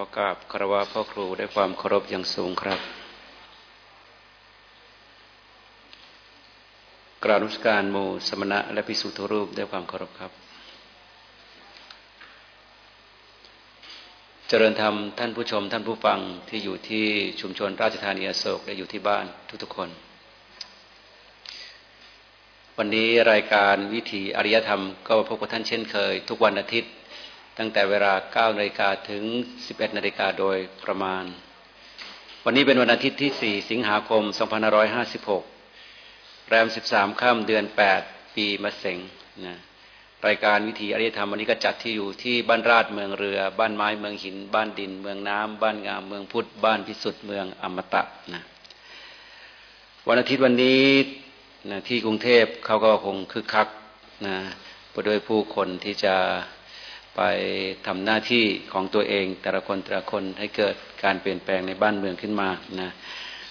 อกราบคารวะพ่อครูด้วยความเคารพอย่างสูงครับ กราบนุสการโมสมณะและพิสุทธรูปด้วยความเคารพครับ เจริญธรรมท่านผู้ชมท่านผู้ฟังที่อยู่ที่ชุมชนราชธานีอโศกและอยู่ที่บ้านทุกๆคน วันนี้รายการวิถีอริยธรรมก็พบกับท่านเช่นเคย ทุกวันอาทิตย์ ตั้งแต่เวลา 9นาฬิกาถึง 11นาฬิกาโดยประมาณ วันนี้เป็นวันอาทิตย์ที่ 4 สิงหาคม 2556 แรม 13 ค่ำเดือน 8 ปีมะเส็งนะรายการวิถีอริยธรรมวันนี้ก็จัดที่อยู่ที่บ้านราชเมืองเรือ บ้านไม้เมืองหิน บ้านดิน เมืองน้ำ บ้านงามเมืองพุทธ บ้านพิสุทธิ์เมืองอมตะนะวันอาทิตย์วันนี้นะที่กรุงเทพเขาก็คงคึกคักนะโดยผู้คนที่จะ ไปทำหน้าที่ของตัวเอง แต่ละคนแต่ละคนให้เกิดการเปลี่ยนแปลงในบ้านเมืองขึ้นมานะ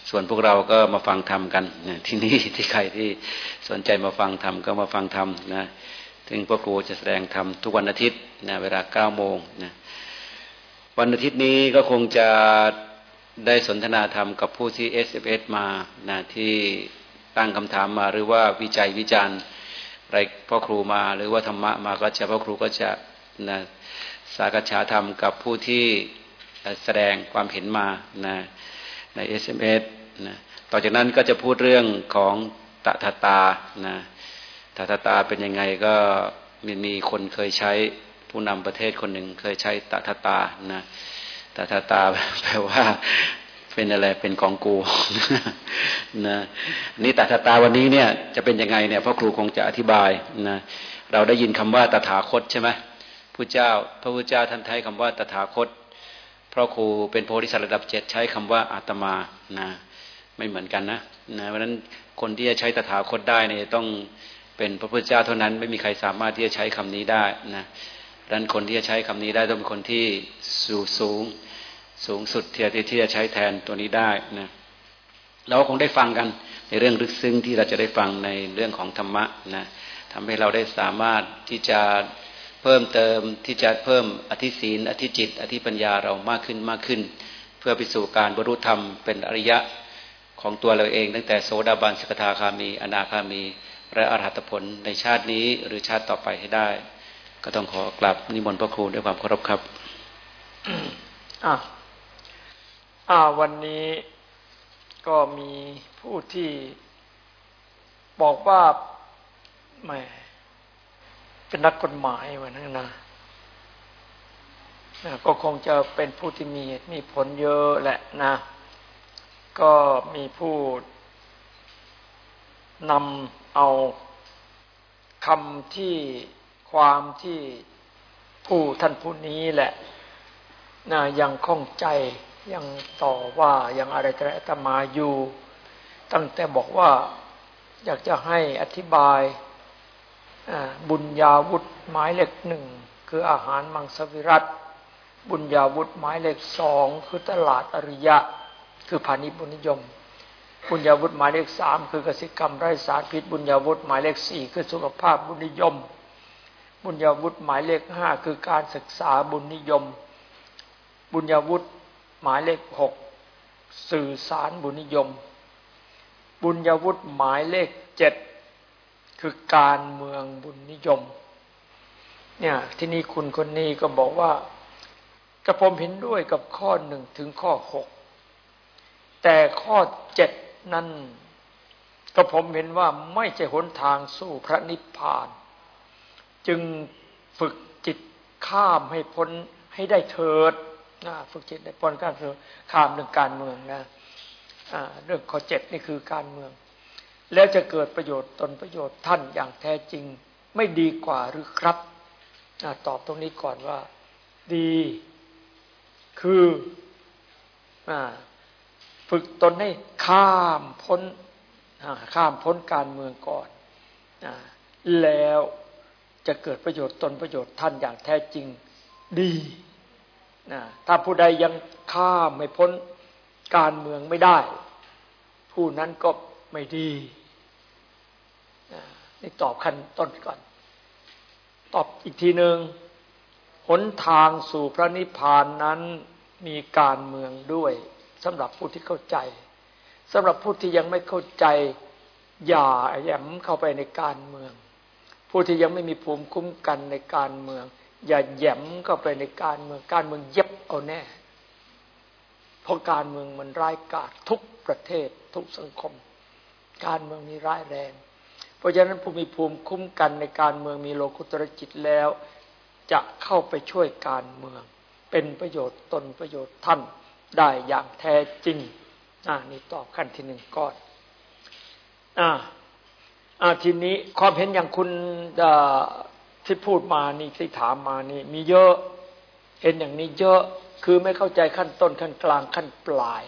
ส่วนพวกเราก็มาฟังธรรมกันนะที่นี่ที่ใครที่สนใจมาฟังธรรมก็มาฟังธรรมนะถึงพระครูจะแสดงธรรมทุกวันอาทิตย์นะเวลาเก้าโมงนะวันอาทิตย์นี้ก็คงจะได้สนทนาธรรมกับผู้ที่ s อ s มานะที่ตั้งคำถามมาหรือว่าวิจัยวิจารณ์อะไรพ่อครูมาหรือว่าธรรมะมาก็จะพ่อครูก็จะ นะสากฉาธรรมกับผู้ที่แสดงความเห็นมานะใน SMS นะต่อจากนั้นก็จะพูดเรื่องของตถาตานะตถาตาเป็นยังไงก็มีมีคนเคยใช้ผู้นำประเทศคนหนึ่งเคยใช้ตถาตานะตถาตาแปลว่าเป็นอะไรเป็นของกูนะนี่ตถาตาวันนี้เนี่ยจะเป็นยังไงเนี่ยพ่อครูคงจะอธิบายนะเราได้ยินคำว่าตถาคตใช่ไหม พระเจ้า พระพุทธเจ้าท่านใช้คำว่าตถาคต เพราะครูเป็นโพธิสัตว์ระดับเจ็ดใช้คำว่าอาตมานะไม่เหมือนกันนะนะเพราะนั้นคนที่จะใช้ตถาคตได้เนี่ยต้องเป็นพระพุทธเจ้าเท่านั้น ไม่มีใครสามารถที่จะใช้คำนี้ได้นะดังนั้นคนที่จะใช้คำนี้ได้ต้องเป็นคนที่สูงสูงสูงสุดที่จะที่จะใช้แทนตัวนี้ได้นะเราคงได้ฟังกันในเรื่องลึกซึ้งที่เราจะได้ฟังในเรื่องของธรรมะนะทำให้เราได้สามารถที่จะ เพิ่มเติมที่จะเพิ่มอธิศีลอธิจิต อธิปัญญาเรามากขึ้นมากขึ้น เพื่อไปสู่การบรรลุธรรมเป็นอริยะของตัวเราเอง ตั้งแต่โสดาบันสกทาคามี อนาคามี และอรหัตผลในชาตินี้หรือชาติต่อไปให้ได้ ก็ต้องขอกลับนิมนต์พระครูด้วยความเคารพครับอ่าอ่าวันนี้ก็มีผู้ที่บอกว่าแหม เป็นนักกฎหมายวันนั้นนะนะก็คงจะเป็นผู้ที่มีมีผลเยอะแหละนะ ก็มีผู้นำเอาคำที่ความที่ผู้ท่านผู้นี้แหละนะยังคงใจยังต่อว่ายังอะไรแต่มาอยู่ ตั้งแต่บอกว่าอยากจะให้อธิบาย บุญญาวุธหมายเลขหนึ่งคืออาหารมังสวิรัตบุญญาวุธหมายเลขสองคือตลาดอริยะ คือพาณิชย์บุญนิยม บุญญาวุธหมายเลขสามคือกสิกรรมไร้สารพิษ บุญญาวุธหมายเลขสี่คือสุขภาพบุญนิยม บุญญาวุธหมายเลขห้าคือการศึกษาบุญนิยม บุญญาวุธหมายเลขหกสื่อสารบุญนิยม บุญญาวุธหมายเลขเจ็ด คือการเมืองบุญนิยม เนี่ยที่นี่คุณคนนี้ก็บอกว่ากระผมเห็นด้วยกับข้อหนึ่งถึงข้อหกแต่ข้อเจ็ดนั้นกระผมเห็นว่าไม่ใช่หนทางสู้พระนิพพาน จึงฝึกจิตข้ามให้พ้นให้ได้เถิดนะฝึกจิตได้พ้นการข้ามเรื่องการเมืองนะเรื่องข้อเจ็ดนี่คือการเมือง แล้วจะเกิดประโยชน์ตนประโยชน์ท่านอย่างแท้จริง ไม่ดีกว่าหรือครับอตอบตรงนี้ก่อนว่า ดี คืออฝึกตนให้ข้ามพ้นข้ามพ้นการเมืองก่อนอแล้วจะเกิดประโยชน์ตนประโยชน์ท่านอย่างแท้จริงดีถ้าผู้ใดยังข้ามไม่พ้นการเมืองไม่ได้ ผู้นั้นก็ ไม่ดีนี่ตอบขั้นต้นก่อน ตอบอีกทีหนึ่งหนทางสู่พระนิพพานนั้นมีการเมืองด้วยสำหรับผู้ที่เข้าใจสำหรับผู้ที่ยังไม่เข้าใจอย่าแยมเข้าไปในการเมือง ผู้ที่ยังไม่มีภูมิคุ้มกันในการเมือง อย่าแยมเข้าไปในการเมือง การเมืองเย็บเอาแน่ เพราะการเมืองมันร้ายกาจทุกประเทศทุกสังคม การเมืองนี้ร้ายแรง เพราะฉะนั้นผู้มีภูมิคุ้มกันในการเมืองมีโลกุตรจิตแล้ว จะเข้าไปช่วยการเมือง เป็นประโยชน์ตนประโยชน์ท่านได้อย่างแท้จริงอ่านี่ตอบขั้นที่หนึ่งก่อนอ่าอ่าทีนี้ความเห็นอย่างคุณที่พูดมานี่ที่ถามมานี่ มีเยอะเห็นอย่างนี้เยอะคือไม่เข้าใจขั้นต้นขั้นกลางขั้นปลาย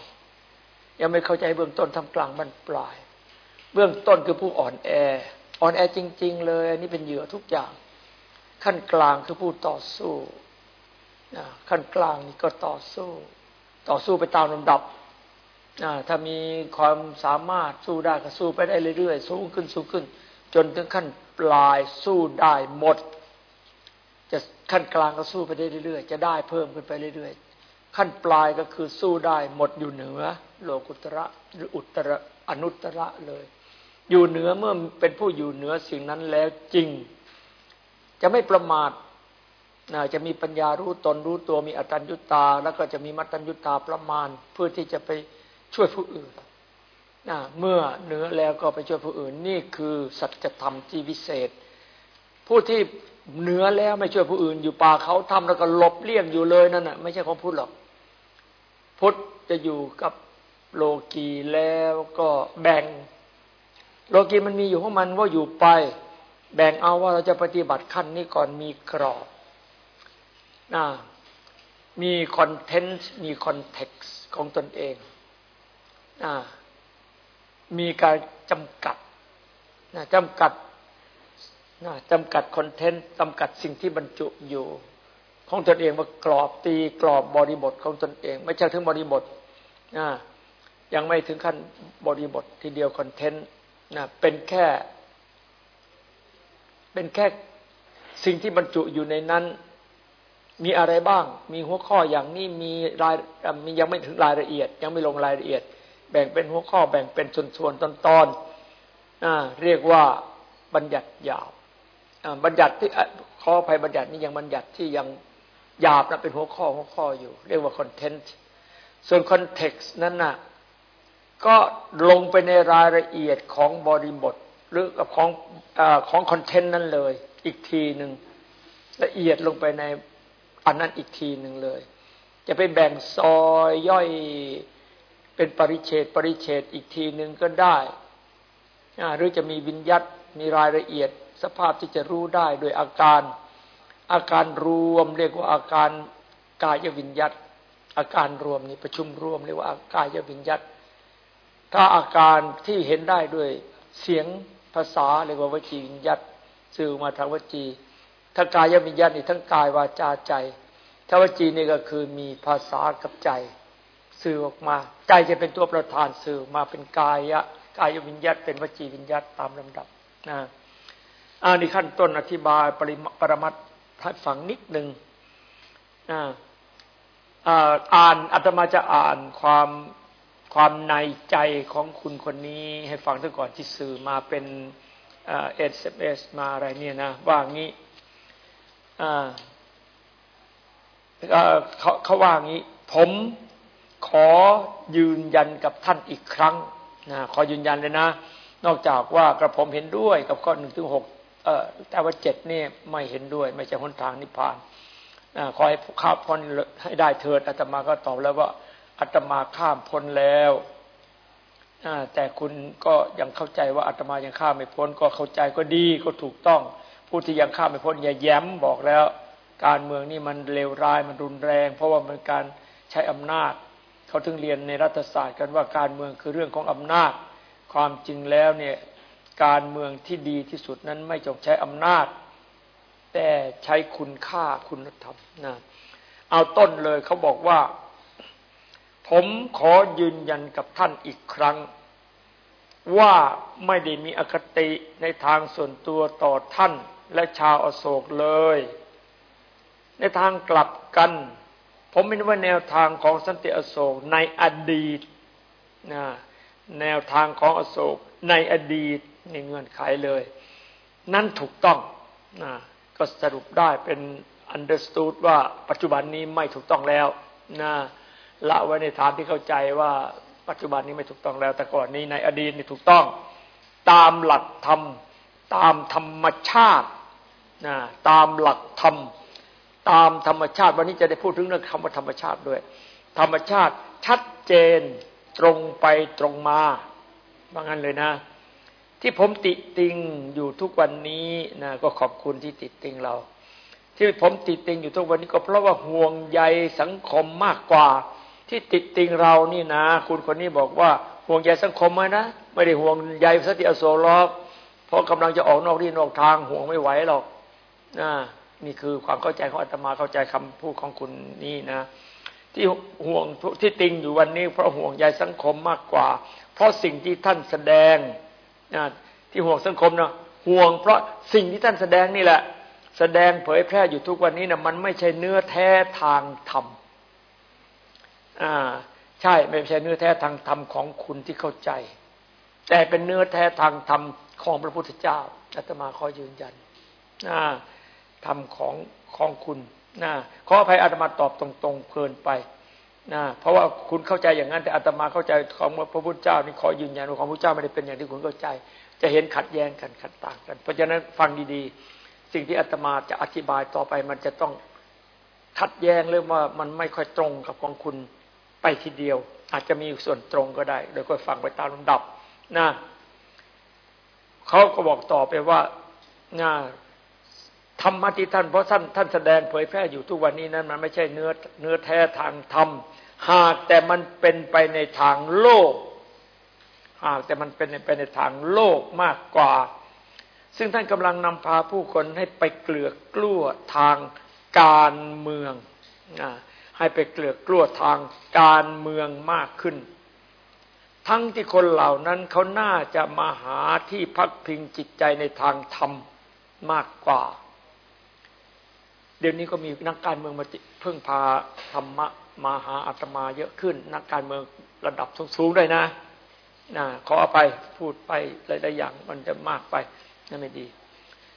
ยังไม่เข้าใจเบื้องต้นทำกลางบันปลาย เบื้องต้นคือผู้อ่อนแอ อ่อนแอจริง ๆ เลยอันนี้เป็นเหยื่อทุกอย่าง ขั้นกลางคือผู้ต่อสู้ขั้นกลางนี่ก็ต่อสู้ ต่อสู้ไปตามลำดับถ้ามีความสามารถสู้ได้ก็สู้ไปได้เรื่อยๆ สูงขึ้นสูงขึ้น จนถึงขั้นปลายสู้ได้หมด จะขั้นกลางก็สู้ไปได้เรื่อยๆ จะได้เพิ่มขึ้นไปเรื่อยๆ ขั้นปลายก็คือสู้ได้หมดอยู่เหนือ โลกุตระหรืออุตระอนุตระเลย อยู่เหนือเมื่อเป็นผู้อยู่เหนือสิ่งนั้นแล้วจริง จะไม่ประมาทจะมีปัญญารู้ตนรู้ตัวมีอตัญญุตา แล้วก็จะมีมัตตัญญุตาประมาณ เพื่อที่จะไปช่วยผู้อื่นเมื่อเหนือแล้วก็ไปช่วยผู้อื่น นี่คือสัจธรรมที่วิเศษ ผู้ที่เหนือแล้วไม่ช่วยผู้อื่น อยู่ป่าเขาทำแล้วก็หลบเลี่ยงอยู่เลยนั่นน่ะไม่ใช่ของพุทธหรอกพุทธจะอยู่กับโลกีแล้วก็แบ่ง โลกีมันมีอยู่ของมันว่าอยู่ไป แบ่งเอาว่าเราจะปฏิบัติขั้นนี้ก่อนมีกรอบนะมีคอนเทนต์มีคอนเท็กซ์ของตนเองนะมีการจำกัดนะจำกัดนะจำกัดคอนเทนต์จำกัดสิ่งที่บรรจุอยู่ ของตนเองมากรอบตีกรอบบริบทของตนเอง ไม่ใช่ถึงบริบทนะยังไม่ถึงขั้นบริบททีเดียวคอนเทนต์ เป็นแค่ เป็นแค่สิ่งที่บรรจุอยู่ในนั้น มีอะไรบ้าง มีหัวข้ออย่างนี้มีรายมียังไม่ถึงรายละเอียด ยังไม่ลงรายละเอียด แบ่งเป็นหัวข้อแบ่งเป็นส่วนๆตอนๆเรียกว่าบัญญัติยาวบัญญัติที่ขออภัยบัญญัตินี้ยังบัญญัติที่ยังหยาบนะเป็นหัวข้อหัวข้ออยู่ เรียกว่าคอนเทนต์ส่วนคอนเท็กซ์นั้นน่ะ ก็ลงไปในรายละเอียดของบริบท หรือของอของคอนเทนต์นั้นเลย อีกทีหนึ่งละเอียดลงไปในอันนั้นอีกทีหนึ่งเลย จะไปแบ่งซอยย่อยเป็นปริเฉดปริเฉดอีกทีหนึ่งก็ได้หรือจะมีวิญญัตมีรายละเอียด สภาพที่จะรู้ได้โดยอาการ อาการรวมเรียกว่าอาการกายวิญญัตอาการรวมนี่ประชุมรวมเรียกว่าอากายวิญญัต ถ้าอาการที่เห็นได้ด้วยเสียงภาษาเรียกว่าวจีวิญญัตสื่อมาทางวจีถ้ากายวิญญัตนี่ทั้งกายวาจาใจถ้าวจีนี่ก็คือมีภาษากับใจสื่อออกมา ใจจะเป็นตัวประธานสื่อมาเป็นกายะกายวิญญาตเป็นวจีวิญญาตตามลำดับนะอันนี้ขั้นต้นอธิบายปริปรมัตให้ฟังนิดหนึ่งอ่านอาตมาจะอ่านความ ความในใจของคุณคนนี้ ให้ฟังซะก่อนที่สื่อมาเป็นเอสเอสมาอะไรเนี่ยนะ ว่างี้เขาเขาว่างี้ ผมขอยืนยันกับท่านอีกครั้งนะขอยืนยันเลยนะ นอกจากว่ากระผมเห็นด้วยกับข้อหนึ่งถึงหกแต่ว่าเจ็ดนี่ไม่เห็นด้วย ไม่ใช่หนทางนิพพานขอให้ข้าพ้นให้ได้เถิดอาตมาก็ตอบแล้วว่า อาตมาข้ามพ้นแล้วแต่คุณก็ยังเข้าใจว่าอาตมายังข้ามไม่พ้น ก็เข้าใจก็ดีก็ถูกต้อง ผู้ที่ยังข้ามไม่พ้นอย่าแย้มบอกแล้ว การเมืองนี่มันเลวร้ายมันรุนแรง เพราะว่ามันการใช้อำนาจ เขาถึงเรียนในรัฐศาสตร์กันว่าการเมืองคือเรื่องของอำนาจ ความจริงแล้วเนี่ยการเมืองที่ดีที่สุดนั้นไม่จงใช้อำนาจ แต่ใช้คุณค่าคุณธรรมนะเอาต้นเลยเขาบอกว่า ผมขอยืนยันกับท่านอีกครั้ง ว่าไม่ได้มีอคติในทางส่วนตัวต่อท่านและชาวอโศกเลย ในทางกลับกัน ผมเห็นว่าแนวทางของสันติอโศกในอดีตนะแนวทางของอโศกในอดีตในเงื่อนไขเลย นั่นถูกต้องนะก็สรุปได้เป็น understood ว่าปัจจุบันนี้ไม่ถูกต้องแล้วนะ ละไว้ในฐานที่เข้าใจว่าปัจจุบันนี้ไม่ถูกต้องแล้ว แต่ก่อนนี้ในอดีตนี่ถูกต้อง ตามหลักธรรม ตามธรรมชาตินะตามหลักธรรม ตามธรรมชาติ วันนี้จะได้พูดถึงเรื่องคำว่าธรรมชาติด้วย ธรรมชาติชัดเจนตรงไปตรงมาว่างั้นเลยนะ ที่ผมติติงอยู่ทุกวันนี้นะก็ขอบคุณที่ติติงเรา ที่ผมติติงอยู่ทุกวันนี้ก็เพราะว่าห่วงใยสังคมมากกว่า ที่ติดติงเรานี่นะ คุณคนนี้บอกว่าห่วงใยสังคมไหมนะ ไม่ได้ห่วงใยสติอโศรอกเพราะกำลังจะออกนอกที่นอกทางห่วงไม่ไหวหรอกนะนี่คือความเข้าใจของอาตมาเข้าใจคำพูดของคุณนี่นะ ที่ห่วงที่ติงอยู่วันนี้ เพราะห่วงใยสังคมมากกว่า เพราะสิ่งที่ท่านแสดงนะที่ห่วงสังคมนะห่วง เพราะสิ่งที่ท่านแสดงนี่แหละ แสดงเผยแพร่อยู่ทุกวันนี้นะมันไม่ใช่เนื้อแท้ทางธรรม อ่า ใช่ไม่ใช่เนื้อแท้ทางธรรมของคุณที่เข้าใจ แต่เป็นเนื้อแท้ทางธรรมของพระพุทธเจ้าอาตมาขอยืนยันนะธรรมของของคุณนะขออภัยอาตมาตอบตรงๆเพลินไปนะเพราะว่าคุณเข้าใจอย่างนั้นแต่อาตมาเข้าใจของพระพุทธเจ้านี่ขอยืนยันว่าของพระพุทธเจ้าไม่ได้เป็นอย่างที่คุณเข้าใจ จะเห็นขัดแย้งกันขัดต่างกัน เพราะฉะนั้นฟังดีๆ สิ่งที่อาตมาจะอธิบายต่อไปมันจะต้องขัดแย้งเรื่องว่ามันไม่ค่อยตรงกับของคุณ ทีเดียว อาจจะมีส่วนตรงก็ได้ โดยก็ฟังไปตามลำดับนะเขาก็บอกต่อไปว่านะธรรมะที่ท่านเพราะท่านท่านแสดงเผยแพร่อยู่ทุกวันนี้นั้น มันไม่ใช่เนื้อเนื้อแท้ทางธรรมหากแต่มันเป็นไปในทางโลก หากแต่มันเป็นไปในทางโลกมากกว่า ซึ่งท่านกำลังนำพาผู้คนให้ไปเกลือกกลั้วทางการเมือง ให้ไปเกลือกกลัวทางการเมืองมากขึ้น ทั้งที่คนเหล่านั้นเขาน่าจะมาหาที่พักพิงจิตใจในทางธรรมมากกว่า เดี๋ยวนี้ก็มีนักการเมืองมาเพิ่งพาธรรมะมาหาอาตมาเยอะขึ้น นักการเมืองระดับสูงๆด้วยนะนะขอเอาไปพูดไปหลายๆอย่างมันจะมากไปนั่นไม่ดี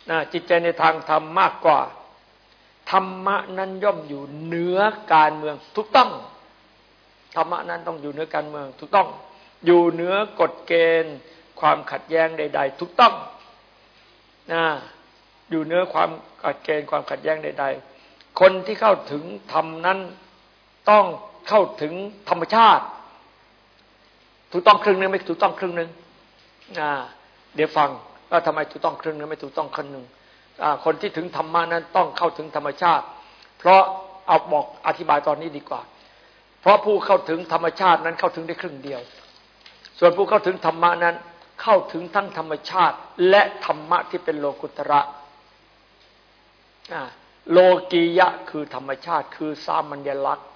นะจิตใจในทางธรรมมากกว่า ธรรมะนั้นย่อมอยู่เหนือการเมืองถูกต้องธรรมะนั้นต้องอยู่เหนือการเมืองถูกต้อง อยู่เหนือกฎเกณฑ์ ความขัดแย้งใด ๆ ถูกต้องนะอยู่เหนือความกัดเกณฑ์ความขัดแย้งใด ๆ คนที่เข้าถึงธรรมนั้นต้องเข้าถึงธรรมชาติ ถูกต้องครึ่งนึงไม่ถูกต้องครึ่งนึงเดี๋ยวฟังว่าทำไมถูกต้องครึ่งนึงไม่ถูกต้องครึ่งนึง คนที่ถึงธรรมะนั้นต้องเข้าถึงธรรมชาติ เพราะเอาบอกอธิบายตอนนี้ดีกว่า เพราะผู้เข้าถึงธรรมชาตินั้นเข้าถึงได้ครึ่งเดียว ส่วนผู้เข้าถึงธรรมะนั้นเข้าถึงทั้งธรรมชาติ และธรรมะที่เป็นโลกุตระโลกียะคือธรรมชาติ คือสามัญลักษณ์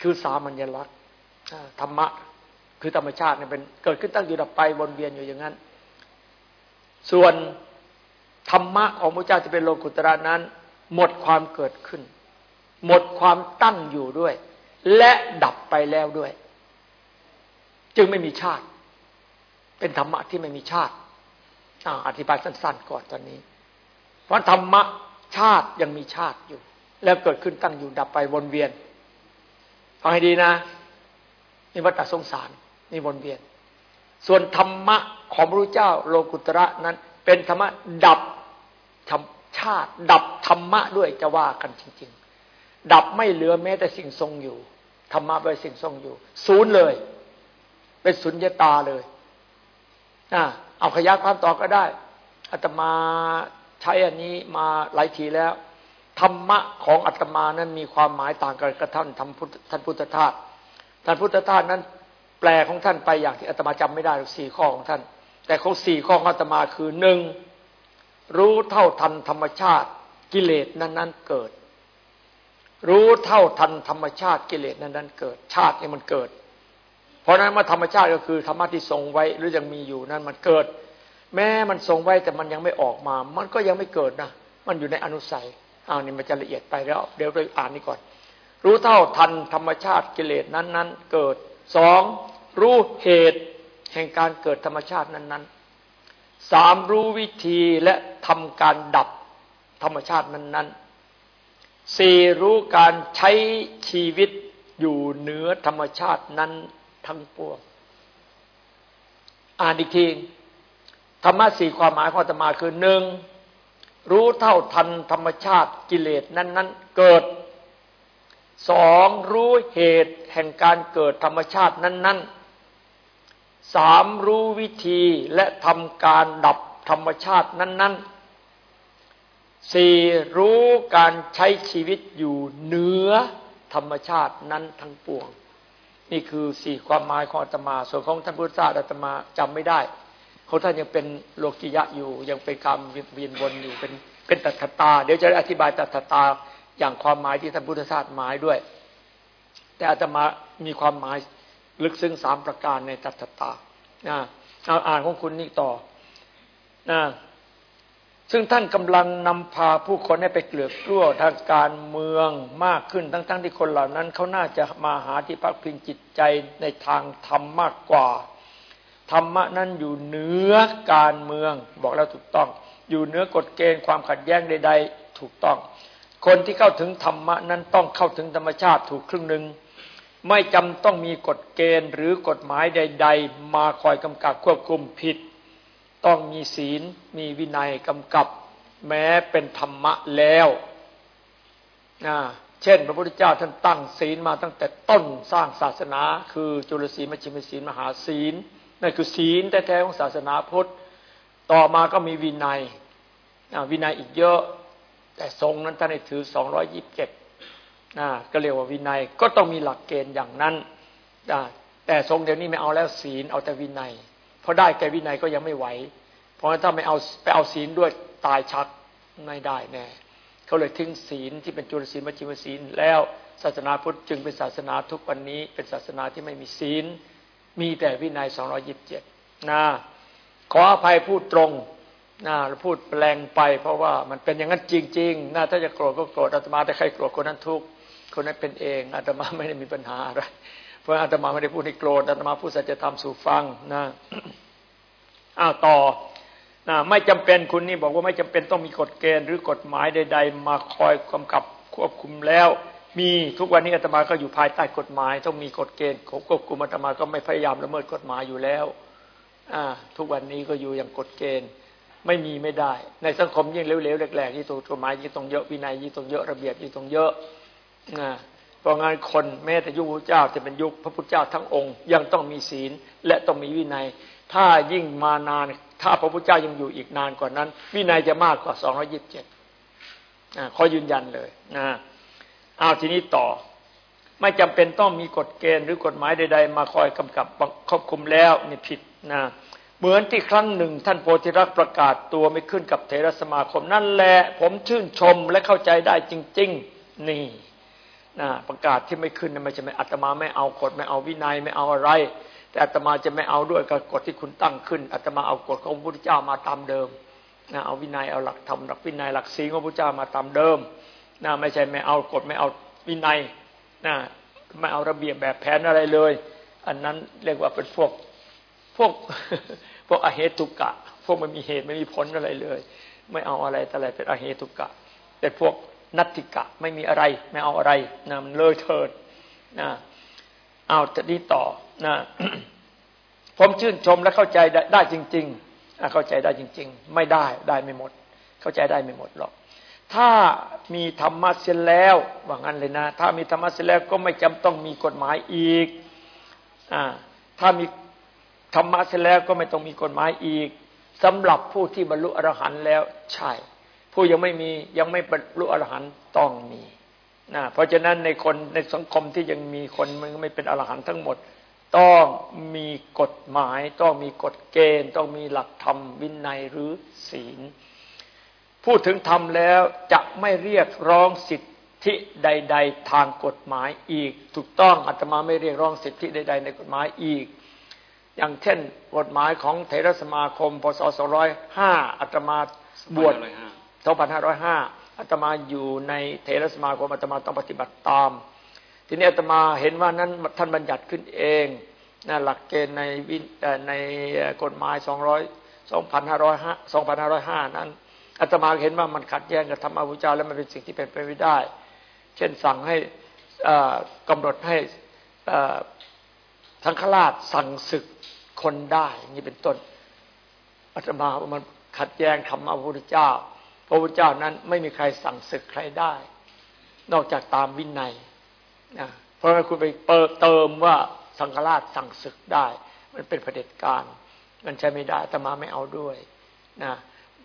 คือสามัญลักษณ์ธรรมะคือธรรมชาติเนี่ยเป็นเกิดขึ้นตั้งอยู่ดับไปวนเวียนอยู่อย่างนั้น ส่วน ธรรมะของพระเจ้าที่เป็นโลกุตระนั้น หมดความเกิดขึ้น หมดความตั้งอยู่ด้วย และดับไปแล้วด้วย จึงไม่มีชาติ เป็นธรรมะที่ไม่มีชาติอธิบายสั้น ๆ ก่อนตอนนี้ เพราะธรรมะชาติยังมีชาติอยู่ แล้วเกิดขึ้นตั้งอยู่ดับไปวนเวียนฟังให้ดีนะนี่วัฏสงสารนี่วนเวียน ส่วนธรรมะของพระพุทธเจ้าโลกุตระนั้น เป็นธรรมะดับ ชาติ ดับธรรมะด้วยจะว่ากันจริง ๆ ดับไม่เหลือแม้แต่สิ่งทรงอยู่ธรรมะเป็นสิ่งทรงอยู่ ศูนย์เลย เป็นสุญญตาเลยอ่าเอาขยายความต่อก็ได้อาตมาใช้อันนี้มาหลายทีแล้วธรรมะของอาตมานั้นมีความหมายต่างกันกับท่านท่านพุทธทาสท่านพุทธทาสนั้น แปลของท่านไปอย่างที่อาตมาจำไม่ได้สี่ข้อของท่าน แต่ของสี่ข้อของอาตมาคือหนึ่ง รู้เท่าทันธรรมชาติกิเลสนั้นๆเกิด รู้เท่าทันธรรมชาติกิเลสนั้นๆเกิด ชาตินี่มันเกิด เพราะนั้นมาธรรมชาติก็คือธรรมะที่ทรงไว้หรือยังมีอยู่นั้นมันเกิด แม้มันทรงไว้แต่มันยังไม่ออกมา มันก็ยังไม่เกิดนะมันอยู่ในอนุสัยอ้าวนี่มันจะละเอียดไปแล้ว เดี๋ยวเราอ่านนี่ก่อน รู้เท่าทันธรรมชาติกิเลสนั้นๆเกิดสองรู้เหตุแห่งการเกิดธรรมชาตินั้นๆ สามรู้วิธีและทำการดับธรรมชาตินั้นๆสี่รู้การใช้ชีวิตอยู่เหนือธรรมชาตินั้นทั้งปวงอ่านอีกทีธรรมะสี่ความหมายของธรรมาคือหนึ่งรู้เท่าทันธรรมชาติกิเลสนั้นๆเกิดสองรู้เหตุแห่งการเกิดธรรมชาตินั้น ๆ สามรู้วิธีและทำการดับธรรมชาตินั้น ๆสี่รู้การใช้ชีวิตอยู่เหนือธรรมชาตินั้นทั้งปวง นี่คือสี่ความหมายของอาตมา ส่วนของท่านพุทธศาสอาตมาจำไม่ได้เขาท่านยังเป็นโลกิยะอยู่ ยังเป็นกรรมเวียนวนอยู่เป็นเป็นตัทตา เดี๋ยวจะอธิบายตัทตาอย่างความหมายที่ท่านพุทธศาสตร์หมายด้วย แต่อาตมามีความหมาย ลึกซึ้งสามประการในตัทตานะเอาอ่านของคุณนี่ต่อนะซึ่งท่านกำลังนำพาผู้คนให้ไปเกลือกกลั้วทางการเมืองมากขึ้นทั้งๆทที่คนเหล่านั้นเขาน่าจะมาหาที่พักพิงจิตใจในทางธรรมมากกว่า ธรรมะนั้นอยู่เหนือการเมือง บอกแล้วถูกต้อง อยู่เหนือกฎเกณฑ์ความขัดแย้งใด ๆ ถูกต้อง คนที่เข้าถึงธรรมะนั้นต้องเข้าถึงธรรมชาติถูกครึ่งหนึ่ง ไม่จำต้องมีกฎเกณฑ์หรือกฎหมายใด ๆ มาคอยกำกับควบคุมผิด ต้องมีศีลมีวินัยกำกับ แม้เป็นธรรมะแล้วเช่น พระพุทธเจ้าท่านตั้งศีลมาตั้งแต่ต้นสร้างศาสนา คือจุลศีลมชิมศีลมหาศีลนั่นคือศีลแท้ๆของศาสนาพุทธต่อมาก็มีวินัยวินัยอีกเยอะ แต่ทรงนั้นท่านให้ถือสองร้อยยิบเจ็ด ก็เรียกว่าวินัยก็ต้องมีหลักเกณฑ์อย่างนั้นแต่ทรงเดี๋ยวนี้ไม่เอาแล้วศีลเอาแต่วินัยเพราะได้แก่วินัยก็ยังไม่ไหว เพราะถ้าไม่เอาไปเอาศีลด้วยตายชักไม่ได้แน่เขาเลยทิ้งศีลที่เป็นจุลศีลมัชฌิมศีล แล้วศาสนาพุทธจึงเป็นศาสนาทุกวันนี้ เป็นศาสนาที่ไม่มีศีล มีแต่วินัยสองยิบเจ็ดนะขออภัยพูดตรงน่าพูดแปลงไป เพราะว่ามันเป็นอย่างนั้นจริงๆน่าถ้าจะโกรธก็โกรธอาตมาแต่ใครโกรธคนนั้นทุก คนนั้นเป็นเองอาตมาไม่ได้มีปัญหาอะไร เพราะอาตมาไม่ได้พูดให้โกรธอาตมาพูดสัจธรรมสู่ฟังนะอ้าวต่อนะไม่จำเป็นคุณนี่บอกว่าไม่จำเป็นต้องมีกฎเกณฑ์หรือกฎหมายใด ๆ มาคอยกำกับควบคุมแล้ว มีทุกวันนี้อาตมาก็อยู่ภายใต้กฎหมาย ต้องมีกฎเกณฑ์ควบคุมอาตมาก็ไม่พยายามละเมิดกฎหมายอยู่แล้วอ่าทุกวันนี้ก็อยู่อย่างกฎเกณฑ์ไม่มีไม่ได้ ในสังคมยิ่งเร็วๆแหลกๆที่ตัวกฎหมายยิ่งต้องเยอะวินัยยิ่งต้องเยอะระเบียบยิ่งต้องเยอะ นะเพราะงั้นคนแม้แต่ยุคพระเจ้าจะเป็นยุคพระพุทธเจ้าทั้งองค์ ยังต้องมีศีลและต้องมีวินัย ถ้ายิ่งมานาน ถ้าพระพุทธเจ้ายังอยู่อีกนานกว่านั้น วินัยจะมากกว่าสองร้อยิบเจ็ดขอยืนยันเลยนะเอาทีนี้ต่อ ไม่จำเป็นต้องมีกฎเกณฑ์หรือกฎหมายใด ๆ มาคอยกำกับควบคุมแล้วนี่ผิดนะเหมือนที่ครั้งหนึ่งท่านโพธิรักษ์ประกาศตัวไม่ขึ้นกับเทรสมาคม นั่นแหละผมชื่นชมและเข้าใจได้จริง ๆ นี่ นะประกาศที่ไม่ขึ้นไม่ใช่ไม่อัตมาไม่เอากฎไม่เอาวินัยไม่เอาอะไร แต่อัตมาจะไม่เอาด้วยกับกฎที่คุณตั้งขึ้นอัตมาเอากฎของพระพุทธเจ้ามาตามเดิมนะเอาวินัยเอาหลักธรรมหลักวินัยหลักศีลของพระพุทธเจ้ามาตามเดิมนะไม่ใช่ไม่เอากฎไม่เอาวินัยนะไม่เอาระเบียบแบบแผนอะไรเลย อันนั้นเรียกว่าเป็นพวกพวกพวกอเหตุกะ พวกไม่มีเหตุไม่มีผลอะไรเลย ไม่เอาอะไรแต่อะไรเป็นอเหตุกะแต่พวก นัตติกะไม่มีอะไร ไม่เอาอะไรนะมันเลยเถิดนะเอาจะดีต่อนะผมชื่นชมและเข้าใจได้จริงๆเข้าใจได้จริง ๆ ไม่ได้ได้ไม่หมด เข้าใจได้ไม่หมดหรอก ถ้ามีธรรมะเสร็จแล้วว่างั้นเลยนะ ถ้ามีธรรมะเสร็จแล้วก็ไม่จำต้องมีกฎหมายอีกอ่าถ้ามีธรรมะเสร็จแล้วก็ไม่ต้องมีกฎหมายอีกสำหรับผู้ที่บรรลุอรหันต์แล้วใช่ ผู้ยังไม่มียังไม่บรรลุอรหันต์ต้องมีนะเพราะฉะนั้นในคนในสังคมที่ยังมีคนมันไม่เป็นอรหันต์ทั้งหมด ต้องมีกฎหมาย ต้องมีกฎเกณฑ์ ต้องมีหลักธรรมวินัยหรือศีล พูดถึงธรรมแล้วจะไม่เรียกร้องสิทธิใด ๆ ทางกฎหมายอีก ถูกต้องอาตมาไม่เรียกร้องสิทธิใด ๆ ในกฎหมายอีก อย่างเช่นกฎหมายของเทรสมาคมพศ205อาตมาบวช 2505อาตมาอยู่ในเทรสมาคมอาตมาต้องปฏิบัติตาม ทีนี้อาตมาเห็นว่านั้นท่านบัญญัติขึ้นเองนะหลักเกณฑ์ในวิในกฎหมายสองร้อยสองพันห้าร้อยห้าสองพันห้าร้อยห้านั้นอาตมาเห็นว่ามันขัดแย้งกับธรรมอวุจาแล้วมันเป็นสิ่งที่เป็นไปไม่ได้ เช่นสั่งให้กำหนดให้ทั้งขลาดสั่งศึกคนได้อย่างนี้เป็นต้นอาตมามันขัดแย้งธรรมอพุทธเจ้า พระพุทธเจ้านั้นไม่มีใครสั่งศึกใครได้ นอกจากตามวินัยนะเพราะฉะนั้นคุณไปเติมว่าสังฆราชสั่งศึกได้ มันเป็นเผด็จการ มันใช้ไม่ได้อาตมาไม่เอาด้วยนะ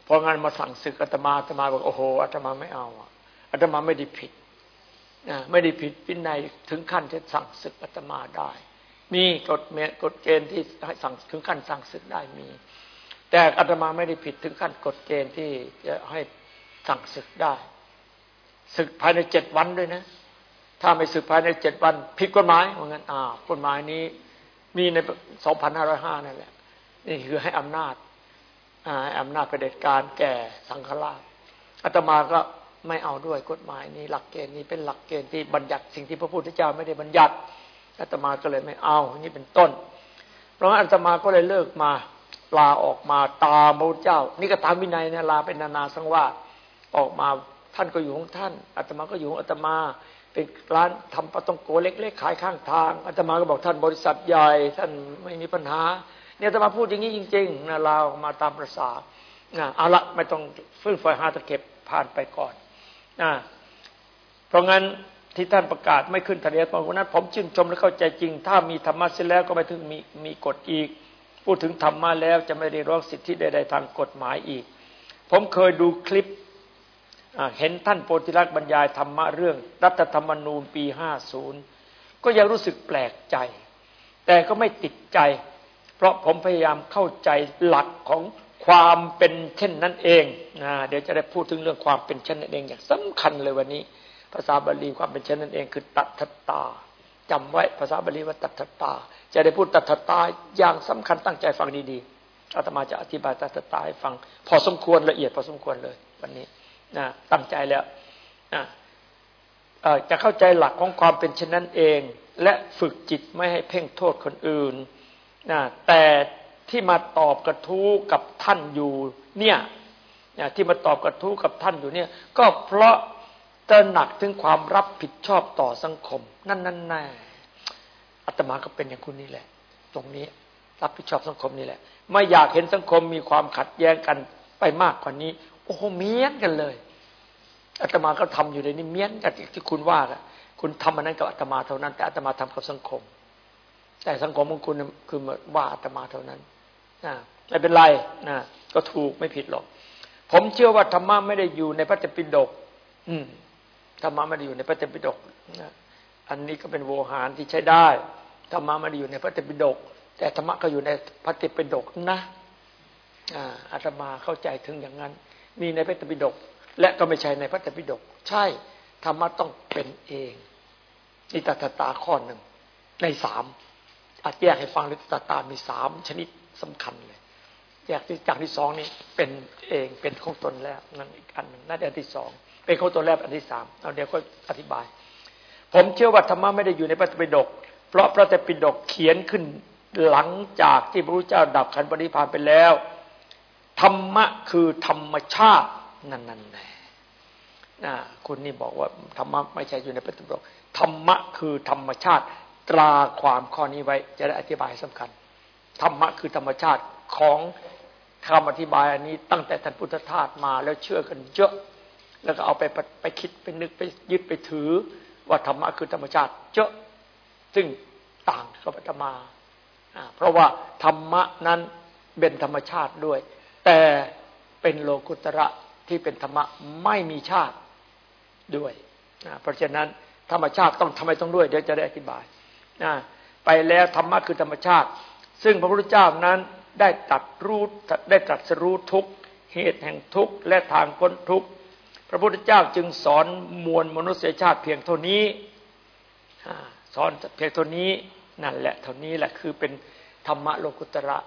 พองั้นมาสั่งศึกอาตมาอาตมาบอกโอ้โหอาตมาไม่เอาอาตมาไม่ได้ผิดนะไม่ได้ผิดวินัยถึงขั้นจะสั่งศึกอาตมาได้ มีกฎเมกฎเกณฑ์ที่สั่งถึงขั้นสั่งศึกได้มี แต่อาตมาไม่ได้ผิดถึงขั้นกฎเกณฑ์ที่จะให้สั่งศึกได้ ศึกภายในเจ็ดวันด้วยนะ ถ้าไม่สึกภายในเจ็ดวัน ผิดกฎหมายเหมือนกันอ่ากฎหมายนี้มีในสองพันห้าร้อยห้านั่นแหละ นี่คือให้อำนาจให้อำนาจประเด็จการแก่สังฆราชอาตมาก็ไม่เอาด้วยกฎหมายนี้หลักเกณฑ์นี้เป็นหลักเกณฑ์ที่บัญญัติสิ่งที่พระพุทธเจ้าไม่ได้บัญญัติอาตมาก็เลยไม่เอา นี่เป็นต้น เพราะงั้นอาตมาก็เลยเลิกมา ลาออกมาตามพระพุทธเจ้า นี่ก็ตามวินัยนะลาเป็นนานาสังวาสออกมาท่านก็อยู่ของท่านอาตมาก็อยู่ของอาตมาเป็นร้านทำปลาต้องโกเล็กๆขายข้างทางอาตมาก็บอกท่านบริษัทใหญ่ ท่านไม่มีปัญหา เนี่ยอาตมาพูดอย่างนี้จริงๆนะเรามาตามประสานะเอาละไม่ต้องฟื้นฝอยหาตะเก็บผ่านไปก่อนนะเพราะงั้นที่ท่านประกาศไม่ขึ้นทะเลตอนนั้น ผมชื่นชมและเข้าใจจริง ถ้ามีธรรมะเสร็จแล้วก็ไม่ถึงมีมีกฎอีก พูดถึงธรรมะแล้วจะไม่ได้ร้องสิทธิใดๆทางกฎหมายอีก ผมเคยดูคลิปเห็นท่านโพธิรักษ์บรรยายธรรมะเรื่อง รัฐธรรมนูญปีห้าศูนย์ก็ยังรู้สึกแปลกใจ แต่ก็ไม่ติดใจ เพราะผมพยายามเข้าใจหลักของความเป็นเช่นนั้นเองนะเดี๋ยวจะได้พูดถึงเรื่องความเป็นเช่นนั้นเองอย่างสำคัญเลยวันนี้ ภาษาบาลีความเป็นเช่นนั้นเองคือตัทตา จำไว้ภาษาบาลีว่าตัทตา จะได้พูดตัทตาอย่างสำคัญตั้งใจฟังดีๆอาตมาจะอธิบายตัทตาให้ฟัง พอสมควรละเอียดพอสมควรเลย วันนี้นะตั้งใจแล้วนะจะเข้าใจหลักของความเป็นเช่นนั้นเอง และฝึกจิตไม่ให้เพ่งโทษคนอื่นนะแต่ที่มาตอบกระทู้กับท่านอยู่เนี่ยที่มาตอบกระทู้กับท่านอยู่เนี่ย ก็เพราะ ตระหนักถึงความรับผิดชอบต่อสังคม นั่นนั่นแน่อาตมาก็เป็นอย่างคุณนี่แหละ ตรงนี้รับผิดชอบสังคมนี่แหละ ไม่อยากเห็นสังคมมีความขัดแย้งกันไปมากกว่านี้ โอ้โหเมียนกันเลยอาตมาก็ทำอยู่ในนี้เมียนกับที่คุณว่าคุณทำอันนั้นกับอาตมาเท่านั้น แต่อาตมาทำกับสังคม แต่สังคมของคุณคือว่าอาตมาเท่านั้นนะไม่เป็นไรนะก็ถูกไม่ผิดหรอก ผมเชื่อว่าธรรมะไม่ได้อยู่ในพระเตปิฎกอืม ธรรมะไม่ได้อยู่ในพระเตปิฎกอันนี้ก็เป็นโวหารที่ใช้ได้ธรรมะไม่ได้อยู่ในพระเตปิฎกแต่ธรรมะก็อยู่ในพระเตปิฎกนะอาตมาเข้าใจถึงอย่างนั้น มีในพระธรรมปิฎกและก็ไม่ใช่ในพระธรรมปิฎกใช่ธรรมะต้องเป็นเองนี่ตัตตาข้อหนึ่งในสามอาจแยกให้ฟังเลยตัตตามีสามชนิดสำคัญเลยแยกที่จากที่สองนี่เป็นเองเป็นของตนแล้วนั่นอีกอันหนึ่งนั่นอันที่สอง เป็นข้องตนแล้วอันที่สามเอาเดี๋ยวก็อธิบาย ผมเชื่อว่าธรรมะไม่ได้อยู่ในพระธรรปิฎกเพราะพระธรรปิฎกเขียนขึ้นหลังจากที่พระพุทธเจ้าดับขันปริพานไปแล้ว ธรรมะคือธรรมชาตินั่นนั่นแน่นะคุณนี่บอกว่าธรรมะไม่ใช่อยู่ในพระธรรมธรรมะคือธรรมชาติตราความข้อนี้ไว้ จะได้อธิบายสำคัญ ธรรมะคือธรรมชาติของคำอธิบายอันนี้ตั้งแต่ท่านพุทธทาสมาแล้วเชื่อกันเยอะ แล้วก็เอาไปไปคิดไปนึกไปยึดไปถือ ว่าธรรมะคือธรรมชาติเยอะซึ่งต่างกับธรรมา เพราะว่าธรรมะนั้นเป็นธรรมชาติด้วย แต่เป็นโลกุตระที่เป็นธรรมะไม่มีชาติด้วยนะเพราะฉะนั้นธรรมชาติต้องทำไมต้องด้วย เดี๋ยวจะได้อธิบายนะไปแล้วธรรมะคือธรรมชาติ ซึ่งพระพุทธเจ้านั้นได้ตัดรู้ได้ตัดสรู้ทุกเหตุแห่งทุกและทางพ้นทุก ระพุทธเจ้าจึงสอนมวลมนุษยชาติเพียงเท่านี้สอนเพียงเท่านี้นั่นแหละเท่านี้แหละคือเป็นธรรมะโลกุตระ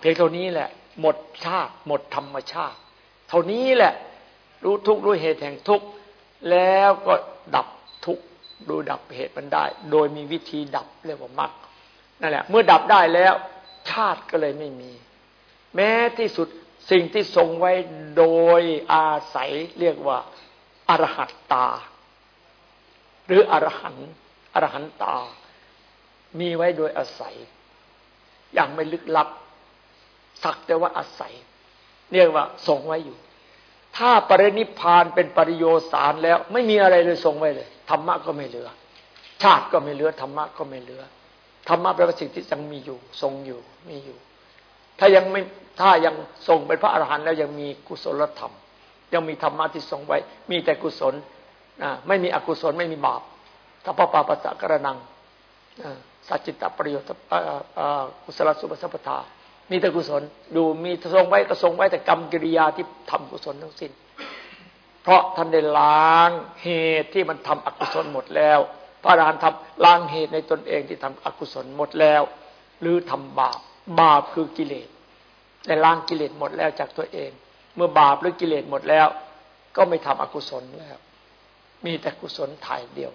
เพียงเท่านี้แหละ หมดชาติ หมดธรรมชาติ เท่านี้แหละ รู้ทุกข์รู้เหตุแห่งทุกข์แล้วก็ดับทุกข์ดูดับเหตุมันได้ โดยมีวิธีดับเรียกว่ามรรคนั่นแหละ เมื่อดับได้แล้ว ชาติก็เลยไม่มี แม้ที่สุด สิ่งที่ทรงไว้โดยอาศัยเรียกว่าอรหัตตา หรืออรหันอรหันตา มีไว้โดยอาศัย อย่างไม่ลึกลับ สักแต่ว่าอาศัย เรียกว่าทรงไว้อยู่ ถ้าปรินิพานเป็นปริโยสารแล้ว ไม่มีอะไรเลยทรงไว้เลยธรรมะก็ไม่เหลือ ชาติก็ไม่เหลือธรรมะก็ไม่เหลือธรรมะแปลว่าสิ่งที่ยังมีอยู่ ทรงอยู่มีอยู่ ถ้ายังไม่ถ้ายังทรงเป็นพระอรหันต์แล้วยังมีกุศลธรรม ยังมีธรรมะที่ทรงไว้ มีแต่กุศลนะไม่มีอกุศลไม่มีบาปถ้าพปาปัสสะกระนังสัจจิตประโยชน์กุศลสุปสัพทามีแต่กุศลดูมีทรงไว้ก็ทรงไว้แต่กรรมกิริยาที่ทำกุศลทั้งสิ้น เพราะท่านได้ล้างเหตุที่มันทำอกุศลหมดแล้ว พระอรหันต์ทำล้างเหตุในตนเองที่ทำอกุศลหมดแล้ว หรือทำบาป บาปคือกิเลสได้ล้างกิเลสหมดแล้วจากตัวเอง เมื่อบาปหรือกิเลสหมดแล้ว ก็ไม่ทำอกุศลแล้ว มีแต่กุศลถ่ายเดียว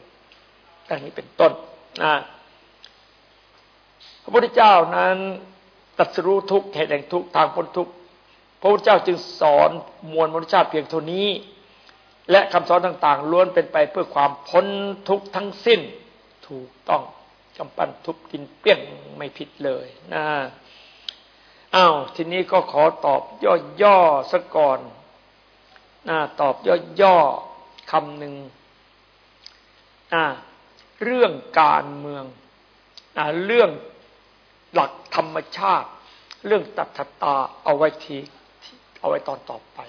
ดังนี้เป็นต้นนะพระพุทธเจ้านั้นตัดสรู้ทุกเหตุแห่งทุกทางพ้นทุกพระพุทธเจ้าจึงสอนมวลมนุษยชาติเพียงเท่านี้ และคำสอนต่าง ๆ ล้วนเป็นไปเพื่อความพ้นทุกทั้งสิ้น ถูกต้องกำปั้นทุบกินเปี้ยงไม่ผิดเลยนะ อ้าวทีนี้ก็ขอตอบย่อๆสักก่อนนะตอบย่อๆคำหนึ่งเรื่องการเมืองเรื่องหลักธรรมชาติ เรื่องตัทตาเอาไว้ทีเอาไว้ตอนต่อไป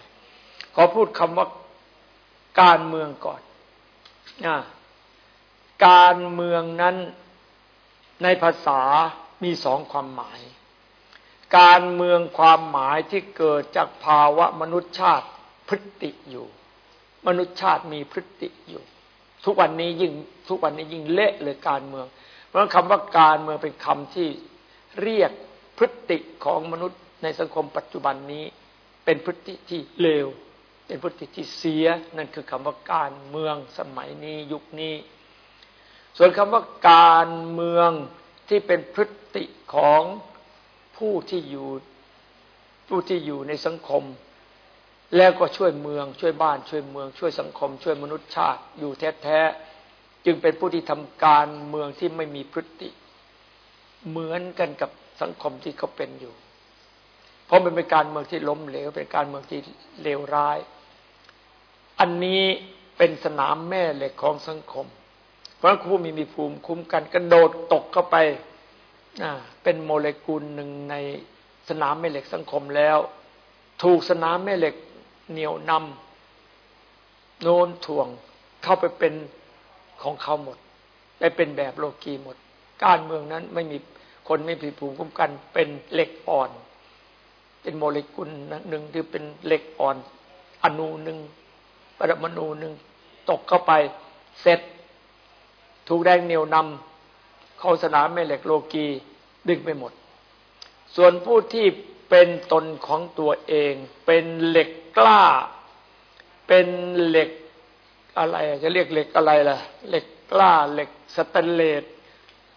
ขอพูดคำว่าการเมืองก่อนการเมืองนั้นในภาษามีสองความหมาย การเมืองความหมายที่เกิดจากภาวะมนุษยชาติพฤติอยู่ มนุษยชาติมีพฤติอยู่ ทุกวันนี้ยิ่งทุกวันนี้ยิ่งเละเลยการเมือง เพราะคำว่าการเมืองเป็นคำที่เรียกพฤติของมนุษย์ในสังคมปัจจุบันนี้ เป็นพฤติที่เลว เป็นพฤติที่เสีย นั่นคือคำว่าการเมืองสมัยนี้ยุคนี้ ส่วนคำว่าการเมืองที่เป็นพฤติของ ผู้ที่อยู่ผู้ที่อยู่ในสังคม แล้วก็ช่วยเมือง ช่วยบ้านช่วยเมือง ช่วยสังคม ช่วยมนุษยชาติ อยู่แท้ๆจึงเป็นผู้ที่ทำการเมืองที่ไม่มีพฤติ เหมือนกันกับสังคมที่เขาเป็นอยู่ เพราะมันเป็นการเมืองที่ล้มเหลวเป็นการเมืองที่เลวร้าย อันนี้เป็นสนามแม่เหล็กของสังคม เพราะผู้มีมีภูมิคุ้มกันกระโดดตกเข้าไป เป็นโมเลกุลหนึ่งในสนามแม่เหล็กสังคมแล้ว ถูกสนามแม่เหล็กเหนียวนำโน้นถ่วงเข้าไปเป็นของเขาหมดไปเป็นแบบโลกีหมด การเมืองนั้นไม่มีคนไม่มีภูมิคุ้มกัน เป็นเหล็กอ่อน เป็นโมเลกุลหนึ่งที่เป็นเหล็กอ่อน อนูหนึ่งปรมาณูหนึ่งตกเข้าไปเสร็จ ถูกแรงเหนียวนำ ข้าสนามแม่เหล็กโลกีดึงไปหมด ส่วนผู้ที่เป็นตนของตัวเอง เป็นเหล็กกล้า เป็นเหล็กอะไรจะเรียกเหล็กอะไรล่ะเหล็กกล้าเหล็กสแตนเลส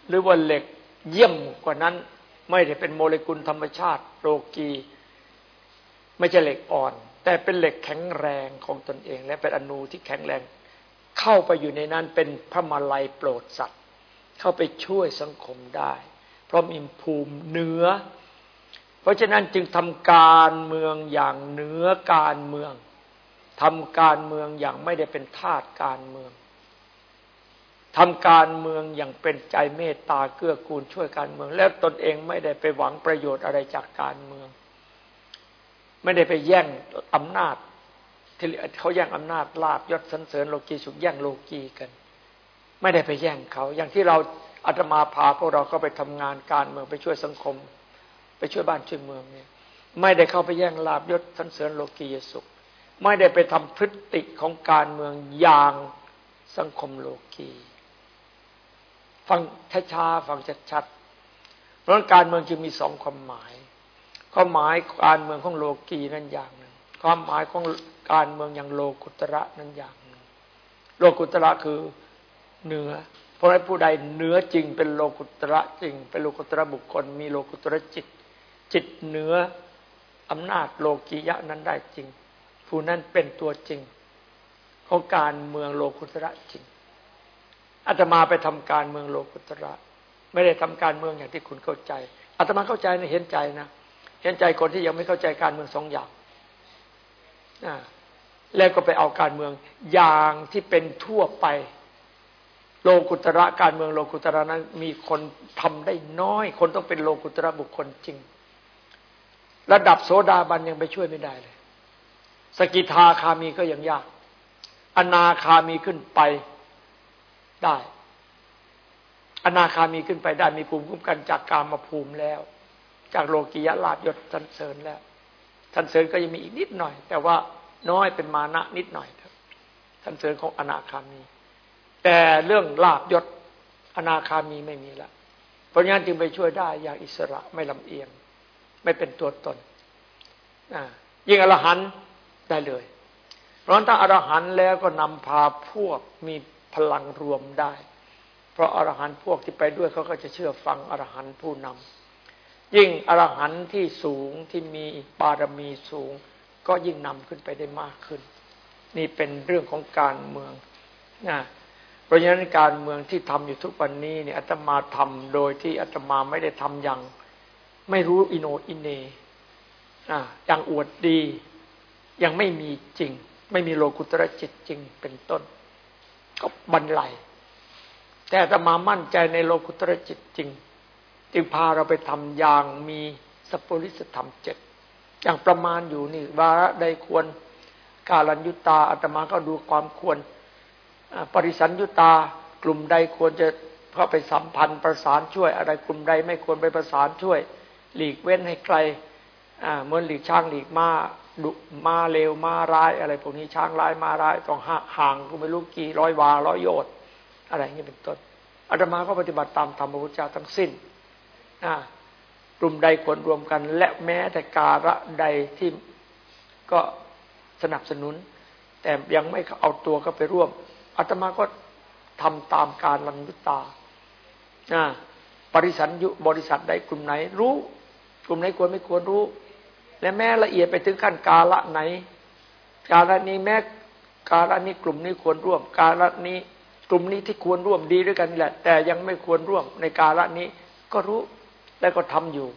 หรือว่าเหล็กเยี่ยมกว่านั้น ไม่ได้เป็นโมเลกุลธรรมชาติโลกีไม่ใช่เหล็กอ่อน แต่เป็นเหล็กแข็งแรงของตนเอง และเป็นอนูที่แข็งแรง เข้าไปอยู่ในนั้นเป็นพระมาลัยโปรดสัตว์ เข้าไปช่วยสังคมได้ เพราะมีภูมิเหนือ เพราะฉะนั้นจึงทำการเมืองอย่างเหนือการเมืองทำการเมืองอย่างไม่ได้เป็นทาสการเมืองทำการเมืองอย่างเป็นใจเมตตาเกื้อกูลช่วยการเมือง แล้วตนเองไม่ได้ไปหวังประโยชน์อะไรจากการเมือง ไม่ได้ไปแย่งอำนาจที่เขาแย่งอำนาจลาบยศสันเสริญโลกีสุขแย่งโลกีกัน ไม่ได้ไปแย่งเขา อย่างที่เราอาตมาพาพวกเราก็ไปทำงานการเมืองไปช่วยสังคม ไปช่วยบ้านช่วยเมืองเนี่ย ไม่ได้เข้าไปแย่งลาบยศสันเสริญโลกียสุข ไม่ได้ไปทำพฤติของการเมืองอย่างสังคมโลกีฟังช้าๆฟังชัดๆเพราะการเมืองจึงมีสองความหมายความหมายการเมืองของโลกีนั่นอย่างหนึ่งความหมายของการเมืองอย่างโลกุตระนั่นอย่างหนึ่งโลกุตระคือ เหนือ เพราะฉะนั้นผู้ใดเหนือจริงเป็นโลกุตระจริง เป็นโลกุตระบุคคล มีโลกุตระจิต จิตเหนืออำนาจโลกียะนั้นได้จริง ผู้นั้นเป็นตัวจริง ของการเมืองโลกุตระจริงอาตมาไปทำการเมืองโลกุตระ ไม่ได้ทำการเมืองอย่างที่คุณเข้าใจอาตมาเข้าใจนะเห็นใจนะเห็นใจคนที่ยังไม่เข้าใจการเมืองสองอย่างแล้วก็ไปเอาการเมืองอย่างที่เป็นทั่วไป ลกุตระการเมืองโลกุตระนั้น มีคนทำได้น้อย คนต้องเป็นโลกุตระบุคคลจริง ระดับโสดาบันยังไปช่วยไม่ได้เลย สกิทาคามีก็ยังยาก อนาคามีขึ้นไปได้ อนาคามีขึ้นไปได้มีภูมิคุ้มกันจากกามาภูมิแล้ว จากโลกิยะลาบยศสันเสริญแล้วสันเสริญก็ยังมีอีกนิดหน่อย แต่ว่าน้อยเป็นมานะนิดหน่อยสันเสริญของอนาคามี แต่เรื่องลาบยศอนาคามีไม่มีละเพราะงั้นจึงไปช่วยได้อย่างอิสระไม่ลำเอียง ไม่เป็นตัวตนยิ่งอรหันต์ได้เลย เพราะถ้าอรหันต์แล้วก็นำพาพวกมีพลังรวมได้ เพราะอรหันต์พวกที่ไปด้วยเขาก็จะเชื่อฟังอรหันต์ผู้นำยิ่งอรหันต์ที่สูงที่มีบารมีสูง ก็ยิ่งนำขึ้นไปได้มากขึ้น นี่เป็นเรื่องของการเมืองนะ เพราะฉะนั้นการเมืองที่ทำอยู่ทุกวันนี้เนี่ยอาตมาทำโดยที่อาตมาไม่ได้ทำอย่าง ไม่รู้อิโหน่อิเหน่อ่าอย่างอวดดี ยังไม่มีจริง ไม่มีโลกุตระจิตจริงเป็นต้น ก็บรรลัยแต่อาตมามั่นใจในโลกุตระจิตจริง จึงพาเราไปทำอย่างมีสปุริสธรรมเจ็ดอย่างประมาณอยู่นี่วาระใดควร กาลัญยุตาอาตมาก็ดูความควร ปริสัญยุตากลุ่มใดควรจะเข้าไปสัมพันธ์ประสานช่วย อะไรกลุ่มใดไม่ควรไปประสานช่วย หลีกเว้นให้ไกลเหมือนหลีกช่างหลีกมาดุมาเลวมาร้าย อะไรพวกนี้ช้างร้ายมาร้ายต้องห่างก็ไม่รู้กี่ร้อยวาร้อยโยชน์อะไรอย่างนี้เป็นต้นอาตมาก็ปฏิบัติตามธรรมพุทธเจ้าทั้งสิ้นกลุ่มใดควรรวมกัน และแม้แต่การะใดที่ก็สนับสนุน แต่ยังไม่เอาตัวก็ไปร่วม อาตมาก็ทำตามการลันุตาปริสันยุบริษัทใดกลุ่มไหน รู้ กลุ่มไหนควรไม่ควรรู้ และแม้ละเอียดไปถึงขั้นกาละไหน กาละนี้แม้กาละนี้กลุ่มนี้ควรร่วม กาละนี้กลุ่มนี้ที่ควรร่วมดีด้วยกันแหละ แต่ยังไม่ควรร่วมในกาละนี้ก็รู้และก็ทำอยู่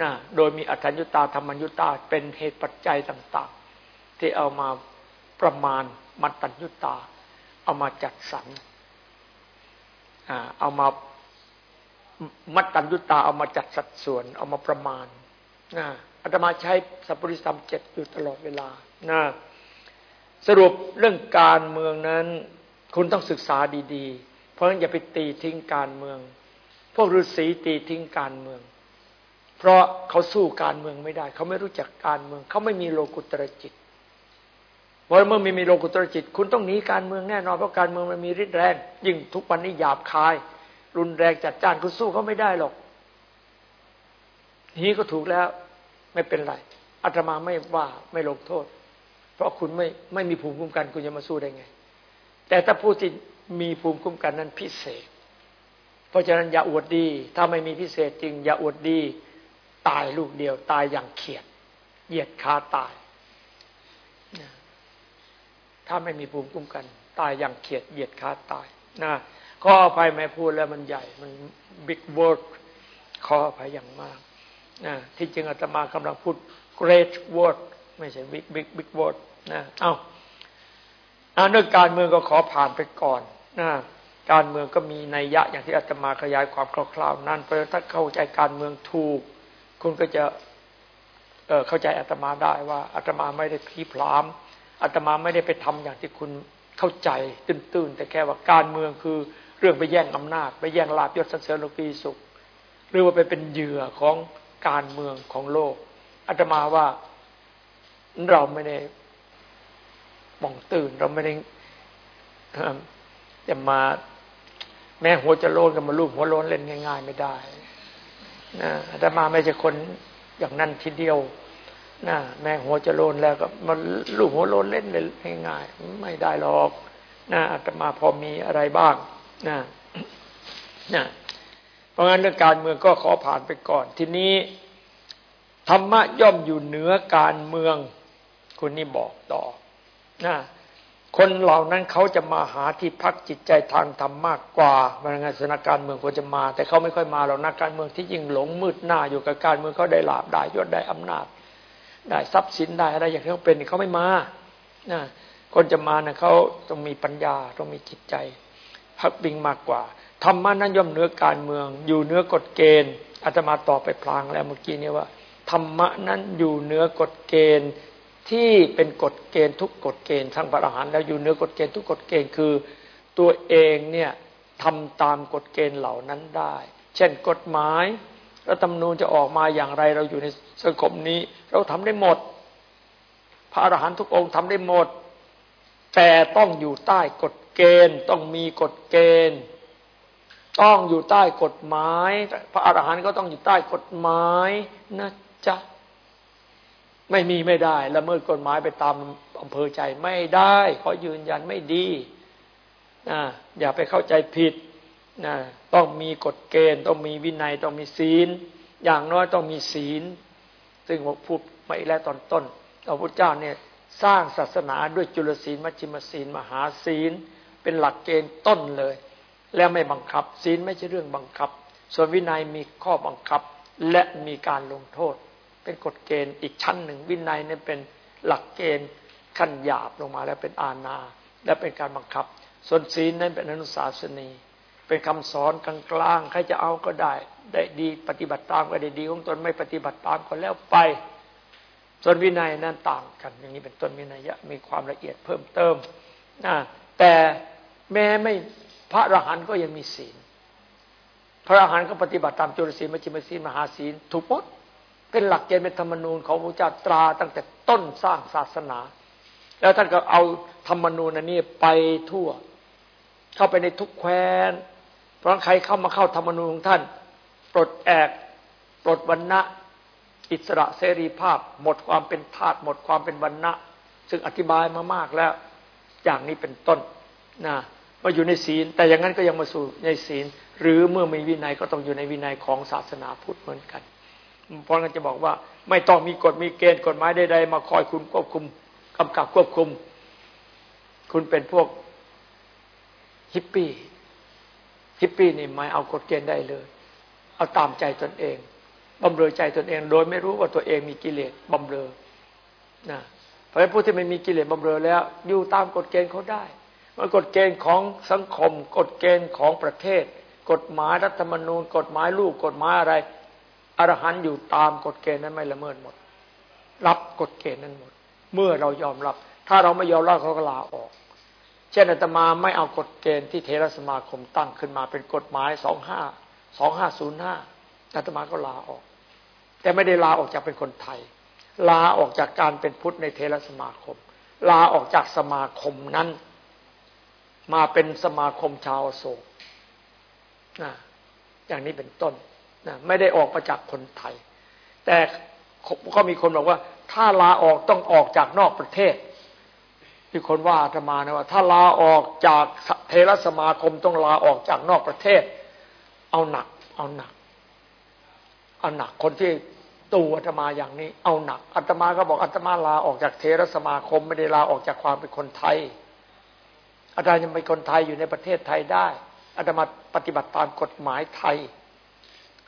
นะโดยมีอััญญุตาธรรมัญญุตาเป็นเหตุปัจจัยต่าง ๆ ที่เอามาประมาณมัตตัญญุตา เอามาจัดสรรเอามามัตตัญญุตาเอามาจัดสัดส่วน เอามาประมาณนะอาตมาใช้สัพพุริสัมเจ็ดอยู่ตลอดเวลานะสรุปเรื่องการเมืองนั้น คุณต้องศึกษาดีๆ เพราะฉะนั้นอย่าไปตีทิ้งการเมือง พวกฤาษีตีทิ้งการเมือง เพราะเขาสู้การเมืองไม่ได้ เขาไม่รู้จักการเมือง เขาไม่มีโลกุตรจิต เพราะเมื่อม่มีโลกุตรจิต คุณต้องหนีการเมืองแน่นอนเพราะการเมืองมันมีฤทธิ์แรง ยิ่งทุกวันนี้หยาบคาย รุนแรงจัดจ้านคุณสู้เขาไม่ได้หรอกหนีก็ถูกแล้วไม่เป็นไรอาตมาไม่ว่าไม่ลงโทษ เพราะคุณไม่ไม่มีภูมิคุ้มกัน คุณจะมาสู้ได้ไง แต่ถ้าผู้ที่มีภูมิคุ้มกันนั้นพิเศษ เพราะฉะนั้นอย่าอวดดี ถ้าไม่มีพิเศษจริง อย่าอวดดี ตายลูกเดียว ตายอย่างเขียด เหยียดคาตาย ถ้าไม่มีภูมิคุ้มกัน ตายอย่างเขียดเหยียดคาตายนะข้ออภัยไม่พูดแล้วมันใหญ่มันบิ๊กเวิร์ดข้ออภัยอย่างมากนะที่จริงอาตมากำลังพูด great word ไม่ใช่ big big big word นะเอาเอาเรื่องการเมืองก็ขอผ่านไปก่อนนะการเมืองก็มีนัยยะอย่างที่อาตมาขยายความคร่าวๆ นั้นเพราะถ้าเข้าใจการเมืองถูก คุณก็จะเเข้าใจอาตมาได้ว่าอาตมาไม่ได้พีพราม อาตมาไม่ได้ไปทำอย่างที่คุณเข้าใจตื้นๆ แต่แค่ว่าการเมืองคือเรื่องไปแย่งอำนาจ ไปแย่งลาบยศสันเสริญโลกีสุข หรือว่าไปเป็นเหยื่อของการเมืองของโลกอาตมาว่าเราไม่ได้มองตื่น เราไม่ได้จะมา แม่หัวจะโลนกับมาลูกหัวโลนเล่นง่าย ๆ ไม่ได้นะอาตมาไม่ใช่คนอย่างนั้นทีเดียว นะแม่หัวจะโลนแล้วก็มาลูกหัวโลนเล่นเลยง่ายๆไม่ได้หรอกนะอาตมาพอมีอะไรบ้างนะนะเพราะงั้นเรื่องการเมืองก็ขอผ่านไปก่อน ทีนี้ธรรมะย่อมอยู่เหนือการเมือง คุณนี่บอกต่อนะคนเหล่านั้นเขาจะมาหาที่พักจิตใจทางธรรมมากกว่าพนักงานสถานการเมืองควรจะมา แต่เขาไม่ค่อยมาหรอกนักการเมืองที่ยิ่งหลงมืดหน้าอยู่กับการเมืองเขาได้ลาบได้ยศได้อำนาจ ได้ทรัพย์สินได้อะไรอย่างที่เขาเป็นเขาไม่มานะคนจะมานะเขาต้องมีปัญญาต้องมีจิตใจ พักบิงมากกว่าธรรมะนั้นย่อมเหนือการเมือง อยู่เหนือกฎเกณฑ์อาตมาตอบไปพลางแล้วเมื่อกี้นี้ว่าธรรมะนั้นอยู่เหนือกฎเกณฑ์ที่เป็นกฎเกณฑ์ทุกกฎเกณฑ์ทั้งพระอรหันต์แล้วอยู่เหนือกฎเกณฑ์ทุกกฎเกณฑ์คือ ตัวเองเนี่ยทำตามกฎเกณฑ์เหล่านั้นได้ เช่นกฎหมาย รัฐธรรมนูญจะออกมาอย่างไร เราอยู่ในสังคมนี้ เราทำได้หมด พระอรหันต์ทุกองค์ทำได้หมด แต่ต้องอยู่ใต้กฎเกณฑ์ ต้องมีกฎเกณฑ์ ต้องอยู่ใต้กฎหมาย พระอรหันต์ก็ต้องอยู่ใต้กฎหมายนะจ๊ะไม่มีไม่ได้ละเมิดกฎหมายไปตามอำเภอใจไม่ได้ ขอยืนยันไม่ดีนะอย่าไปเข้าใจผิด นะต้องมีกฎเกณฑ์ ต้องมีวินัยต้องมีศีล อย่างน้อยต้องมีศีล ซึ่งผมพูดมาอีกแล้วตอนต้นพระพุทธเจ้าเนี่ยสร้างศาสนาด้วยจุลศีลมัชฌิมศีล มหาศีล เป็นหลักเกณฑ์ต้นเลย แล้วไม่บังคับ ศีลไม่ใช่เรื่องบังคับ ส่วนวินัยมีข้อบังคับและมีการลงโทษ เป็นกฎเกณฑ์อีกชั้นหนึ่งวินัยเนี่ยเป็นหลักเกณฑ์ขั้นหยาบลงมาแล้วเป็นอาณาและเป็นการบังคับ ส่วนศีลนั้นเป็นอนุสาสนี เป็นคำสอนกลางๆใครจะเอาก็ได้ ได้ดีปฏิบัติตามก็ได้ดีของตนไม่ปฏิบัติตามก็แล้วไป ส่วนวินัยนั้นต่างกัน อย่างนี้เป็นต้นวินัยมีความละเอียดเพิ่มเติมนะแต่แม้ไม่พระอรหันต์ก็ยังมีศีล พระอรหันต์ก็ปฏิบัติตามจุลศีลมจิมศีลมหาศีลถูกหมดเป็นหลักเกณฑ์เป็นธรรมนูญของพระเจ้าตราตั้งแต่ต้นสร้างศาสนา แล้วท่านก็เอาธรรมนูญอันนี้ไปทั่ว เข้าไปในทุกแคว้น เพราะใครเข้ามาเข้าธรรมนูญของท่าน ปลดแอกปลดวันณะอิสระเสรีภาพ หมดความเป็นทาสหมดความเป็นวันณะ ซึ่งอธิบายมามากแล้ว อย่างนี้เป็นต้นนะมาอยู่ในศีล แต่อย่างนั้นก็ยังมาสู่ในศีล หรือเมื่อมีวินัยก็ต้องอยู่ในวินัยของศาสนาพุทธเหมือนกันเพราะงั้นจะบอกว่า ไม่ต้องมีกฎมีเกณฑ์กฎหมายใดๆมาคอยคุณควบคุมกำกับควบคุม คุณเป็นพวกฮิปปี้ ฮิปปี้นี่หมายเอากฎเกณฑ์ได้เลย เอาตามใจตนเองบำเรอใจตนเอง โดยไม่รู้ว่าตัวเองมีกิเลสบำเรอนะเพราะฉะนั้นผู้ที่ไม่มีกิเลสบำเรอแล้ว อยู่ตามกฎเกณฑ์เขาได้ว่ากฎเกณฑ์ของสังคม กฎเกณฑ์ของประเทศ กฎหมายรัฐธรรมนูญ กฎหมายลูกกฎหมายอะไรอรหันต์อยู่ตามกฎเกณฑ์นั้นไม่ละเมิดหมด รับกฎเกณฑ์นั้นหมด เมื่อเรายอมรับ ถ้าเราไม่ยอมรับเขาก็ลาออก เช่นอาตมาไม่เอากฎเกณฑ์ที่เทรสมาคมตั้งขึ้นมาเป็นกฎหมายสองห้าสองห้าศูนย์ห้าอาตมาก็ลาออก แต่ไม่ได้ลาออกจากเป็นคนไทย ลาออกจากการเป็นพุทธในเทรสมาคม ลาออกจากสมาคมนั้น มาเป็นสมาคมชาวโศกนะอย่างนี้เป็นต้นนะไม่ได้ออกมาจากคนไทย แต่ก็มีคนบอกว่า ถ้าลาออกต้องออกจากนอกประเทศ มีคนว่าอาตมานะว่า ถ้าลาออกจากเทรสมาคมต้องลาออกจากนอกประเทศ เอาหนัก เอาหนัก เอาหนักคนที่ตูอาตมาอย่างนี้ เอาหนักอาตมาก็บอกอาตมาลาออกจากเทรสมาคม ไม่ได้ลาออกจากความเป็นคนไทยอาจารย์ยังเป็นคนไทยอยู่ในประเทศไทยได้อาตมาปฏิบัติตามกฎหมายไทย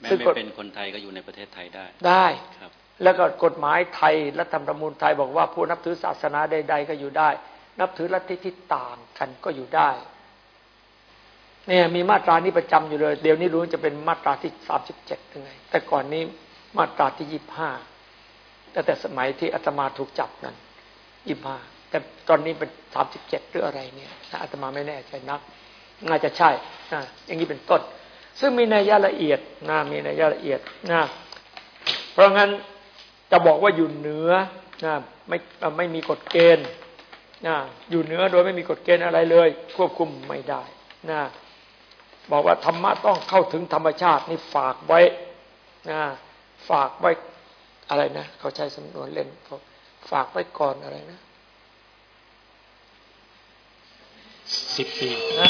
แม้ไม่เป็นคนไทยก็อยู่ในประเทศไทยได้ ได้ครับ แล้วก็กฎหมายไทยรัฐธรรมนูญไทยบอกว่าผู้นับถือศาสนาใดๆก็อยู่ได้ นับถือลัทธิที่ต่างกันก็อยู่ได้ เนี่ยมีมาตรานี้ประจำอยู่เลย เดี๋ยวนี้รู้จะเป็นมาตราที่สามสิบเจ็ดยังไง แต่ก่อนนี้มาตราที่ยี่ห้าแต่แต่สมัยที่อาตมาถูกจับนั้นยี่ห้าแต่ตอนนี้เป็นสามสิบเจ็ดหรืออะไรเนี่ยอาตมาไม่แน่ใจนักน่าจะใช่นะอย่างนี้เป็นต้น ซึ่งมีนัยยะละเอียดนะมีนัยยะละเอียดนะเพราะงั้นจะบอกว่าอยู่เหนือนะไม่ไม่มีกฎเกณฑ์ นะอยู่เหนือโดยไม่มีกฎเกณฑ์อะไรเลย ควบคุมไม่ได้นะบอกว่าธรรมะต้องเข้าถึงธรรมชาตินี่ฝากไว้นะฝากไว้อะไรนะเขาใช้สำนวนเล่นฝากไว้ก่อนอะไรนะสิบปีนะ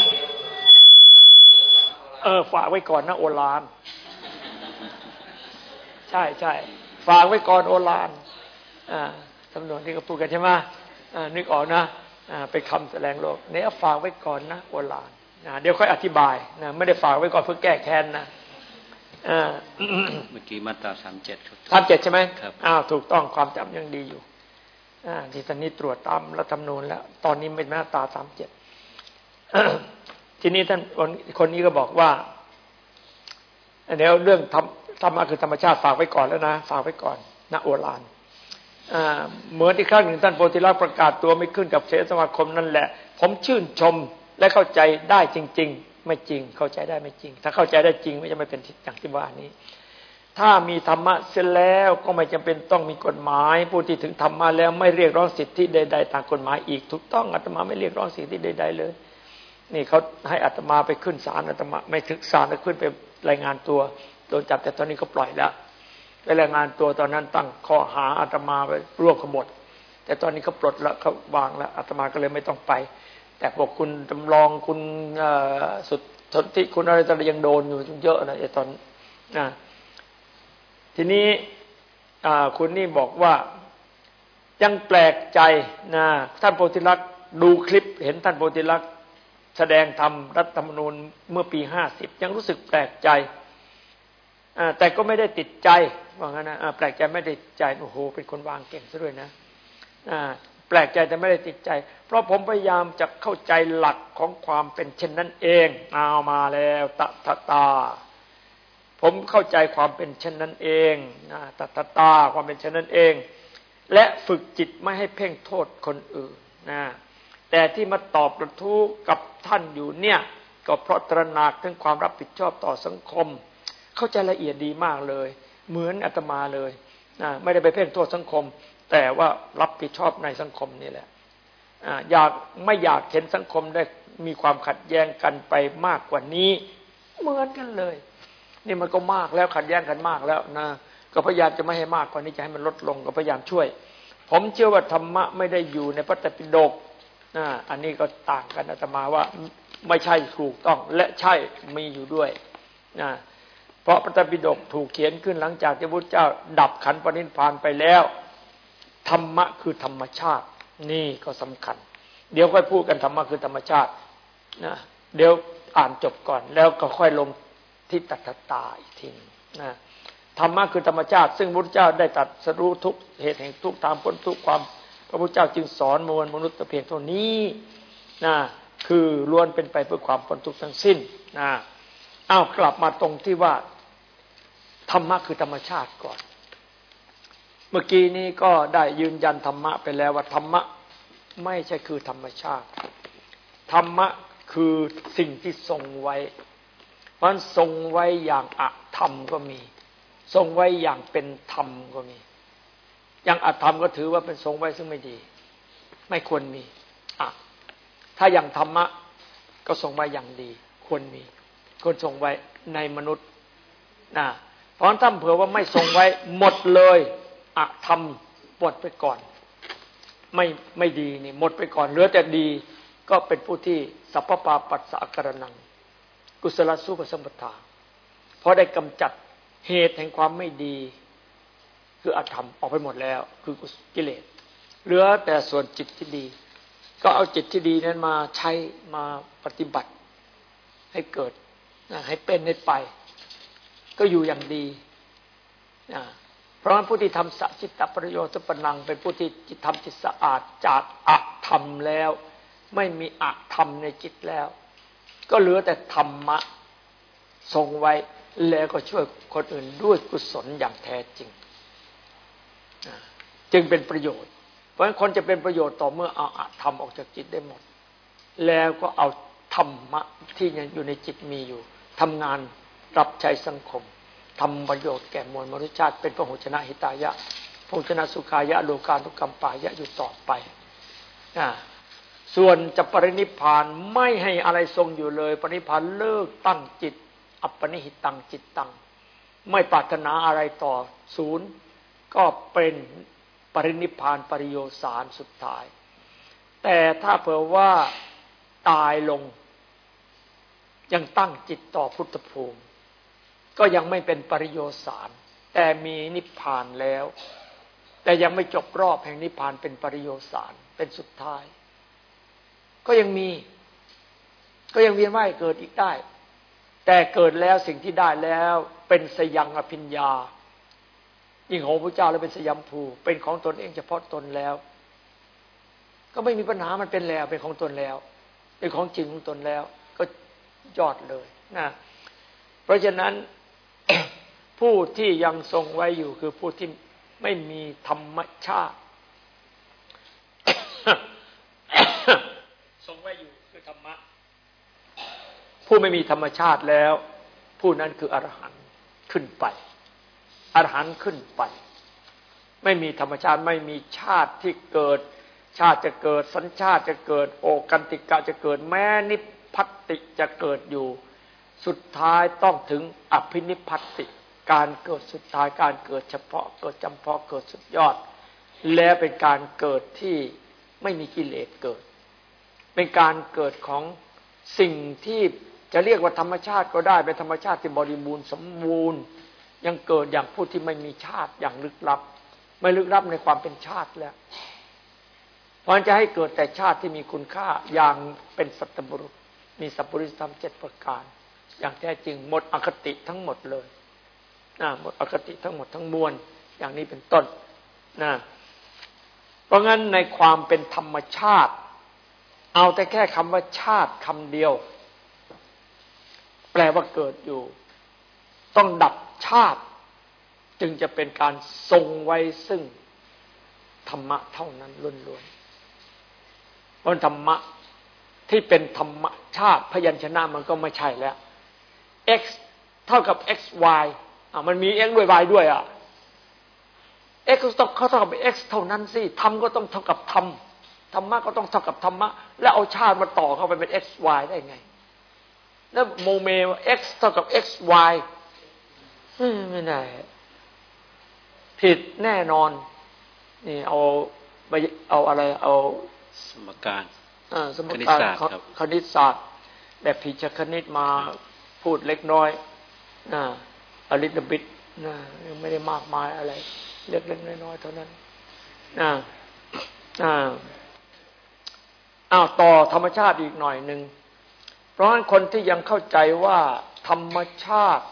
เออฝากไว้ก่อนนะ โอลาน ใช่ใช่ฝากไว้ก่อนโอลานอ่าสำนวนที่เขาพูดกันใช่ไหม นึกออกนะอ่าเป็นคำแสดงโลกเนี่ยฝากไว้ก่อนนะโอลานนะเดี๋ยวค่อยอธิบายนะไม่ได้ฝากไว้ก่อนเพื่อแก้แค้นนะอ่าเมื่อกี้มาตราสามเจ็ดครับสามเจ็ดใช่ไหมครับอ้าวถูกต้องความจำยังดีอยู่อ่าที่ตอนนี้ตรวจตามรัฐธรรมนูญแล้ว ตอนนี้เป็นมาตราสามเจ็ดทีนี้ท่านคนคนนี้ก็บอกว่าเดี๋ยวเรื่องธรรมธรรมะคือธรรมชาติฝากไว้ก่อนแล้วนะฝากไว้ก่อนนะโอฬารอ่า เหมือนที่ครั้งหนึ่งท่านโพธิลักษณ์ประกาศตัวไม่ขึ้นกับเสสมาคมนั่นแหละ ผมชื่นชมและเข้าใจได้จริง ๆ ไม่จริง เข้าใจได้ไม่จริง ถ้าเข้าใจได้จริงไม่จะไม่เป็นอย่างที่ว่านี้ ถ้ามีธรรมะเสร็จแล้วก็ไม่จำเป็นต้องมีกฎหมาย ผู้ที่ถึงธรรมะแล้วไม่เรียกร้องสิทธิใดๆตามกฎหมายอีกถูกต้องอาตมาไม่เรียกร้องสิทธิใด ๆ เลย นี่เขาให้อาตมาไปขึ้นศาลอาตมาไม่ถึงศาลแล้วขึ้นไปรายงานตัวโดนจับแต่ตอนนี้ก็ปล่อยแล้ว ไปรายงานตัวตอนนั้นตั้งข้อหาอาตมาไปร่วมขบฏแต่ตอนนี้เขาปลดล้วเขาวางล้วอาตมาก็เลยไม่ต้องไป แต่พวกคุณจำลองคุณสุดสนธิคุณอะไรต่างยังโดนอยู่เยอะนะไอ้ตอนนะทีนี้คุณนี่บอกว่ายังแปลกใจนะท่านโพธิลักษณ์ดูคลิปเห็นท่านโพธิลักษณ์แสดงธรรมรัฐธรรมนูญเมื่อปีห้าสิบยังรู้สึกแปลกใจแต่ก็ไม่ได้ติดใจ ว่างั้นนะแปลกใจไม่ได้ติดใจโอ้โห เป็นคนวางเก่งซะด้วยนะแปลกใจแต่ไม่ได้ติดใจ เพราะผมพยายามจะเข้าใจหลักของความเป็นเช่นนั้นเองเอามาแล้วตตตา ผมเข้าใจความเป็นเช่นนั้นเองตตตาความเป็นเช่นนั้นเอง และฝึกจิตไม่ให้เพ่งโทษคนอื่นนะแต่ที่มาตอบกระทู้กับท่านอยู่เนี่ย ก็เพราะตระหนักถึงความรับผิดชอบต่อสังคม เข้าใจละเอียดดีมากเลย เหมือนอาตมาเลยนะไม่ได้ไปเพ่งโทษสังคม แต่ว่ารับผิดชอบในสังคมนี่แหละอยากไม่อยากเห็นสังคมได้มีความขัดแย้งกันไปมากกว่านี้เหมือนกันเลย นี่มันก็มากแล้วขัดแย้งกันมากแล้วนะก็พยายามจะไม่ให้มากกว่านี้จะให้มันลดลงก็พยายามช่วย ผมเชื่อว่าธรรมะไม่ได้อยู่ในพระตปิฎกนะอันนี้ก็ต่างกันอาตมาว่าไม่ใช่ถูกต้องและใช่มีอยู่ด้วยนะ เพราะพระไตรปิฎกถูกเขียนขึ้นหลังจากที่พระพุทธเจ้า ดับขันปรินิพานไปแล้ว ธรรมะคือธรรมชาติ นี่ก็สำคัญ เดี๋ยวค่อยพูดกันธรรมะคือธรรมชาตินะเดี๋ยวอ่านจบก่อน แล้วก็ค่อยลงที่ตัทตาอีกทีนะธรรมะคือธรรมชาติ ซึ่งพระพุทธเจ้าได้ตรัสรู้ทุกเหตุแห่งทุกทางพ้นทุกความ พระพุทธเจ้าจึงสอนมวลมนุษย์แต่เพียงเท่านี้นะคือล้วนเป็นไปเพื่อความพ้นทุกข์ทั้งสิ้นนะอ้าวกลับมาตรงที่ว่า ธรรมะคือธรรมชาติก่อน เมื่อกี้นี้ก็ได้ยืนยันธรรมะไปแล้วว่าธรรมะไม่ใช่คือธรรมชาติ ธรรมะคือสิ่งที่ทรงไว้มันทรงไว้อย่างอะธรรมก็มี ทรงไว้อย่างเป็นธรรมก็มี อย่างอธรรมก็ถือว่าเป็นทรงไว้ซึ่งไม่ดี ไม่ควรมีอะถ้าอย่างธรรมะก็ทรงไว้อย่างดี ควรมีควรทรงไว้ในมนุษย์นะ เพราะถ้าเผื่อว่าไม่ทรงไว้หมดเลยอะธรรมหมดไปก่อน ไม่ไม่ดีนี่หมดไปก่อนเหลือแต่ดีก็เป็นผู้ที่สัพพปาปัสสะกระนัง กุศลสุปสมปทาเพราะได้กำจัดเหตุแห่งความไม่ดี คืออธรรมออกไปหมดแล้ว คือกิเลสเหลือแต่ส่วนจิตที่ดี ก็เอาจิตที่ดีนั้นมาใช้มาปฏิบัติ ให้เกิดให้เป็นให้ไป ก็อยู่อย่างดีเพราะฉะนั้นผู้ที่ทำสัจิตประโยชน์ปนัง เป็นผู้ที่จิตทำจิตสะอาดจากอะธรรมแล้ว ไม่มีอะธรรมในจิตแล้ว ก็เหลือแต่ธรรมะทรงไว้แล้วก็ช่วยคนอื่นด้วยกุศลอย่างแท้จริง จึงเป็นประโยชน์ เพราะฉะนั้นคนจะเป็นประโยชน์ต่อเมื่อเอาอะธรรมออกจากจิตได้หมด แล้วก็เอาธรรมะที่ยังอยู่ในจิตมีอยู่ทำงาน รับใช้สังคมทำประโยชน์แก่มวลมนุษยชาติเป็นพระหุชนะหิตายะพระหุชนะสุขายะโลกาทุกกรรมปายะอยู่ต่อไปส่วนจะปรินิพานไม่ให้อะไรทรงอยู่เลย ปรินิพานเลิกตั้งจิต อัปปนิหิตังจิตตัง ไม่ปรารถนาอะไรต่อศูนย์ ก็เป็นปรินิพานปริโยสารสุดท้าย แต่ถ้าเผื่อว่าตายลง ยังตั้งจิตต่อพุทธภูมิ ก็ยังไม่เป็นปริโยสาร แต่มีนิพพานแล้ว แต่ยังไม่จบรอบแห่งนิพพานเป็นปริโยสารเป็นสุดท้าย ก็ยังมี ก็ยังเวียนว่ายเกิดอีกได้ แต่เกิดแล้วสิ่งที่ได้แล้วเป็นสยังอภิญญายิ่งของพระเจ้าแล้วเป็นสยามภูเป็นของตนเองเฉพาะตนแล้ว ก็ไม่มีปัญหามันเป็นแล้วเป็นของตนแล้ว เป็นของจริงของตนแล้ว ก็ยอดเลยนะเพราะฉะนั้น ผู้ที่ยังทรงไว้อยู่คือผู้ที่ไม่มีธรรมชาติ ทรงไว้อยู่คือธรรมะ ผู้ไม่มีธรรมชาติแล้ว ผู้นั้นคืออรหันต์ขึ้นไป อรหันต์ขึ้นไป ไม่มีธรรมชาติไม่มีชาติที่เกิด ชาติจะเกิด สัญชาติจะเกิด โอกันติกะจะเกิด แม้นิพพัติจะเกิดอยู่ สุดท้ายต้องถึงอภินิพัติการเกิดสุดท้ายการเกิดเฉพาะเกิดจำเพาะเกิดสุดยอด และเป็นการเกิดที่ไม่มีกิเลสเกิด เป็นการเกิดของสิ่งที่จะเรียกว่าธรรมชาติก็ได้เป็นธรรมชาติที่บริบูรณ์สมบูรณ์ ยังเกิดอย่างผู้ที่ไม่มีชาติอย่างลึกลับ ไม่ลึกลับในความเป็นชาติแล้ว เพราะจะให้เกิดแต่ชาติที่มีคุณค่าอย่างเป็นสัตบุรุษ มีสัพพุริธรรมเจ็ดประการ อย่างแท้จริงหมดอคติทั้งหมดเลยนะหมดอคติทั้งหมดทั้งมวลอย่างนี้เป็นต้นนะเพราะงั้นในความเป็นธรรมชาติ เอาแต่แค่คำว่าชาติคำเดียว แปลว่าเกิดอยู่ ต้องดับชาติ จึงจะเป็นการทรงไว้ซึ่งธรรมะเท่านั้นล้วนๆเพราะธรรมะที่เป็นธรรมชาติพยัญชนะมันก็ไม่ใช่แล้ว x เท่ากับ x y อะมันมี x ด้วย y ด้วยอะ x ก็ต้องเขาเท่ากับ x เท่านั้นสิธรรมก็ต้องเท่ากับธรรมธรรมะก็ต้องเท่ากับธรรมะ แล้วเอาชาติมาต่อเข้าไปเป็น x y ได้ไง แล้วโมเม x เท่ากับ x y ไม่ได้ผิดแน่นอน นี่เอาไปเอาอะไร เอาสมการสมการคณิตศาสตร์แบบพิชคณิตมา พูดเล็กน้อยนะอลิตบิดนะยังไม่ได้มากมายอะไร เล็กๆน้อยๆเท่านั้นนะอ่าอ้าวต่อธรรมชาติอีกหน่อยหนึ่ง เพราะฉะนั้นคนที่ยังเข้าใจว่าธรรมชาติ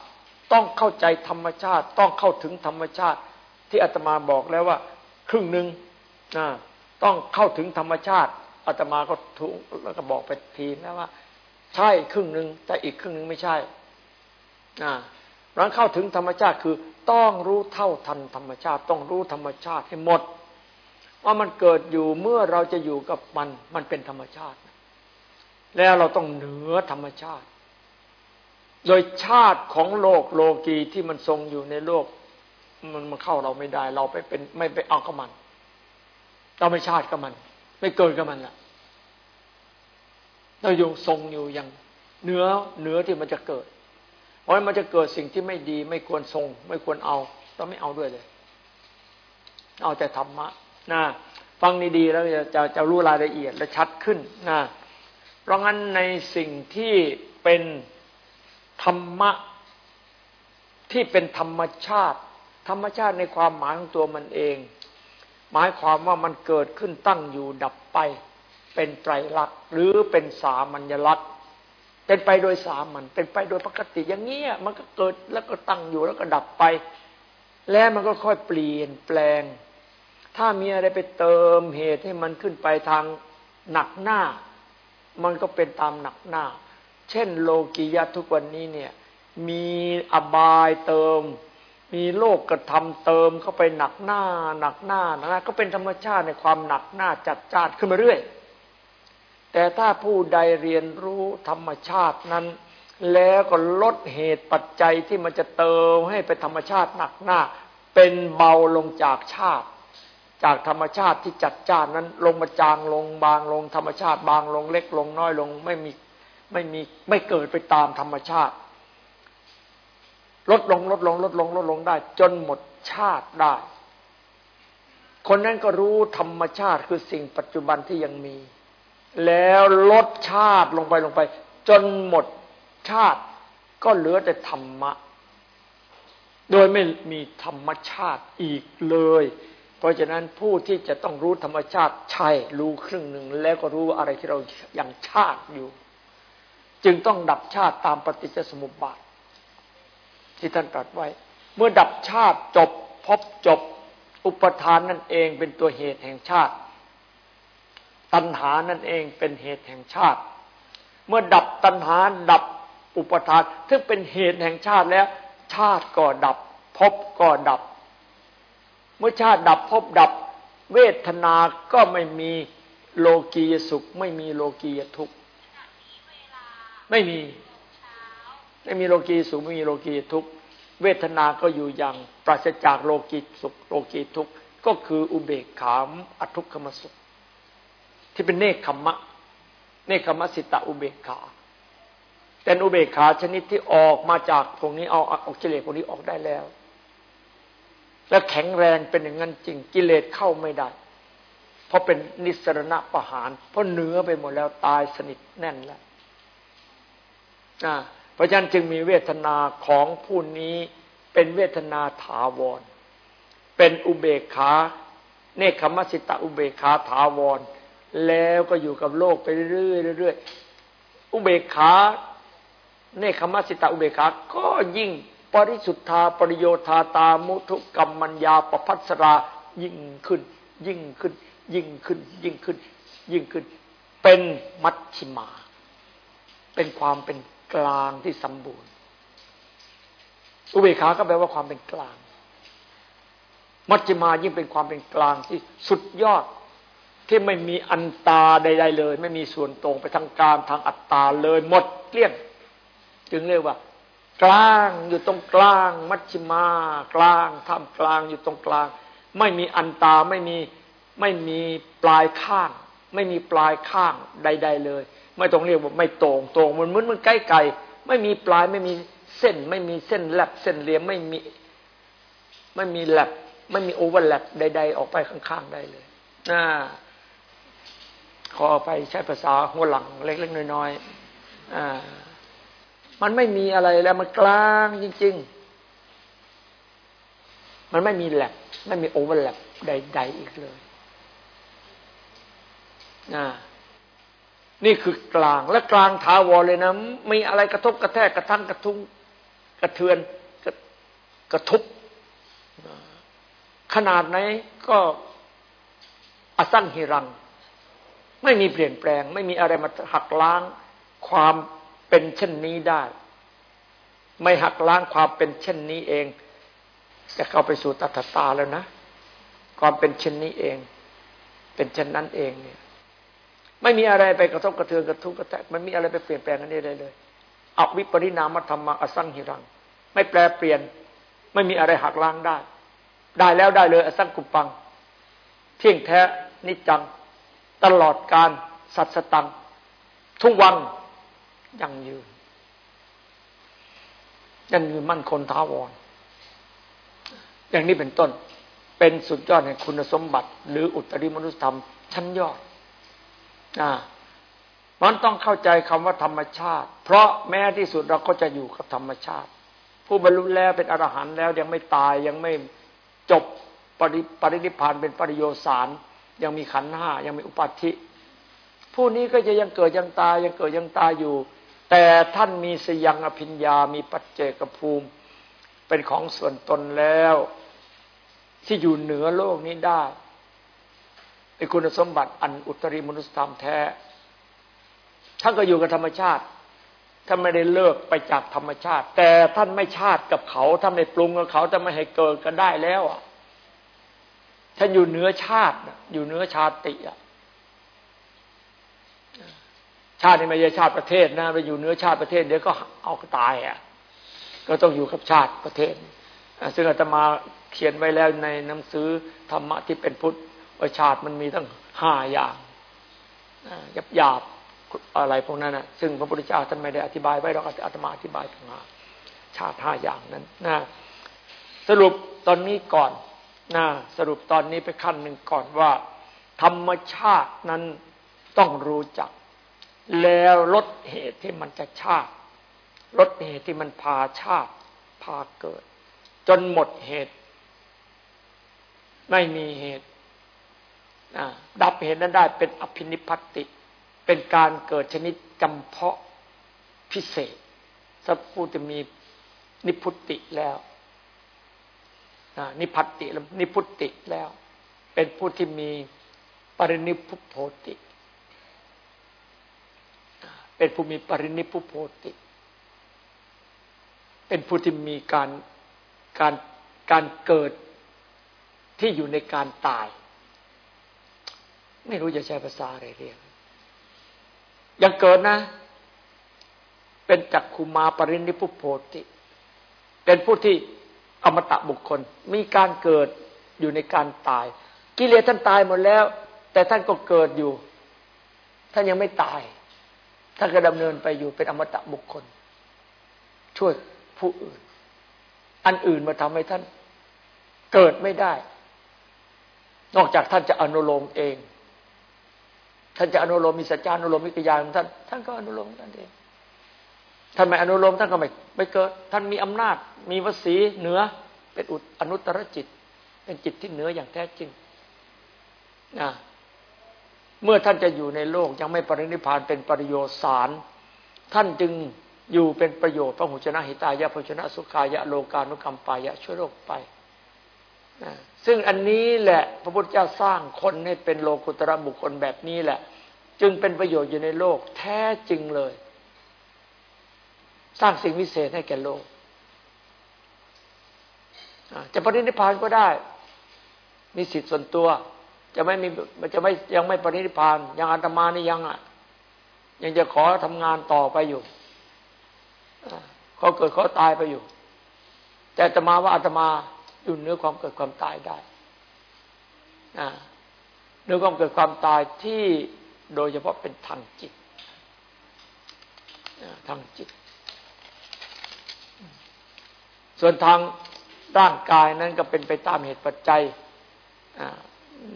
ต้องเข้าใจธรรมชาติ ต้องเข้าถึงธรรมชาติ ที่อาตมาบอกแล้วว่า ครึ่งหนึ่งต้องเข้าถึงธรรมชาติอาตมาก็ถูกแล้วก็บอกไปทีนะว่า ใช่ครึ่งหนึ่งแต่อีกครึ่งหนึ่งไม่ใช่รังเข้าถึงธรรมชาติคือต้องรู้เท่าทันธรรมชาติ ต้องรู้ธรรมชาติให้หมด ว่ามันเกิดอยู่เมื่อเราจะอยู่กับมัน มันเป็นธรรมชาติ แล้วเราต้องเหนือธรรมชาติ โดยชาติของโลกโลกีที่มันทรงอยู่ในโลก มันมาเข้าเราไม่ได้ เราไปเป็นไม่ไปเอากับมัน เราไม่ชาติกับมัน ไม่เกิดกับมันละ เราอยู่ทรงอยู่อย่างเนื้อเนื้อที่มันจะเกิด เพราะมันจะเกิดสิ่งที่ไม่ดี ไม่ควรทรง ไม่ควรเอาเราไม่เอาด้วยเลย เอาแต่ธรรมะนะฟังดีๆแล้วจะจะจะรู้รายละเอียดและชัดขึ้นนะเพราะงั้นในสิ่งที่เป็นธรรมะที่เป็นธรรมชาติ ธรรมชาติในความหมายของตัวมันเอง หมายความว่ามันเกิดขึ้นตั้งอยู่ดับไป เป็นไตรลักษณ์หรือเป็นสามัญลักษณ์เป็นไปโดยสามัญเป็นไปโดยปกติอย่างนี้มันก็เกิดแล้วก็ตั้งอยู่แล้วก็ดับไป แล้วมันก็ค่อยเปลี่ยนแปลง ถ้ามีอะไรไปเติมเหตุให้มันขึ้นไปทางหนักหน้า มันก็เป็นตามหนักหน้า เช่น โลกียะทุกวันนี้เนี่ยมีอบายเติม มีโลกกระทำเติมเข้าไปหนักหน้า หนักหน้านะก็เป็นธรรมชาติในความหนักหน้าจัดจ้านขึ้นมาเรื่อย แต่ถ้าผู้ใดเรียนรู้ธรรมชาตินั้น แล้วก็ลดเหตุปัจจัยที่มันจะเติมให้เป็นธรรมชาติหนักหน้า เป็นเบาลงจากชาติ จากธรรมชาติที่จัดจ้านนั้น ลงมาจางลงบางลง ธรรมชาติบางลงเล็กลงน้อยลงไม่มีไม่มีไม่เกิดไปตามธรรมชาติ ลดลงลดลงลดลงลดลงได้ จนหมดชาติได้ คนนั้นก็รู้ธรรมชาติคือสิ่งปัจจุบันที่ยังมี แล้วลดชาติลงไปลงไป จนหมดชาติก็เหลือแต่ธรรมะ โดยไม่มีธรรมชาติอีกเลย เพราะฉะนั้นผู้ที่จะต้องรู้ธรรมชาติใช่รู้ครึ่งหนึ่งแล้วก็รู้อะไรที่เรายังชาติอยู่ จึงต้องดับชาติตามปฏิจจสมุปบาท ที่ท่านตรัสไว้ เมื่อดับชาติจบพบจบ อุปทานนั่นเองเป็นตัวเหตุแห่งชาติ ตัณหานั่นเองเป็นเหตุแห่งชาติ เมื่อดับตัณหาดับอุปทานซึ่งเป็นเหตุแห่งชาติแล้ว ชาติก็ดับภพก็ดับ เมื่อชาติดับภพดับ เวทนาก็ไม่มีโลกียสุข ไม่มีโลกียทุกข์ไม่มี ไม่มีโลกีสุขไม่มีโลกียทุกข์เวทนาก็อยู่อย่างปราศจากโลกีสุขโลกีทุกข์ก็คืออุเบกขามอทุกขมสุข ที่เป็นเนคขมะเนคขมสิตะอุเบกขาแต่อุเบกขาชนิดที่ออกมาจากพวกนี้เอาออกกิเลสพวกนี้ออกได้แล้ว และแข็งแรงเป็นอย่างนั้นจริงกิเลสเข้าไม่ได้ เพราะเป็นนิสรณะประหาร เพราะเนื้อไปหมดแล้วตายสนิทแน่นแล้วเพราะฉะนั้นจึงมีเวทนาของผู้นี้เป็นเวทนาถาวร เป็นอุเบกขาเนคขมสิตะอุเบกขาถาวร แล้วก็อยู่กับโลกไปเรื่อยๆอุเบกขาเนคขมัสิตะอุเบกขา ก็ยิ่งปริสุทธาปริโยธาตามุทุกรรมัญญาปพัสรา ยิ่งขึ้น ยิ่งขึ้น ยิ่งขึ้น ยิ่งขึ้น ยิ่งขึ้น เป็นมัชชิมา เป็นความเป็นกลางที่สมบูรณ์ อุเบกขาก็แปลว่าความเป็นกลาง มัชฌิมายิ่งเป็นความเป็นกลางที่สุดยอด ที่ไม่มีอันตาใด ๆ เลย ไม่มีส่วนตรงไปทางการทางอัตตาเลยหมดเกลี้ยงจึงเรียกว่า กลางอยู่ตรงกลางมัชฌิมา กลางท่ามกลางอยู่ตรงกลาง ไม่มีอันตาไม่มีไม่มีปลายข้าง ไม่มีปลายข้างใด ๆ เลย ไม่ต้องเรียกว่าไม่ตรงตรงมันเหมือนมันใกล้ไกลไม่มีปลายไม่มีเส้น ไม่มีเส้น lap เส้นเหลี่ยมไม่มีไม่มี lap ไม่มี overlap ใด ๆ ออกไปข้างๆได้เลยนะ ขอไปใช้ภาษาหัวหลังเล็กๆน้อยๆอ่า มันไม่มีอะไรแล้วมันกลางจริง ๆ มันไม่มี lap ไม่มี overlap ใดๆอีกเลยนะนี่คือกลางและกลางถาวรเลยนะมีอะไรกระทบกระแทกกระทั่งกระทุ้งกระเทือนกระกระทุบขนาดไหนก็อสั่งหิรัง ไม่มีเปลี่ยนแปลง ไม่มีอะไรมาหักล้างความเป็นเช่นนี้ได้ ไม่หักล้างความเป็นเช่นนี้เอง จะเข้าไปสู่ตัทตาแล้วนะ ความเป็นเช่นนี้เอง เป็นเช่นนั้นเองเนี่ย ไม่มีอะไรไปกระทบกระเทือนกระทุกกระแทกมันมีอะไรไปเปลี่ยนแปลงอันนี้ได้เลยอวิปริณามธรรมะอสังหิรัง ไม่แปลเปลี่ยน ไม่มีอะไรหักล้างได้ ได้แล้วได้เลย อสังกุปัง เที่ยงแท้นิจัง ตลอดการสัตสตัง ทุกวันยังยืนยังยืนมั่นคงท้าวร อย่างนี้เป็นต้น เป็นสุดยอดแห่งคุณสมบัติ หรืออุตริมนุษยธรรม ชั้นยอดนะมันต้องเข้าใจคำว่าธรรมชาติ เพราะแม้ที่สุดเราก็จะอยู่กับธรรมชาติ ผู้บรรลุแล้วเป็นอรหันต์แล้วยังไม่ตายยังไม่จบปริปรินิพานเป็นปริโยสาร ยังมีขันห้ายังมีอุปัติผู้นี้ก็จะยังเกิดยังตายยังเกิดยังตายอยู่ แต่ท่านมีสยังอภิญญา มีปัจเจกภูมิ เป็นของส่วนตนแล้ว ที่อยู่เหนือโลกนี้ได้เป็นคุณสมบัติอันอุตริมนุษยธรรมแท้ท่านก็อยู่กับธรรมชาติท่านไม่ได้เลิกไปจากธรรมชาติ แต่ท่านไม่ชาติกับเขาท่านไม่ปรุงกับเขาท่านไม่ให้เกิดกันได้แล้วอะ ท่านอยู่เหนือชาติ อยู่เหนือชาติอะชาตินี่ไม่ใช่ชาติประเทศนะไปอยู่เหนือชาติประเทศเดี๋ยวก็เอาตายอะ ก็ต้องอยู่กับชาติประเทศซึ่งอาตมาเขียนไว้แล้วในหนังสือธรรมะที่เป็นพุทธว่าชาติมันมีตั้งห้าอย่างยับหยาบอะไรพวกนั้นนะซึ่งพระพุทธเจ้าท่านไม่ได้อธิบายไว้เราอาตมาอธิบายถึงมาชาติห้าอย่างนั้นนะสรุปตอนนี้ก่อน นะสรุปตอนนี้ไปขั้นหนึ่งก่อนว่า ธรรมชาตินั้นต้องรู้จัก แล้วลดเหตุที่มันจะชาติลดเหตุที่มันพาชาติพาเกิด จนหมดเหตุ ไม่มีเหตุดับเหตุนั้นได้เป็นอภินิพัติ เป็นการเกิดชนิดจำเพาะพิเศษถ้าผู้จะมีนิพุติแล้ว นิพัติแล้วนิพุติแล้ว เป็นผู้ที่มีปรินิพุโพติ เป็นผู้มีปรินิพุโพติ เป็นผู้ที่มีการการการเกิดที่อยู่ในการตาย ไม่รู้จะใช้ภาษาอะไรเรียกยังเกิดนะ เป็นจักขุมาปรินิพุโพติ เป็นผู้ที่ อมตะบุคคล มีการเกิดอยู่ในการตาย กิเลสท่านตายหมดแล้ว แต่ท่านก็เกิดอยู่ ท่านยังไม่ตาย ท่านก็ดำเนินไปอยู่เป็นอมตะบุคคล ช่วยผู้อื่น อันอื่นมาทำให้ท่านเกิดไม่ได้ นอกจากท่านจะอนุโลมเอง ท่านจะอนุโลมมีสัจจานุโลมมิกยาของท่าน ท่านก็อนุโลมท่านเอง ท่านไม่อนุโลมท่านก็ไม่ไม่เกิด ท่านมีอำนาจ มีวสีเหนือ เป็นอุอนุตตรจิต เป็นจิตที่เหนืออย่างแท้จริงนะเมื่อท่านจะอยู่ในโลกยังไม่ปรินิพานเป็นปริโยสารท่านจึงอยู่เป็นประโยชน์พระหุชนะหิตายะพระหุชนะสุขายะโลกานุกรรมปายะช่วยโลกไปนะซึ่งอันนี้แหละพระพุทธเจ้าสร้างคนให้เป็นโลกุตระบุคคลแบบนี้แหละ จึงเป็นประโยชน์อยู่ในโลกแท้จริงเลย สร้างสิ่งวิเศษให้แก่โลกจะปรินิพานก็ได้ มีสิทธิ์ส่วนตัว จะไม่มีจะไม่ยังไม่ปรินิพาน ยังอาตมานี่ยังอะ ยังจะขอทำงานต่อไปอยู่เขาเกิดเขาตายไปอยู่ แต่อาตมาว่าอาตมาอยู่เนื้อความเกิดความตายได้เนื้อความเกิดความตายที่โดยเฉพาะเป็นทางจิตทางจิต ส่วนทางร่างกายนั้นก็เป็นไปตามเหตุปัจจัย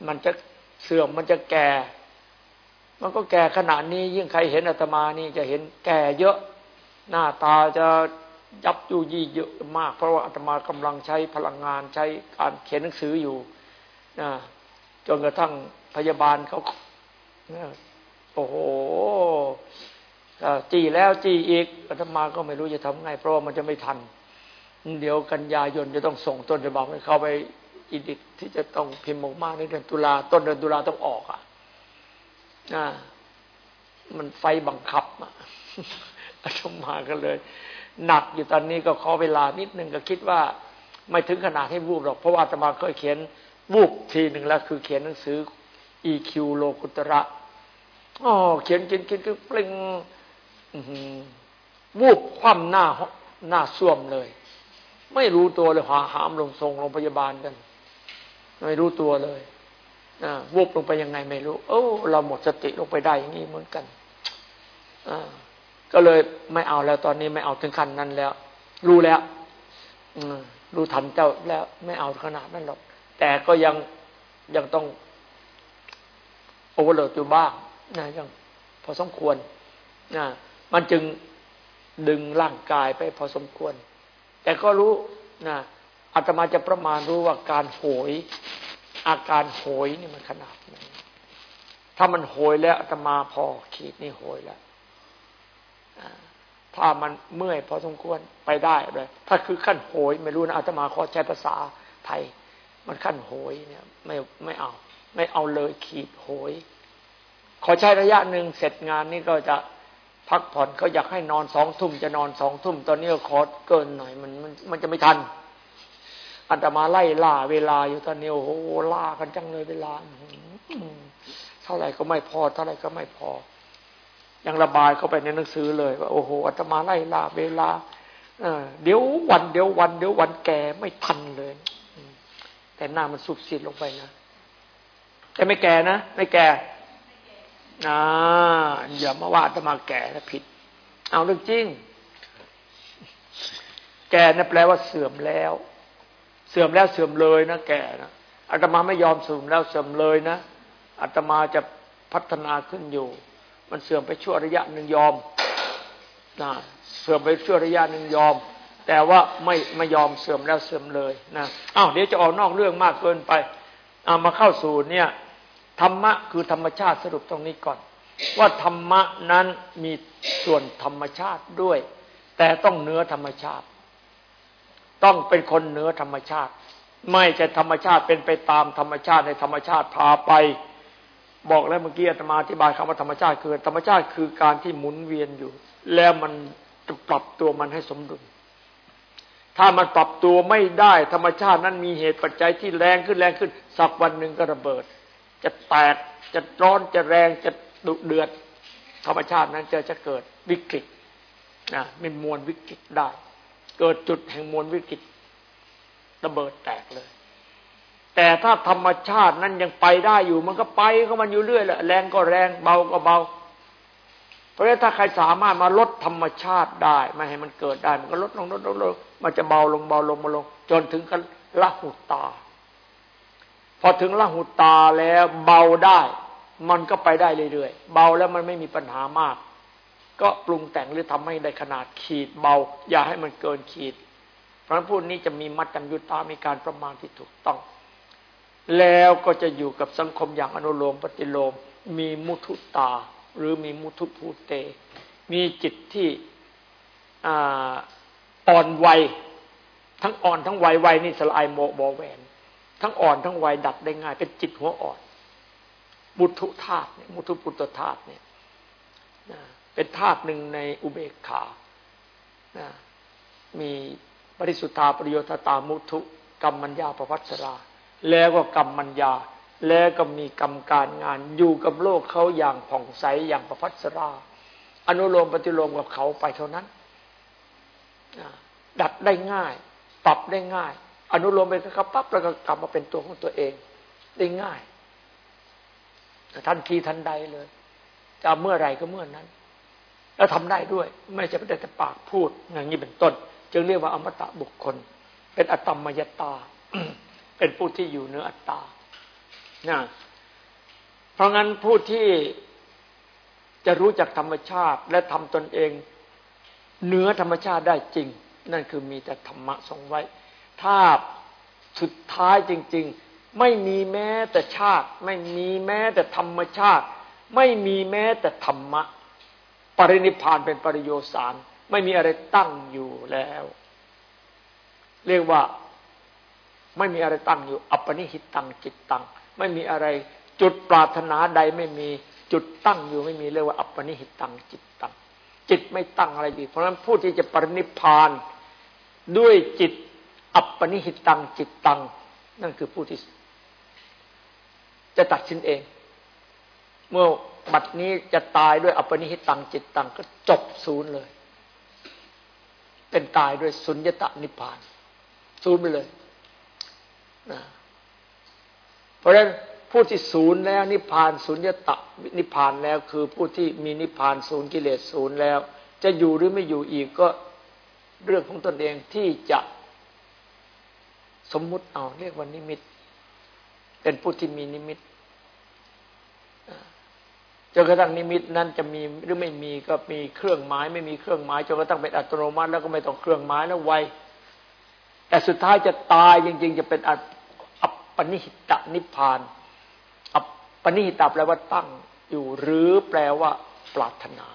มันจะเสื่อมมันจะแก่ มันก็แก่ขนาดนี้ ยิ่งใครเห็นอาตมานี่จะเห็นแก่เยอะ หน้าตาจะยับยุยี่เยอะมาก เพราะว่าอาตมากำลังใช้พลังงานใช้การเขียนหนังสืออยู่นะจนกระทั่งพยาบาลเขาโอ้โหจีแล้วจีอีกอาตมาก็ไม่รู้จะทำไง เพราะว่ามันจะไม่ทัน เดี๋ยวกันยายนจะต้องส่งต้นฉบับให้เข้าไปอิดิตที่จะต้องพิมพ์ออกมาในเดือนตุลาต้นเดือนตุลาต้องออกอะนะมันไฟบังคับอะอาตมากันเลย หนักอยู่ตอนนี้ก็ขอเวลานิดนึงก็คิดว่า ไม่ถึงขนาดให้วูบหรอก เพราะว่าอาตมาเคยเขียนวูบทีหนึ่งแล้ว คือเขียนหนังสือ EQ โลกุตระอ๋อเขียนกินกินกินเปล่งวูบคว่ำหน้าหน้าส้วมเลย ไม่รู้ตัวเลยหาหามลงทรงโรงพยาบาลกัน ไม่รู้ตัวเลยวุบลงไปยังไงไม่รู้โอ้เราหมดสติลงไปได้อย่างนี้เหมือนกันก็เลยไม่เอาแล้วตอนนี้ไม่เอาถึงขั้นนั้นแล้ว รู้แล้วรู้ทันเจ้าแล้วไม่เอาขนาดนั้นหรอก แต่ก็ยังยังต้องโอเวอร์โหลดอยู่บ้างนะยังพอสมควรนะมันจึงดึงร่างกายไปพอสมควร แต่ก็รู้นะอาตมาจะประมาณรู้ว่าการโหย อาการโหยนี่มันขนาดไหนถ้ามันโหยแล้วอาตมาพอขีดนี่โหยแล้วถ้ามันเมื่อยพอสมควรไปได้เลยถ้าคือขั้นโหย ไม่รู้นะอาตมาขอใช้ภาษาไทย มันขั้นโหยเนี่ยไม่ไม่เอา ไม่เอาเลยขีดโหย ขอใช้ระยะหนึ่งเสร็จงานนี้ก็จะ พักผ่อนเขาอยากให้นอนสองทุ่มจะนอนสองทุ่มตอนนี้ก็ขอเกินหน่อยมันมันมันจะไม่ทันอัตมาไล่ล่าเวลาอยู่ตอนนี้โอ้โหล่ากันจังเลยเวลาเท่าไหร่ก็ไม่พอ เท่าไหร่ก็ไม่พอ ยังระบายเข้าไปในหนังสือเลยว่าโอ้โหอัตมาไล่ล่าเวลาเดี๋ยววันเดี๋ยววันเดี๋ยววันแก่ไม่ทันเลย แต่หน้ามันสุบสิดลงไปนะแต่ไม่แก่นะไม่แก่ อ่าอย่ามาว่าจะมาแก่แล้วผิด เอาเรื่องจริง แก่นี่แปลว่าเสื่อมแล้ว เสื่อมแล้วเสื่อมเลยนะแก่นะอาตมาไม่ยอมเสื่อมแล้วเสื่อมเลยนะอาตมาจะพัฒนาขึ้นอยู่ มันเสื่อมไปชั่วระยะหนึ่งยอมนะเสื่อมไปชั่วระยะหนึ่งยอม แต่ว่าไม่ไม่ยอมเสื่อมแล้วเสื่อมเลยนะอ้าวเดี๋ยวจะออกนอกเรื่องมากเกินไปเอามาเข้าสู่เนี่ย ธรรมะคือธรรมชาติสรุปตรงนี้ก่อน ว่าธรรมะนั้นมีส่วนธรรมชาติด้วย แต่ต้องเนื้อธรรมชาติ ต้องเป็นคนเนื้อธรรมชาติ ไม่จะธรรมชาติเป็นไปตามธรรมชาติในธรรมชาติพาไป บอกแล้วเมื่อกี้อาตมาอธิบายคำว่าธรรมชาติคือธรรมชาติคือการที่หมุนเวียนอยู่ แล้วมันจะปรับตัวมันให้สมดุลถ้ามันปรับตัวไม่ได้ธรรมชาตินั้นมีเหตุปัจจัยที่แรงขึ้นแรงขึ้น สักวันหนึ่งก็ระเบิด จะแตกจะร้อนจะแรงจะดุเดือด ธรรมชาตินั้นจะจะเกิดวิกฤตนะมีมวลวิกฤตได้ เกิดจุดแห่งมวลวิกฤตระเบิดแตกเลย แต่ถ้าธรรมชาตินั้นยังไปได้อยู่ มันก็ไปก็มันอยู่เรื่อยแหละแรงก็แรงเบาก็เบา เพราะฉะนั้นถ้าใครสามารถมาลดธรรมชาติได้ไม่ให้มันเกิดได้ มันก็ลดลงลดลงลงมันจะเบาลงเบาลงมาลง จนถึงกันละหุตา พอถึงละหุตาแล้วเบาได้ มันก็ไปได้เรื่อยๆเบาแล้วมันไม่มีปัญหามาก ก็ปรุงแต่งหรือทำให้ได้ขนาดขีดเบา อย่าให้มันเกินขีด เพราะพูดนี้จะมีมัดจัญยุตามีการประมาณที่ถูกต้อง แล้วก็จะอยู่กับสังคมอย่างอนุโลมปฏิโลม มีมุทุตา หรือมีมุทุภูเต มีจิตที่อ่อนวัยทั้งอ่อนทั้งวัยวัยนี่สลายโมบอแหวน ทั้งอ่อนทั้งวัยดัดได้ง่าย เป็นจิตหัวอ่อน มุทุธาตุเนี่ยมุทุปุตตธาตุเนี่ยเป็นธาตุหนึ่งในอุเบกขามีปริสุทธาปริโยธตามุทุกรรมัญญาประพัสรา แล้วก็กรรมัญญา แล้วก็มีกรรมการงานอยู่กับโลกเขาอย่างผ่องใสอย่างประพัสรา อนุโลมปฏิโลมกับเขาไปเท่านั้นดัดได้ง่าย ปรับได้ง่าย อนุโลมไปกับปั๊บแล้วก็กลับมาเป็นตัวของตัวเอง ได้ง่ายทันทีทันใดเลยจะเมื่อไรก็เมื่อนั้น แล้วทำได้ด้วย ไม่ใช่แต่ปากพูด อย่างนี้เป็นต้น จึงเรียกว่าอมตะบุคคล เป็นอตมมยตา เป็นผู้ที่อยู่เหนืออัตตานะเพราะงั้นผู้ที่จะรู้จักธรรมชาติ และทำตนเองเหนือธรรมชาติได้จริง นั่นคือมีแต่ธรรมะทรงไว้ ถ้าสุดท้ายจริง ๆ ไม่มีแม้แต่ชาติ ไม่มีแม้แต่ธรรมชาติ ไม่มีแม้แต่ธรรมะ ปรินิพานเป็นปริโยสาร ไม่มีอะไรตั้งอยู่แล้ว เรียกว่าไม่มีอะไรตั้งอยู่ อัปปนิหิตตังจิตตัง ไม่มีอะไรจุดปรารถนาใดไม่มีจุดตั้งอยู่ไม่มีเรียกว่าอัปปนิหิตตังจิตตัง จิตไม่ตั้งอะไรดีเพราะฉะนั้นผู้ที่จะปรินิพานด้วยจิต อัปปนิหิตตังจิตตัง นั่นคือผู้ที่ จะตัดสินเอง เมื่อบัดนี้จะตายด้วยอัปปนิหิตตังจิตตัง ก็จบศูนย์เลย เป็นตายด้วยสุญญตานิพพาน ศูนย์ไปเลยนะเพราะฉะนั้นผู้ที่ศูนย์แล้วนิพพานสุญญตานิพพานแล้วคือผู้ที่มีนิพพานศูนย์กิเลสศูนย์แล้ว จะอยู่หรือไม่อยู่อีกก็เรื่องของตนเองที่จะ สมมุติเอาเรียกว่านิมิต เป็นผู้ที่มีนิมิตจนกระทั่งนิมิตนั้นจะมีหรือไม่มีก็มีเครื่องหมายไม่มีเครื่องหมายจนกระทั่งเป็นอัตโนมัติ แล้วก็ไม่ต้องเครื่องหมายแล้วไวแต่สุดท้ายจะตายจริง ๆ จะเป็นอัปปนิหิตะนิพพาน อัปปนิหิตะแปลว่าตั้งอยู่หรือแปลว่า ปรารถนา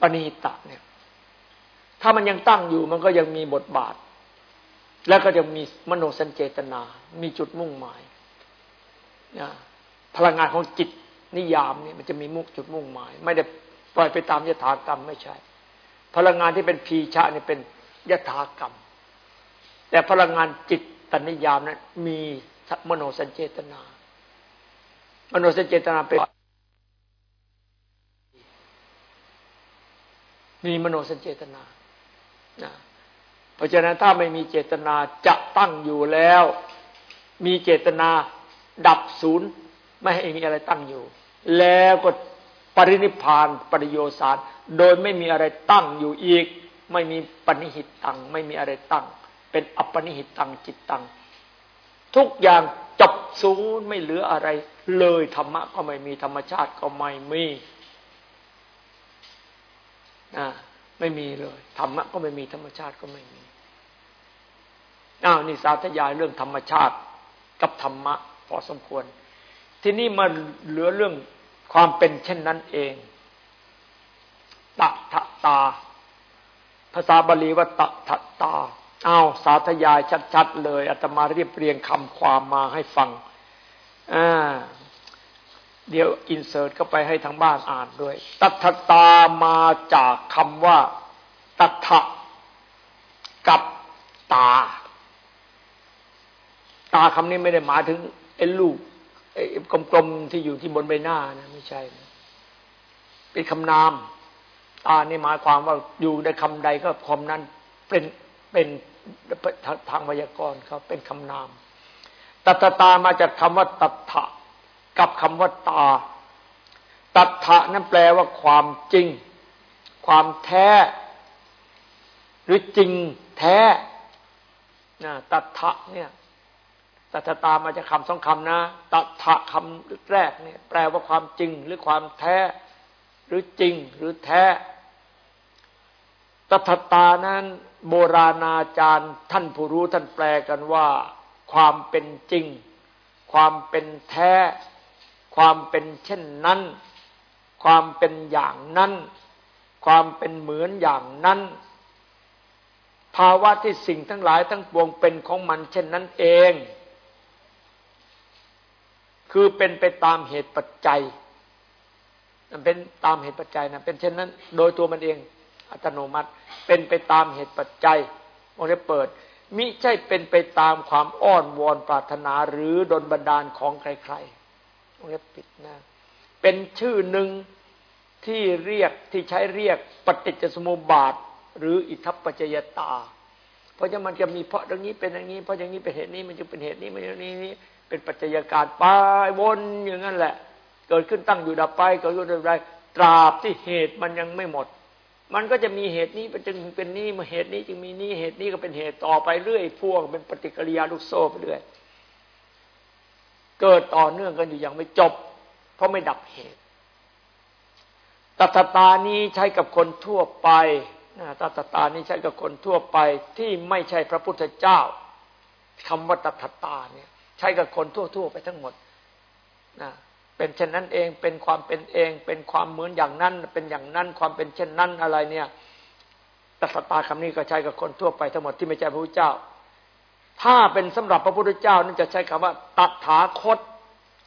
ปณิหิตะเนี่ย ถ้ามันยังตั้งอยู่มันก็ยังมีบทบาท แล้วก็ยังมีมโนสัญเจตนา มีจุดมุ่งหมายพลังงานของจิตนิยามนี่มันจะมีมุกจุดมุ่งหมาย ไม่ได้ปล่อยไปตามยถากรรมไม่ใช่ พลังงานที่เป็นพีชะนี่เป็นยถากรรม แต่พลังงานจิตตนิยามนั้นมีมโนสัญเจตนา มโนสัญเจตนาเป็นมีมโนสัญเจตนาเพ ราะฉะนั้นถ้าไม่มีเจตนาจะตั้งอยู่แล้ว มีเจตนาดับศูนย์ไม่ให้มีอะไรตั้งอยู่ แล้วก็ปรินิพานปริโยสารโดยไม่มีอะไรตั้งอยู่อีก ไม่มีปณิหิตตังไม่มีอะไรตั้ง เป็นอัปปนิหิตตังจิตตังทุกอย่างจบศูนย์ไม่เหลืออะไร เลยธรรมะก็ไม่มีธรรมชาติก็ไม่มีอ่าไม่มีเลยธรรมะก็ไม่มีธรรมชาติก็ไม่มี อ้าวนี่สาธยายเรื่องธรรมชาติกับธรรมะพอสมควร ทีนี้มาเหลือเรื่องความเป็นเช่นนั้นเองตะทะตา ภาษาบาลีว่าตะทะตาเอาวสาธยายชัดๆเลยอาตมาเรียบเรียงคำความมาให้ฟังอ่าเดี๋ยวอินเสิร์ตเข้าไปให้ทางบ้านอ่านด้วย ตัทตามาจากคำว่า ตัทะกับตา ตาคำนี้ไม่ได้หมายถึงไอ้ลูกไอ้กลมๆที่อยู่ที่บนใบหน้านะไม่ใช่นะเป็นคำนาม ตานี่หมายความว่าอยู่ในคำใดก็คำนั้น เป็นเป็นทางไวยากรณ์เขาเป็นคำนามตัตตามาจากคำว่าตัถะกับคำว่าตา ตัถะนั้นแปลว่าความจริง ความแท้ หรือจริงแท้นะตัถะเนี่ย ตัถตามาจากคำสองคำนะตัถะคำแรกเนี่ย แปลว่าความจริงหรือความแท้ หรือจริงหรือแท้ตัถตานั้นโบราณอาจารย์ท่านผู้รู้ท่านแปลกันว่า ความเป็นจริง ความเป็นแท้ ความเป็นเช่นนั้น ความเป็นอย่างนั้น ความเป็นเหมือนอย่างนั้น ภาวะที่สิ่งทั้งหลายทั้งปวงเป็นของมันเช่นนั้นเอง คือเป็นไปตามเหตุปัจจัย มันเป็นตามเหตุปัจจัยนะเป็นเช่นนั้น โดยตัวมันเองอัตโนมัติ เป็นไปตามเหตุปัจจัยวงเล็บเปิด มิใช่เป็นไปตามความอ้อนวอนปรารถนาหรือดลบันดาลของใครๆวงเล็บปิดนะ เป็นชื่อหนึ่งที่เรียกที่ใช้เรียกปฏิจจสมุปบาท หรืออิทัปปัจจยตา เพราะฉะนั้นมันจะมีเพราะอย่างนี้เป็นอย่างนี้ เพราะอย่างนี้เป็นเหตุนี้มันจึงเป็นเหตุนี้มันอย่างนี้ เป็นปัจจัยการไปวนอย่างนั้นแหละ เกิดขึ้นตั้งอยู่ดับไปเกิดขึ้นดับไปตราบที่เหตุมันยังไม่หมด มันก็จะมีเหตุนี้จึงเป็นนี้มาเหตุนี้จึงมีนี้เหตุนี้ก็เป็นเหตุต่อไปเรื่อยพ่วงเป็นปฏิกิริยาลูกโซ่ไปเรื่อยเกิดต่อเนื่องกันอยู่อย่างไม่จบ เพราะไม่ดับเหตุตัตตานี้ใช้กับคนทั่วไปนะตัตตานี้ใช้กับคนทั่วไปที่ไม่ใช่พระพุทธเจ้าคำว่าตัตตาเนี่ย ใช้กับคนทั่ว ๆ ไปทั้งหมดนะเป็นเช่นนั้นเอง เป็นความเป็นเอง เป็นความเหมือนอย่างนั้น เป็นอย่างนั้น ความเป็นเช่นนั้นอะไรเนี่ยตัสตาคำนี้ก็ใช้กับคนทั่วไปทั้งหมดที่ไม่ใช่พระพุทธเจ้า ถ้าเป็นสำหรับพระพุทธเจ้านั่นจะใช้คำว่าตัถาคต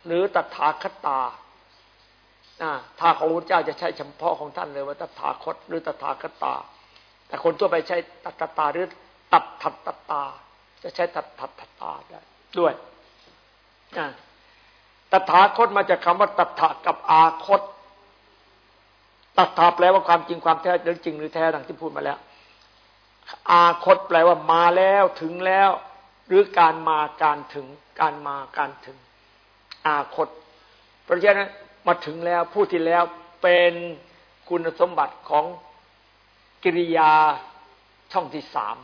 หรือตัถาคตาถ้าของพระพุทธเจ้าจะใช้เฉพาะของท่านเลยว่าตัถาคต หรือตัถาคตา แต่คนทั่วไปใช้ตัตตาหรือตัดทัตตา จะใช้ตัดทัตตาได้ด้วย ตถาคตมาจากคาว่าตถากับอาคตตถาแปลว่าความจริงความแท้หรือจริงหรือแท้ดังที่พูดมาแล้ว อาคตแปลว่ามาแล้วถึงแล้ว หรือการมาการถึง การมาการถึง อาคต เพราะฉะนั้นมาถึงแล้วผู้ที่แล้วเป็นคุณสมบัติของกิริยาช่องที่สาม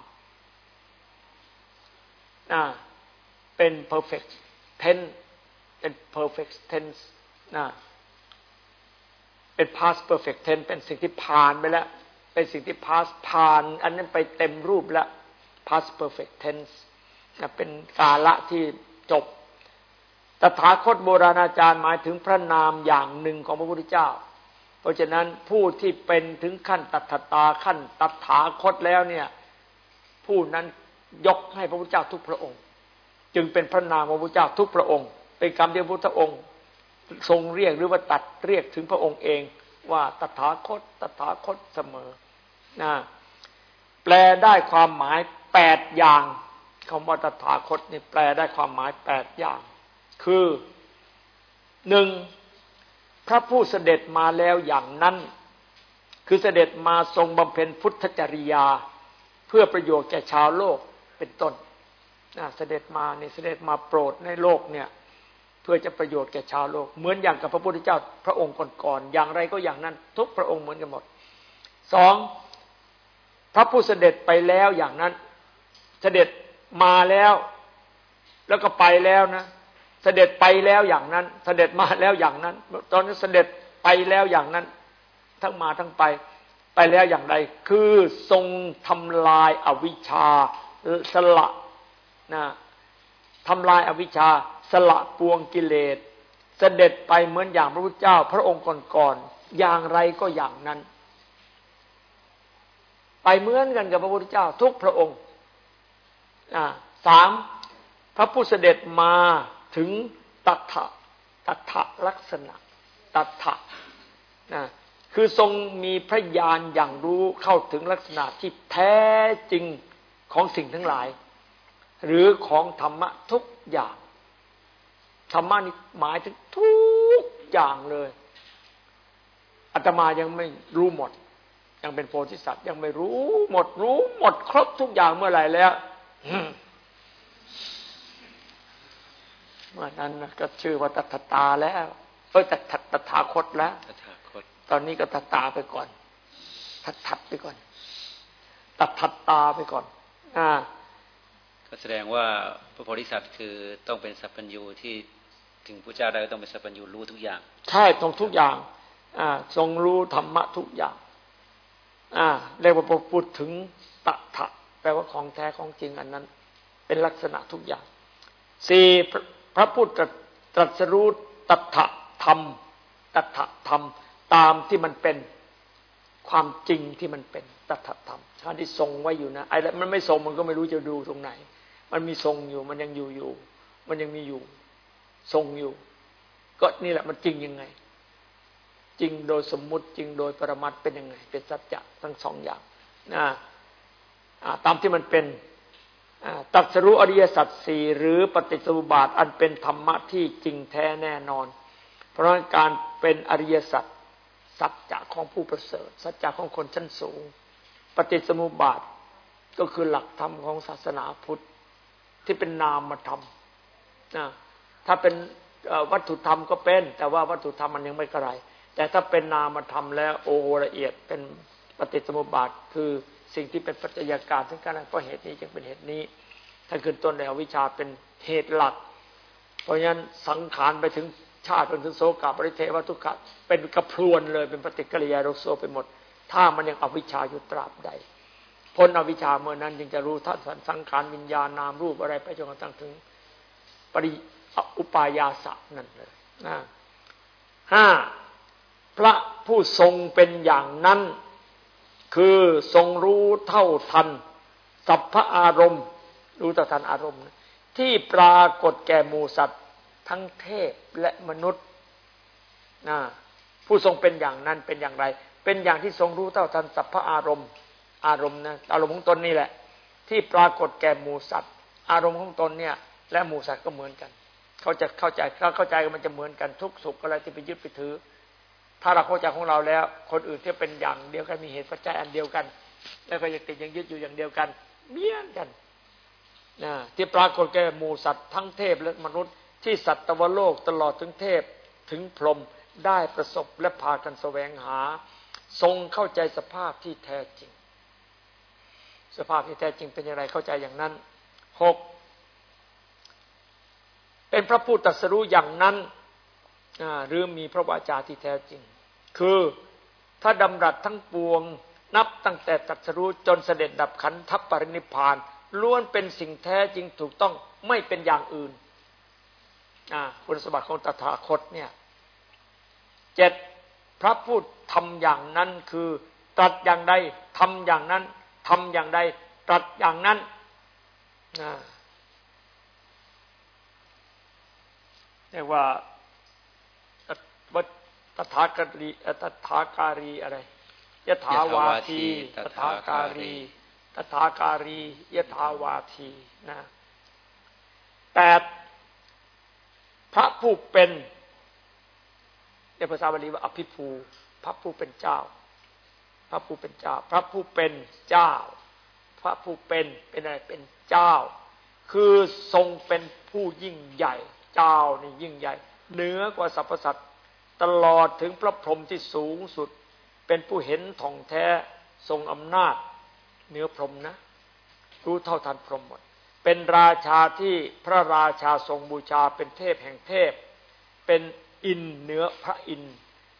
เป็น perfect tense เป็น perfect tense นะเป็น past perfect tense เป็นสิ่งที่ผ่านไปแล้ว เป็นสิ่งที่ past ผ่าน อันนั้นไปเต็มรูปแล้ว past perfect tense นะเป็นกาละที่จบ ตถาคตโบราณอาจารย์หมายถึงพระนามอย่างหนึ่งของพระพุทธเจ้า เพราะฉะนั้นผู้ที่เป็นถึงขั้นตัทตาขั้นตถาคตแล้วเนี่ย ผู้นั้นยกให้พระพุทธเจ้าทุกพระองค์ จึงเป็นพระนามของพระพุทธเจ้าทุกพระองค์ เป็นคำที่พระพุทธองค์ ทรงเรียกหรือว่าตัดเรียกถึงพระองค์เองว่าตถาคต ตถาคตเสมอนะแปลได้ความหมายแปดอย่างคำว่าตถาคตนี่แปลได้ความหมายแปดอย่าง คือหนึ่งพระผู้เสด็จมาแล้วอย่างนั้น คือเสด็จมาทรงบำเพ็ญพุทธจริยา เพื่อประโยชน์แก่ชาวโลกเป็นต้น เสด็จมาเนี่เสด็จมาโปรดในโลกเนี่ย เพื่อจะประโยชน์แก่ชาวโลก เหมือนอย่างกับพระพุทธเจ้าพระองค์ก่อนๆอย่างไรก็อย่างนั้น ทุกพระองค์เหมือนกันหมดสองพระผู้เสด็จไปแล้วอย่างนั้น เสด็จมาแล้ว แล้วก็ไปแล้วนะเสด็จไปแล้วอย่างนั้น เสด็จมาแล้วอย่างนั้น ตอนนี้เสด็จไปแล้วอย่างนั้น ทั้งมาทั้งไป ไปแล้วอย่างไร คือทรงทำลายอวิชชาสละ นะทำลายอวิชชาสละปวงกิเลสเสด็จไปเหมือนอย่างพระพุทธเจ้า พระองค์ก่อนๆอย่างไรก็อย่างนั้น ไปเหมือนกันกับพระพุทธเจ้า ทุกพระองค์สามพระผู้เสด็จมาถึงตัทะตัทะลักษณะ ตัทะนะคือทรงมีพระญาณอย่างรู้เข้าถึงลักษณะที่แท้จริงของสิ่งทั้งหลาย หรือของธรรมะทุกอย่างธรรมะนี่หมายถึงทุกอย่างเลยอาตมายังไม่รู้หมด ยังเป็นโพธิสัตว์ยังไม่รู้หมด รู้หมด ครบทุกอย่างเมื่อไหร่แล้วเมื่อนั้นก็ชื่อว่าตัทตาแล้วเออตัตถาคตแล้วตอนนี้ก็ตัตตาไปก่อน ทัดทัดไปก่อน ตัดทัดตาไปก่อน อ่า ก็แสดงว่าพระโพธิสัตว์คือต้องเป็นสัพพัญญูที่ถึงพระเจ้าได้ต้องเป็นสัพพัญญูรู้ทุกอย่าง ใช่ตรงทุกอย่างอ่าทรงรู้ธรรมะทุกอย่างอ่าเรียกว่าพูดถึงตัทะแปลว่าของแท้ของจริงอันนั้น เป็นลักษณะทุกอย่างสี่พระพุทธตรัสรู้ตัทะธรรมตัทะธรรม ตามที่มันเป็นความจริงที่มันเป็นตัทธรรมชานที่ทรงไว้อยู่นะไอ้แล้วมันไม่ทรงมันก็ไม่รู้จะดูตรงไหน มันมีทรงอยู่ มันยังอยู่อยู่ มันยังมีอยู่ ทรงอยู่ ก็นี่แหละมันจริงยังไง จริงโดยสมมุติจริงโดยปรมัตเป็นยังไง เป็นสัจจะทั้งสองอย่างนะตามที่มันเป็นตัดสรู้อริยสัจสี่หรือปฏิสมุบาทอันเป็นธรรมะที่จริงแท้แน่นอน เพราะการเป็นอริยสัจสัจจะของผู้ประเสริฐ สัจจะของคนชั้นสูง ปฏิสมุบาทก็คือหลักธรรมของศาสนาพุทธ ที่เป็นนามธรรมนะถ้าเป็นวัตถุธรรมก็เป็น แต่ว่าวัตถุธรรมมันยังไม่กระไร แต่ถ้าเป็นนามธรรมแล้วโอโหละเอียดเป็นปฏิสมุบาท คือสิ่งที่เป็นปัจจัยการทั้งการเพราะเหตุนี้จึงเป็นเหตุนี้ถ้าขึ้นต้นในอวิชชาเป็นเหตุหลัก เพราะฉะนั้นสังขารไปถึงชาติเป็นถึงโสกาปริเทวทุกขะเป็นกระพรวนเลยเป็นปฏิกิริยาโรโซไปหมด ถ้ามันยังอวิชชาอยู่ตราบใด พ้นอวิชชาเมื่อนั้นจึงจะรู้ท่านสังขารวิญญาณนามรูปอะไรไปจนกระทั่งถึง ปริอุปายาสะนั่นเลยนะห้าพระผู้ทรงเป็นอย่างนั้น คือทรงรู้เท่าทัน สัพพะอารมณ์ รู้เท่าทันอารมณ์ ที่ปรากฏแก่หมูสัตว์ทั้งเทพและมนุษย์นะผู้ทรงเป็นอย่างนั้นเป็นอย่างไร เป็นอย่างที่ทรงรู้เท่าทันสัพพะอารมณ์ อารมณ์นะอารมณ์ของตนนี่แหละ ที่ปรากฏแก่หมูสัตว์ อารมณ์ของตนเนี่ย และหมูสัตว์ก็เหมือนกัน เขาจะเข้าใจถ้าเข้าใจมันจะเหมือนกันทุกสุขอะไรที่ไปยึดไปถือ ถ้าเราเข้าใจของเราแล้ว คนอื่นที่เป็นอย่างเดียวกันมีเหตุปัจจัยอันเดียวกัน แล้วก็ยังติดยังยึดอยู่อย่างเดียวกันเมียนกันนะที่ปรากฏแก่หมูสัตว์ทั้งเทพและมนุษย์ที่สัตวโลกตลอดถึงเทพถึงพรหมได้ประสบและพากันแสวงหา ทรงเข้าใจสภาพที่แท้จริง สภาพที่แท้จริงเป็นอย่างไรเข้าใจอย่างนั้นหกเป็นพระผู้ตรัสรู้อย่างนั้นหรือมีพระวาจาที่แท้จริง คือถ้าดำรัสทั้งปวงนับตั้งแต่ตัดสรู้จนเสด็จดับขันธปรินิพานล้วนเป็นสิ่งแท้จริงถูกต้องไม่เป็นอย่างอื่นคุณสมบัติของตถาคตเนี่ยเจ็ดพระพูดทำอย่างนั้นคือตรัสอย่างใดทำอย่างนั้น ทำอย่างใดตรัสอย่างนั้นเรียกว่าวัตถาการีตถาการีอะไรยถาวาทีตถาการีตถาการียถาวาทีนะแปดพระผู้เป็นในภาษาบาลีว่าอภิภูพระผู้เป็นเจ้า พระผู้เป็นเจ้า พระผู้เป็นเจ้า พระผู้เป็นเป็นอะไรเป็นเจ้า คือทรงเป็นผู้ยิ่งใหญ่ เจ้านี่ยิ่งใหญ่ เหนือกว่าสรรพสัตว์ตลอดถึงพระพรหมที่สูงสุด เป็นผู้เห็นท่องแท้ทรงอำนาจเหนือพรหมนะ รู้เท่าทันพรหมหมดเป็นราชาที่พระราชาทรงบูชาเป็นเทพแห่งเทพ เป็นอินเหนือพระอิน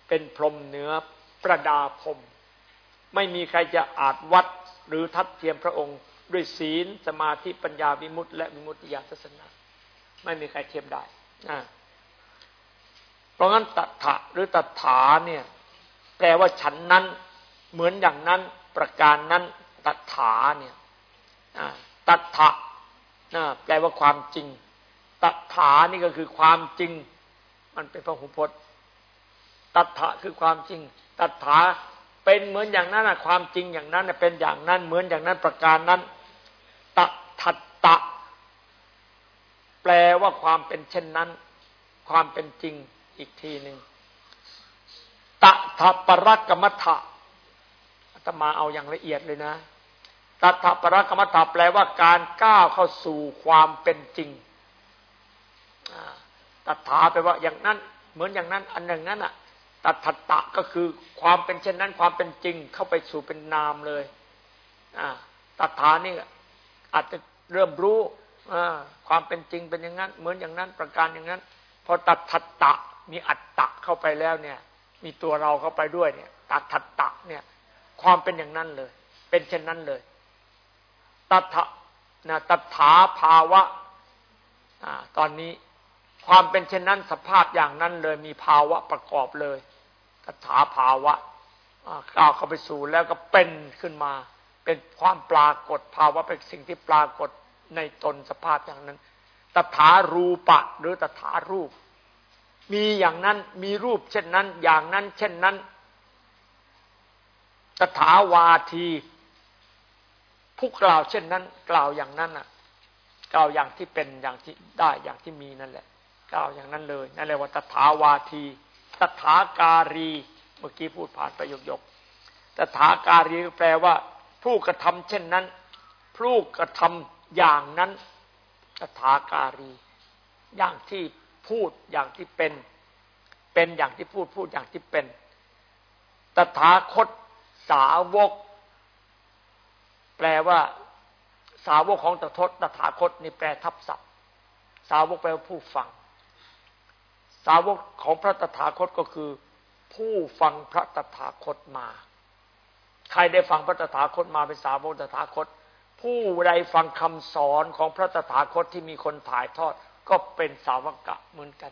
เป็นพรหมเหนือประดาพรม ไม่มีใครจะอาจวัดหรือทัดเทียมพระองค์ ด้วยศีลสมาธิปัญญาวิมุตติ และวิมุตติญาณทัศนะไม่มีใครเทียมได้นะเพราะงั้นตัถะหรือตัถาเนี่ย แปลว่าฉันนั้น เหมือนอย่างนั้นประการนั้นตัถาเนี่ยตัถะแปลว่าความจริงตัถานี่ก็คือความจริง มันเป็นพระหุพจน์ตัถะคือความจริงตัถา เป็นเหมือนอย่างนั้นความจริงอย่างนั้นเป็นอย่างนั้น เหมือนอย่างนั้นประการนั้นตัทัตตะ แปลว่าความเป็นเช่นนั้น ความเป็นจริงอีกทีหนึ่งตะทปรักกมัฏะอาตมาเอาอย่างละเอียดเลยนะตถปรกรรมถาแปลว่าการก้าวเข้าสู่ความเป็นจริงตถาแปลว่าอย่างนั้น เหมือนอย่างนั้น อันหนึ่งนั้นอะ ตัทตะก็คือความเป็นเช่นนั้นความเป็นจริงเข้าไปสู่เป็นนามเลยตัถานี่อาจจะเริ่มรู้ความเป็นจริงเป็นอย่างนั้น เหมือนอย่างนั้นประการอย่างนั้น พอตัทตะมีอัตตะเข้าไปแล้วเนี่ย มีตัวเราเข้าไปด้วยเนี่ยตัทตะเนี่ย ความเป็นอย่างนั้นเลย เป็นเช่นนั้นเลยตัทนะตัถาภาวะตอนนี้ความเป็นเช่นนั้นสภาพอย่างนั้นเลยมีภาวะประกอบเลย ถาภาวะก้าวเข้าไปสู่แล้วก็เป็นขึ้นมา เป็นความปรากฏภาวะเป็นสิ่งที่ปรากฏในตนสภาพอย่างนั้น ตถารูปะหรือตถารูป มีอย่างนั้นมีรูปเช่นนั้น อย่างนั้น เช่นนั้น ตถาวาทีผู้กล่าวเช่นนั้น กล่าวอย่างนั้นอะ กล่าวอย่างที่เป็นอย่างที่ได้อย่างที่มีนั่นแหละ กล่าวอย่างนั้นเลยนั่นเรียว่าตถาวาที ตถาการี เมื่อกี้พูดผ่านประโยคยกตถาการีแปลว่า ผู้กระทำเช่นนั้น ผู้กระทำอย่างนั้นตถาการี อย่างที่พูดอย่างที่เป็น เป็นอย่างที่พูดพูดอย่างที่เป็น ตถาคตสาวก แปลว่า สาวกของตถตถาคตนี่แปลทับศัพท์ สาวกแปลว่าผู้ฟัง สาวกของพระตถาคตก็คือ ผู้ฟังพระตถาคตมา ใครได้ฟังพระตถาคตมาเป็นสาวกตถาคต ผู้ใดฟังคำสอนของพระตถาคตที่มีคนถ่ายทอด ก็เป็นสาวกะเหมือนกัน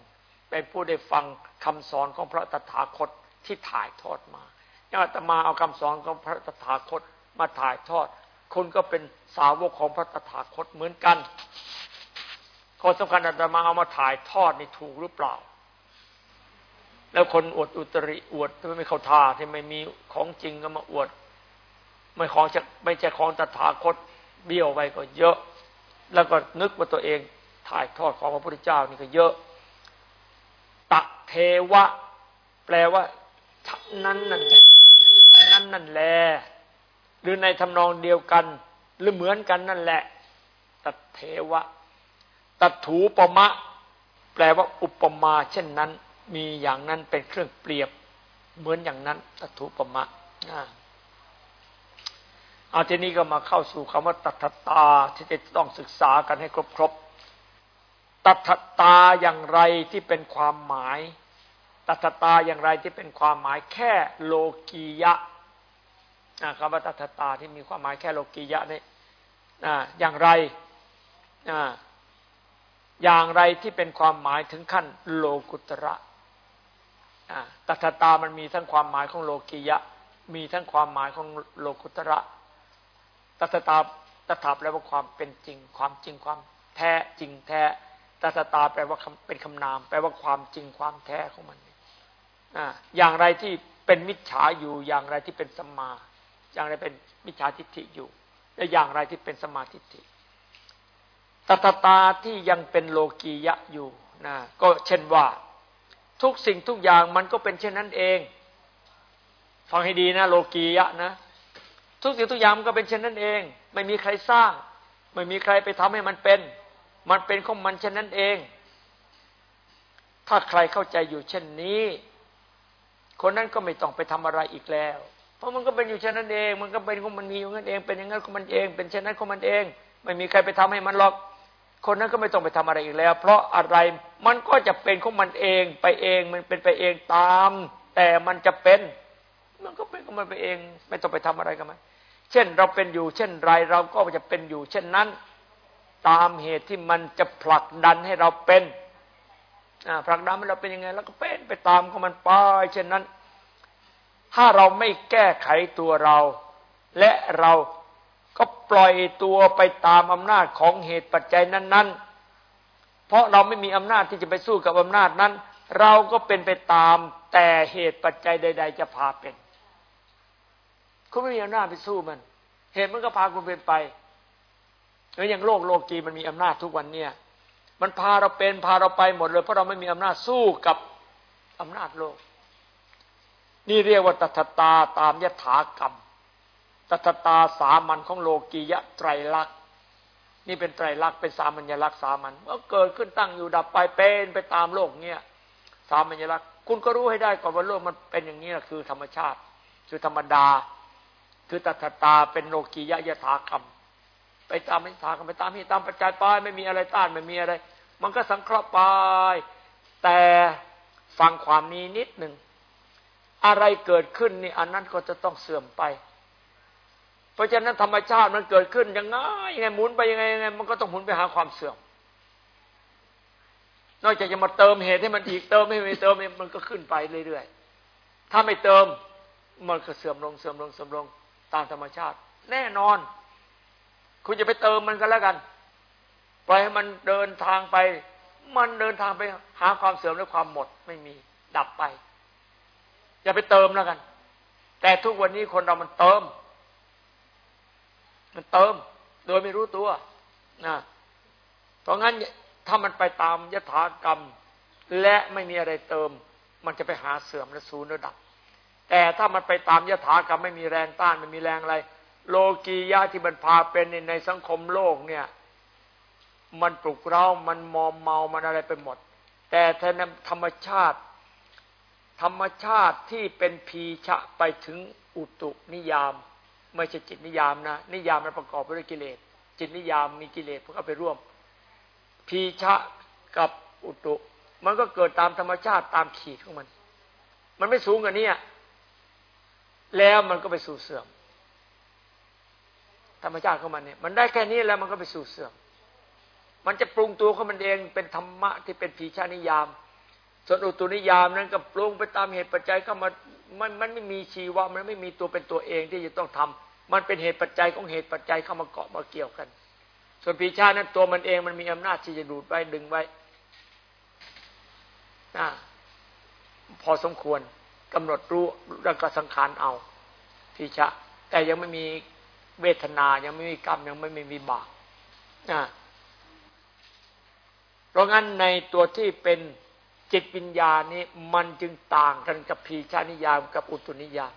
เป็นผู้ได้ฟังคำสอนของพระตถาคตที่ถ่ายทอดมาอย่างอาตมาเอาคำสอนของพระตถาคตมาถ่ายทอด คุณก็เป็นสาวกของพระตถาคตเหมือนกันข้อสำคัญอาตมาเอามาถ่ายทอดนี่ถูกหรือเปล่า แล้วคนอวดอุตริอวดไม่เข้าท่าที่ไม่มีของจริงก็มาอวด ไม่ของจะไม่ใช่ของตถาคตเบี้ยวไปก็เยอะ แล้วก็นึกว่าตัวเองถ่ายทอดของพระพุทธเจ้านี่ก็เยอะตะเทวะ แปลว่านั้นนั่นแหละนั้นนั่นแหละหรือในทำนองเดียวกัน หรือเหมือนกันนั่นแหละตัดเทวะ ตัดถูปมะ แปลว่าอุปมาเช่นนั้น มีอย่างนั้นเป็นเครื่องเปรียบเหมือนอย่างนั้นตัดถูปมะเอาทีนี้ก็มาเข้าสู่คำว่าตัทตาที่จะต้องศึกษากันให้ครบครบตัทตาอย่างไรที่เป็นความหมาย ตัทตาอย่างไรที่เป็นความหมายแค่โลกียะคำว่าตัทตาที่มีความหมายแค่โลกียะนี่อย่างไรอย่างไรที่เป็นความหมายถึงขั้นโลกุตระ ตัทตามันมีทั้งความหมายของโลกียะ มีทั้งความหมายของโลกุตระ ตัทตาตถาแปลว่าความเป็นจริง ความจริงความแท้จริงแท้ตัทตาแปลว่าเป็นคำนาม แปลว่าความจริงความแท้ของมันอย่างไรที่เป็นมิจฉาอยู่ อย่างไรที่เป็นสมา อย่างไรเป็นมิจฉาทิฏฐิอยู่ และอย่างไรที่เป็นสมาธิิตตาตาที่ยังเป็นโลกียะอยู่นะก็เช่นว่า ทุกสิ่งทุกอย่างมันก็เป็นเช่นนั้นเอง ฟังให้ดีนะ โลกียะนะ ทุกสิ่งทุกอย่างมันก็เป็นเช่นนั้นเอง ไม่มีใครสร้าง ไม่มีใครไปทำให้มันเป็น มันเป็นของมันเช่นนั้นเอง ถ้าใครเข้าใจอยู่เช่นนี้ คนนั้นก็ไม่ต้องไปทำอะไรอีกแล้ว เพราะมันก็เป็นอยู่เช่นนั้นเอง มันก็เป็นของมันมีอยู่งั้นเอง เป็นอย่างนั้นของมันเอง เป็นเช่นนั้นของมันเอง ไม่มีใครไปทำให้มันหรอก คนนั้นก็ไม่ต้องไปทำอะไรอีกแล้ว เพราะอะไรมันก็จะเป็นของมันเองไปเองมันเป็นไปเองตาม แต่มันจะเป็น มันก็เป็นของมันไปเอง ไม่ต้องไปทำอะไรกับมันเช่นเราเป็นอยู่ เช่นไรเราก็จะเป็นอยู่ เช่นนั้น ตามเหตุที่มันจะผลักดันให้เราเป็นผลักดันให้เราเป็นยังไงแล้วก็เป็นไปตามของมันไปเช่นนั้น ถ้าเราไม่แก้ไขตัวเรา และเรา ก็ปล่อยตัวไปตามอำนาจของเหตุปัจจัยนั้น ๆ เพราะเราไม่มีอำนาจที่จะไปสู้กับอำนาจนั้น เราก็เป็นไปตามแต่เหตุปัจจัยใด ๆ จะพาเป็น คุณไม่มีอำนาจไปสู้มัน เหตุมันก็พาคุณเป็นไปแล้วอย่างโลกโลกีมันมีอำนาจทุกวันเนี่ยมันพาเราเป็นพาเราไปหมดเลยเพราะเราไม่มีอำนาจสู้กับอำนาจโลก นี่เรียกว่าตัทตาตามยถากรรม ตัทตาสามัญของโลกียะไตรลักษณ์นี่เป็นไตรลักษณ์เป็นสามัญลักษณ์สามัญเมื่อเกิดขึ้นตั้งอยู่ดับไปเป็นไปตามโลกเนี่ยสามัญลักษณ์คุณก็รู้ให้ได้ก่อนว่าโลกมันเป็นอย่างนี้คือธรรมชาติ คือธรรมดา คือตัทตาเป็นโลกียะยถากรรมไปตามยถากรรมไปตามเหตุตามปัจจัยไปไม่มีอะไรต้านไม่มีอะไร มันก็สังเคราะห์ไปแต่ฟังความนี้นิดหนึ่งอะไรเกิดขึ้นนี่อันนั้นก็จะต้องเสื่อมไป ราะฉะนั้นธรรมชาติมันเกิดขึ้นยังไงยังไงหมุนไปยังไงยังไง มันก็ต้องหมุนไปหาความเสื่อม นอกจากจะมาเติมเหตุให้มันอีกเติมให้มันเติมมันก็ขึ้นไปเรื่อยๆถ้าไม่เติมมันก็เสื่อมลงเสื่อมลงเสื่อมลงตามธรรมชาติ แน่นอน คุณจะไปเติมมันกันแล้วกันปล่อยให้มันเดินทางไป มันเดินทางไปหาความเสื่อมและความหมดไม่มีดับไป อย่าไปเติมแล้วกัน แต่ทุกวันนี้คนเรามันเติม มันเติม โดยไม่รู้ตัวนะเพราะงั้นถ้ามันไปตามยถากรรม และไม่มีอะไรเติม มันจะไปหาเสื่อมและสูญและดับ แต่ถ้ามันไปตามยถากรรมไม่มีแรงต้านไม่มีแรงอะไร โลกียะที่มันพาเป็นในสังคมโลกเนี่ย มันปลุกเร้ามันมอมเมามันอะไรไปหมด แต่ถ้าธรรมชาติ ธรรมชาติที่เป็นพีชะไปถึงอุตุนิยาม ไม่ใช่จิตนิยามนะ นิยามมันประกอบไปด้วยกิเลส จิตนิยามมีกิเลสพวกเขาไปร่วม พีชะกับอุตุ มันก็เกิดตามธรรมชาติตามขีดของมัน มันไม่สูงกว่านี้แล้วมันก็ไปสู่เสื่อม ธรรมชาติของมันเนี่ย มันได้แค่นี้แล้วมันก็ไปสู่เสื่อม มันจะปรุงตัวของมันเองเป็นธรรมะที่เป็นผีชานิยาม ส่วนอุตุนิยามนั้นก็ปรุงไปตามเหตุปัจจัยเข้ามา มันมันไม่มีชีวะมันไม่มีตัวเป็นตัวเองที่จะต้องทำมันเป็นเหตุปัจจัยของเหตุปัจจัยเข้ามาเกาะมาเกี่ยวกัน ส่วนผีชานั้นตัวมันเองมันมีอำนาจที่จะดูดไว้ดึงไว้นะพอสมควรกำหนดรู้แล้วก็สังขารเอาทิชะ แต่ยังไม่มีเวทนายังไม่มีกรรมยังไม่มีบาปนะเพราะงั้นในตัวที่เป็น จิตวิญญาณนี้มันจึงต่างกันกับพีชานิยามกับอุตุนิยาม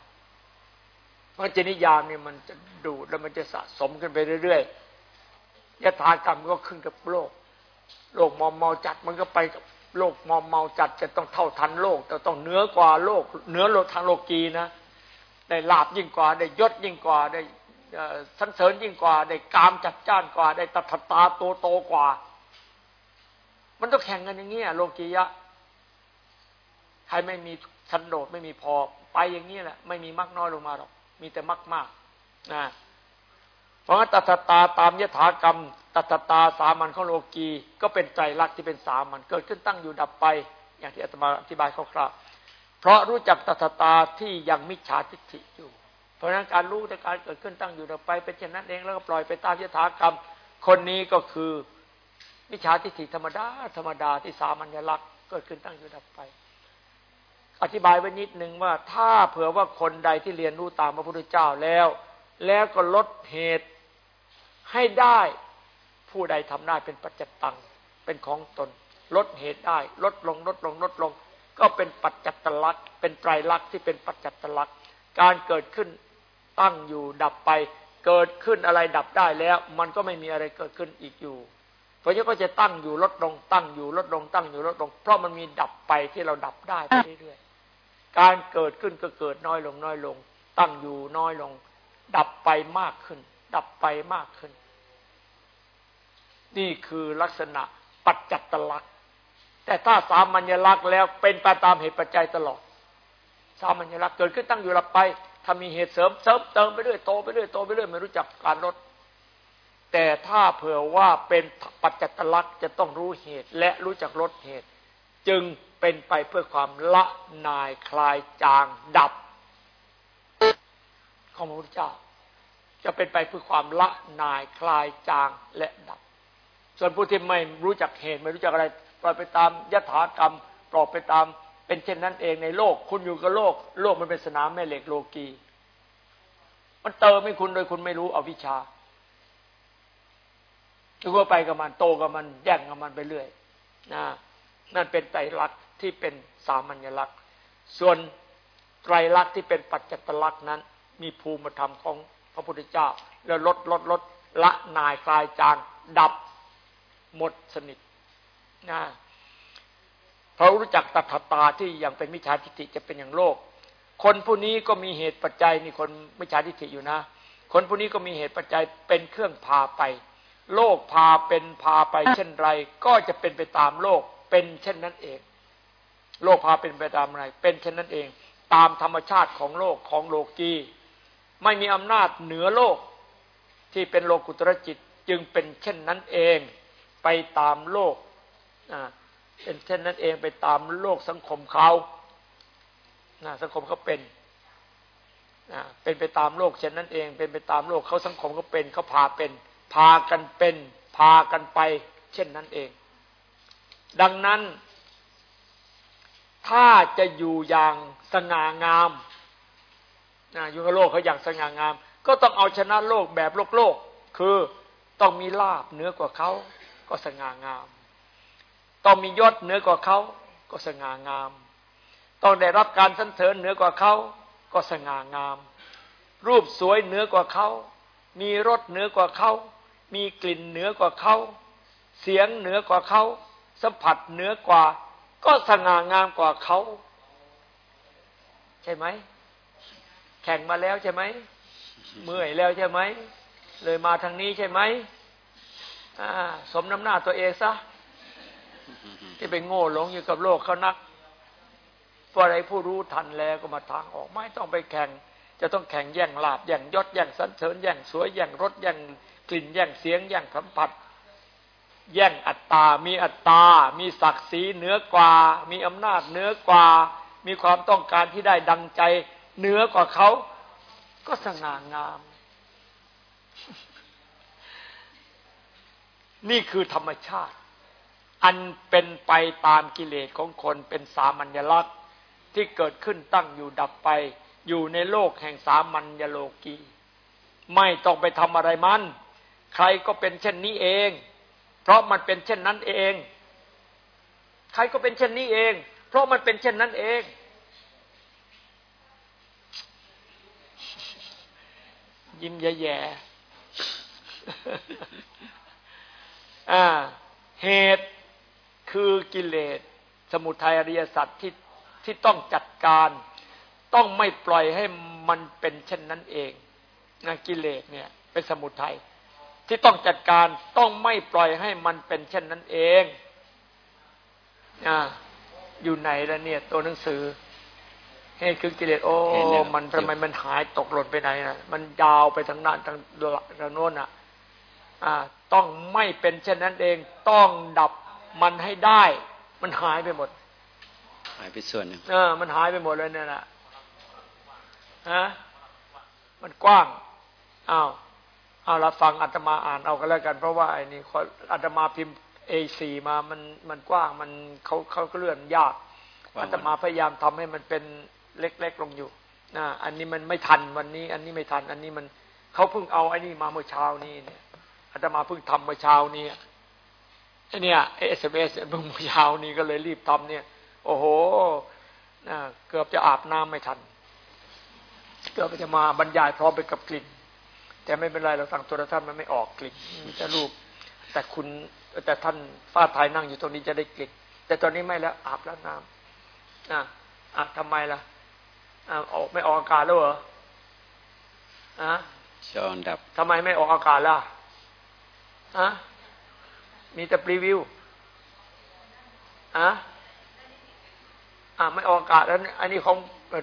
เพราะจินิยามนี่มันจะดูดแล้วมันจะสะสมขึ้นไปเรื่อยๆยถากรรมก็ขึ้นกับโลก โลกมอมเมาจัดมันก็ไปกับโลกมอมเมาจัดจะต้องเท่าทันโลกแต่ต้องเหนือกว่าโลกเหนือโลกทางโลกีนะได้ลาบยิ่งกว่า ได้ยศยิ่งกว่าได้สันเสริญยิ่งกว่า ได้กามจัดจ้านกว่า ได้ตัทตาโตโตกว่า มันต้องแข่งกันอย่างนี้โลกียะ ใครไม่มีสันโดษไม่มีพอ ไปอย่างนี้แหละไม่มีมากน้อยลงมาหรอก มีแต่มากมากนะเพราะงั้นตัทตาตามยถากรรม ตัตตาสามัญของโลกี ก็เป็นใจรักที่เป็นสามัญเกิดขึ้นตั้งอยู่ดับไป อย่างที่อาตมาอธิบายคร่าวๆเพราะรู้จักตัตตาที่ยังมิจฉาทิฏฐิอยู่ เพราะฉะนั้นการรู้แต่การเกิดขึ้นตั้งอยู่ดับไปเป็นเช่นนั้นเองแล้วก็ปล่อยไปตามยถากรรม คนนี้ก็คือมิจฉาทิฏฐิธรรมดาธรรมดาที่สามัญลักษณ์เกิดขึ้นตั้งอยู่ดับไป อธิบายไว้นิดหนึ่งว่าถ้าเผื่อว่าคนใดที่เรียนรู้ตามพระพุทธเจ้าแล้ว แล้วก็ลดเหตุให้ได้ผู้ใดทำได้เป็นปัจจตังเป็นของตน ลดเหตุได้ ลดลงลดลงลดลง ก็เป็นปัจจัตลักษณ์เป็นไตรลักษณ์ที่เป็นปัจจัตลักษณ์การเกิดขึ้นตั้งอยู่ดับไป เกิดขึ้นอะไรดับได้แล้ว มันก็ไม่มีอะไรเกิดขึ้นอีกอยู่ เพราะฉะนั้นก็จะตั้งอยู่ลดลงตั้งอยู่ลดลงตั้งอยู่ลดลง เพราะมันมีดับไปที่เราดับได้ไปเรื่อยๆ การเกิดขึ้นก็เกิดน้อยลงน้อยลง ตั้งอยู่น้อยลง ดับไปมากขึ้น ดับไปมากขึ้น นี่คือลักษณะปัจจัตตลักษณ์แต่ถ้าสามัญลักษณ์แล้วเป็นไปตามเหตุปัจจัยตลอด สามัญลักษณ์เกิดขึ้นตั้งอยู่หลับไปถ้ามีเหตุเสริมเสริมเติมไปเรื่อยโตไปเรื่อยโตไปเรื่อยไม่รู้จักการลดแต่ถ้าเผื่อว่าเป็นปัจจัตลักษณ์จะต้องรู้เหตุและรู้จักลดเหตุ จึง เป็นไปเพื่อความละนายคลายจางดับ ของพระพุทธเจ้า จะเป็นไปเพื่อความละนายคลายจางและดับ ส่วนผู้ที่ไม่รู้จักเหตุไม่รู้จักอะไรปล่อยไปตามยถากรรมปล่อยไปตามเป็นเช่นนั้นเองในโลก คุณอยู่กับโลก โลกมันเป็นสนามแม่เหล็กโลกี มันเติมให้คุณโดยคุณไม่รู้อวิชชาถือว่าไปกับมันโตกับมันแย่งกับมันไปเรื่อยนะนั่นเป็นไตรลักษณ์ ที่เป็นสามัญลักษณ์ ส่วนไตรลักษณ์ที่เป็นปัจจตลักษณ์นั้น มีภูมิธรรมของพระพุทธเจ้า แล้วลดลดลดละนายคลายจางดับหมดสนิทนะพระรู้จักตัทตาที่ยังเป็นมิจฉาทิฏฐิจะเป็นอย่างโลก คนผู้นี้ก็มีเหตุปัจจัยนี่คนมิจฉาทิฏฐิอยู่นะ คนผู้นี้ก็มีเหตุปัจจัยเป็นเครื่องพาไป โลกพาเป็นพาไปเช่นไร ก็จะเป็นไปตามโลกเป็นเช่นนั้นเอง โลกพาเป็นไปตามอะไร เป็นเช่นนั้นเอง ตามธรรมชาติของโลกของโลกีไม่มีอำนาจเหนือโลกที่เป็นโลกุตรจิตจึงเป็นเช่นนั้นเอง ไปตามโลกเป็นเช่นนั้นเองไปตามโลกสังคมเขาสังคมเขาเป็นเป็นไปตามโลกเช่นนั้นเอง เป็นไปตามโลกเขาสังคมเขาเป็นเขาพาเป็น พากันเป็น พากันไป เช่นนั้นเอง ดังนั้น ถ้าจะอยู่อย่างสง่างามอยู่กับโลกเขาอย่างสง่างาม ก็ต้องเอาชนะโลกแบบโลกโลก คือต้องมีลาบเหนือกว่าเขาก็สง่างาม ต้องมียศเหนือกว่าเขาก็สง่างาม ต้องได้รับการสันเสริญเหนือกว่าเขาก็สง่างาม รูปสวยเหนือกว่าเขามีรสเหนือกว่าเขามีกลิ่นเหนือกว่าเขาเสียงเหนือกว่าเขาสัมผัสเหนือกว่า ก็สง่างามกว่าเขา ใช่ไหม แข่งมาแล้วใช่ไหม เมื่อยแล้วใช่ไหม เลยมาทางนี้ใช่ไหมสมน้ำหน้าตัวเองซะที่ไปโง่หลงอยู่กับโลกเขานักเพราะอะไรผู้รู้ทันแล้วก็มาทางออกไม่ต้องไปแข่ง จะต้องแข่งแย่งลาบแย่งยศแย่งสันเสริญแย่งสวยแย่งรสแย่งกลิ่นแย่งเสียงแย่งสัมผัส แย่งอัตตา มีอัตตา มีศักดิ์ศรีเหนือกว่า มีอำนาจเหนือกว่า มีความต้องการที่ได้ดังใจเหนือกว่าเขา ก็สง่างาม นี่คือธรรมชาติ อันเป็นไปตามกิเลสของคนเป็นสามัญลักษณ์ที่เกิดขึ้นตั้งอยู่ดับไป อยู่ในโลกแห่งสามัญโลกี ไม่ต้องไปทำอะไรมัน ใครก็เป็นเช่นนี้เอง เพราะมันเป็นเช่นนั้นเอง ใครก็เป็นเช่นนี้เอง เพราะมันเป็นเช่นนั้นเอง ยิ้มแย่เหตุคือกิเลสสมุทัยอริยสัจที่ที่ต้องจัดการ ต้องไม่ปล่อยให้มันเป็นเช่นนั้นเองนะกิเลสเนี่ย เป็นสมุทัย ที่ต้องจัดการต้องไม่ปล่อยให้มันเป็นเช่นนั้นเองอ่าอยู่ไหนแล้วเนี่ย ตัวหนังสือเหตุคือกิเลสโอ้มันทำไมมันหายตกหล่นไปไหนนะมันยาวไปทางนั้นทางทางโน้นอะต้องไม่เป็นเช่นนั้นเอง ต้องดับมันให้ได้ มันหายไปหมด หายไปส่วนหนึ่งเออ มันหายไปหมดเลยเนี่ยนะฮะมันกว้างอ้าว เอาละฟังอาตมาอ่านเอากันแล้วกัน เพราะว่าไอ้นี่อาตมาพิมพ์เอซีมามันมันกว้างมันเขาเขาเลื่อนยากอาตมาพยายามทำให้มันเป็นเล็กๆลงอยู่นะอันนี้มันไม่ทันวันนี้ อันนี้ไม่ทัน อันนี้มันเขาเพิ่งเอาไอ้นี่มาเมื่อเช้านี้เนี่ยอาตมาเพิ่งทำเมื่อเช้านี้ไอเนี่ยเอสเอสเมื่อเช้านี้ก็เลยรีบทำเนี่ย โอ้โหเกือบจะอาบน้ำไม่ทัน เกือบจะมาบรรยายพร้อมไปกับกลิ่น แต่ไม่เป็นไรเราสั่งตัวท่านมันไม่ออกกลิ่นมีแต่รูป แต่คุณแต่ท่านฟ้าทายนั่งอยู่ตรงนี้จะได้กลิ่นแต่ตอนนี้ไม่แล้วอาบแล้วน้ำอะอะทำไมล่ะอะออกไม่ออกอากาศแล้วเหรออะช้อนดับทำไมไม่ออกอากาศล่ะฮะมีแต่พรีวิวอะอ่าไม่ออกอากาศแล้วอันนี้ของ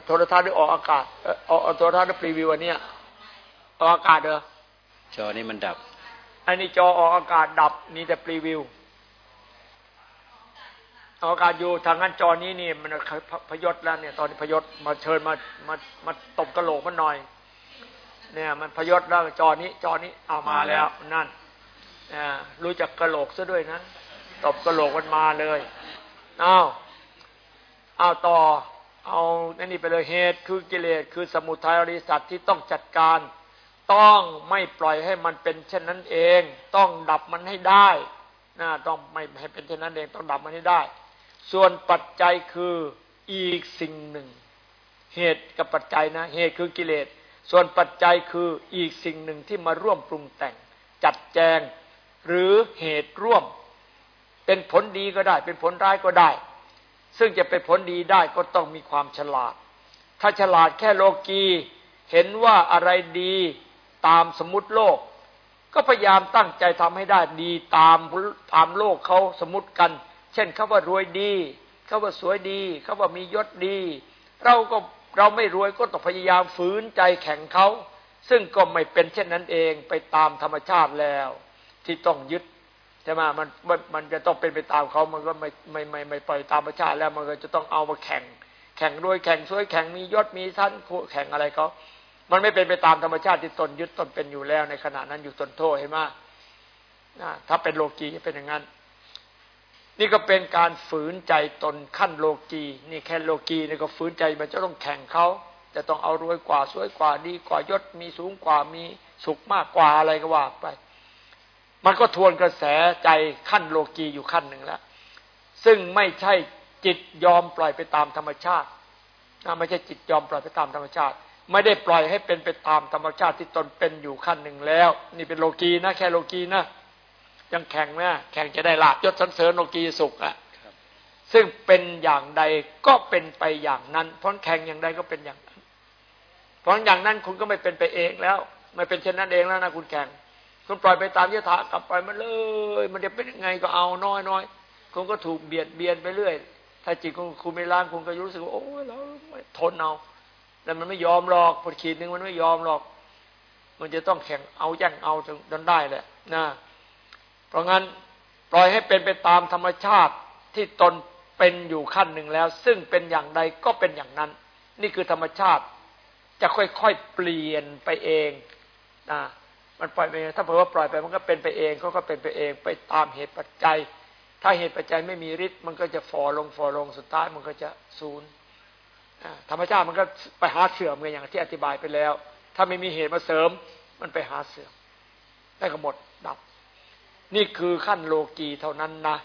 โทรทัศน์ได้ออกอากาศออกโทรทัศน์ได้พรีวิวอันเนี้ย ออกอากาศเหรอ จอนี้มันดับ อันนี้จอออกอากาศดับมีแต่พรีวิวออกอากาศอยู่ทางนั้นจอนี้นี่มันพยศแล้วเนี่ย ตอนนี้พยศมาเชิญมามามาตบกระโหลกมันหน่อย เนี่ย มันพยศแล้วจอนี้จอนี้เอามาแล้วนั่นรู้จักกระโหลกซะด้วยนะตบกระโหลกมันมาเลยอ้าวเอาต่อ เอาอันนี้ไปเลยเหตุคือกิเลสคือสมุทัยอริสัตที่ต้องจัดการ ต้องไม่ปล่อยให้มันเป็นเช่นนั้นเอง ต้องดับมันให้ได้นะต้องไม่ให้เป็นเช่นนั้นเอง ต้องดับมันให้ได้ ส่วนปัจจัยคืออีกสิ่งหนึ่ง เหตุกับปัจจัยนะ เหตุคือกิเลส ส่วนปัจจัยคืออีกสิ่งหนึ่งที่มาร่วมปรุงแต่ง จัดแจง หรือเหตุร่วม เป็นผลดีก็ได้ เป็นผลร้ายก็ได้ ซึ่งจะเป็นผลดีได้ก็ต้องมีความฉลาด ถ้าฉลาดแค่โลกีเห็นว่าอะไรดี ตามสมมติโลก ก็พยายามตั้งใจทำให้ได้ดีตามตามโลกเขาสมมติกัน เช่นเขาว่ารวยดีเขาว่าสวยดีเขาว่ามียศดี เราก็เราไม่รวยก็ต้องพยายามฝืนใจแข่งเขาซึ่งก็ไม่เป็นเช่นนั้นเองไปตามธรรมชาติแล้ว ที่ต้องยึดใช่ไหมมันมันมันจะต้องเป็นไปตามเขามันก็ไม่ไม่ไม่ไม่ปล่อยตามธรรมชาติแล้วมันก็จะต้องเอามาแข่ง แข่งด้วยแข่งช่วยแข่งมียศมีชั้นแข่งอะไรเขา มันไม่เป็นไปตามธรรมชาติที่ตนยึดตนเป็นอยู่แล้ว ในขณะนั้นอยู่ตนโทษเห็นไหมถ้าเป็นโลกีจะเป็นอย่างนั้น นี่ก็เป็นการฝืนใจตนขั้นโลกีนี่แค่โลกีนี่ก็ฝืนใจมันจะต้องแข่งเขาจะต้องเอารวยกว่าสวยกว่าดีกว่ายศมีสูงกว่ามีสุขมากกว่าอะไรก็ว่าไป มันก็ทวนกระแสใจขั้นโลกีอยู่ขั้นหนึ่งแล้ว ซึ่งไม่ใช่จิตยอมปล่อยไปตามธรรมชาติไม่ใช่จิตยอมปล่อยไปตามธรรมชาติ ไม่ได้ปล่อยให้เป็นไปตามธรรมชาติที่ตนเป็นอยู่ขั้นหนึ่งแล้ว นี่เป็นโลกีนะ แค่โลกีนะยังแข่งนะแข่งจะได้ลาบยศสันเสริญโลกีสุขอะซึ่งเป็นอย่างใดก็เป็นไปอย่างนั้น เพราะแข่งอย่างใดก็เป็นอย่างนั้น เพราะอย่างนั้นคุณก็ไม่เป็นไปเองแล้ว ไม่เป็นเช่นนั้นเองแล้วนะคุณแข่ง คุณปล่อยไปตามยถากลับไปมันเลย มันจะเป็นยังไงก็เอาน้อยน้อยคุณก็ถูกเบียดเบียนไปเรื่อย ถ้าจิตคุณคุณไม่ล้างคุณก็รู้สึกว่าโอ้ยเราทนเอา แต่มันไม่ยอมหรอกพอขีดหนึ่งมันไม่ยอมหรอก มันจะต้องแข่งเอาแย่งเอาจนได้แหละนะเพราะงั้นปล่อยให้เป็นไปตามธรรมชาติที่ตนเป็นอยู่ขั้นหนึ่งแล้ว ซึ่งเป็นอย่างใดก็เป็นอย่างนั้น นี่คือธรรมชาติจะค่อยๆเปลี่ยนไปเองนะมันปล่อยไปถ้าเผื่อว่าปล่อยไปมันก็เป็นไปเองเขาก็เป็นไปเองไปตามเหตุปัจจัย ถ้าเหตุปัจจัยไม่มีฤทธิ์มันก็จะฟอลงฟอลงสุดท้ายมันก็จะศูนย์ ธรรมชาติมันก็ไปหาเสื่อมไงอย่างที่อธิบายไปแล้ว ถ้าไม่มีเหตุมาเสริม มันไปหาเสื่อมได้ก็หมดดับ นี่คือขั้นโลกีเท่านั้นนะ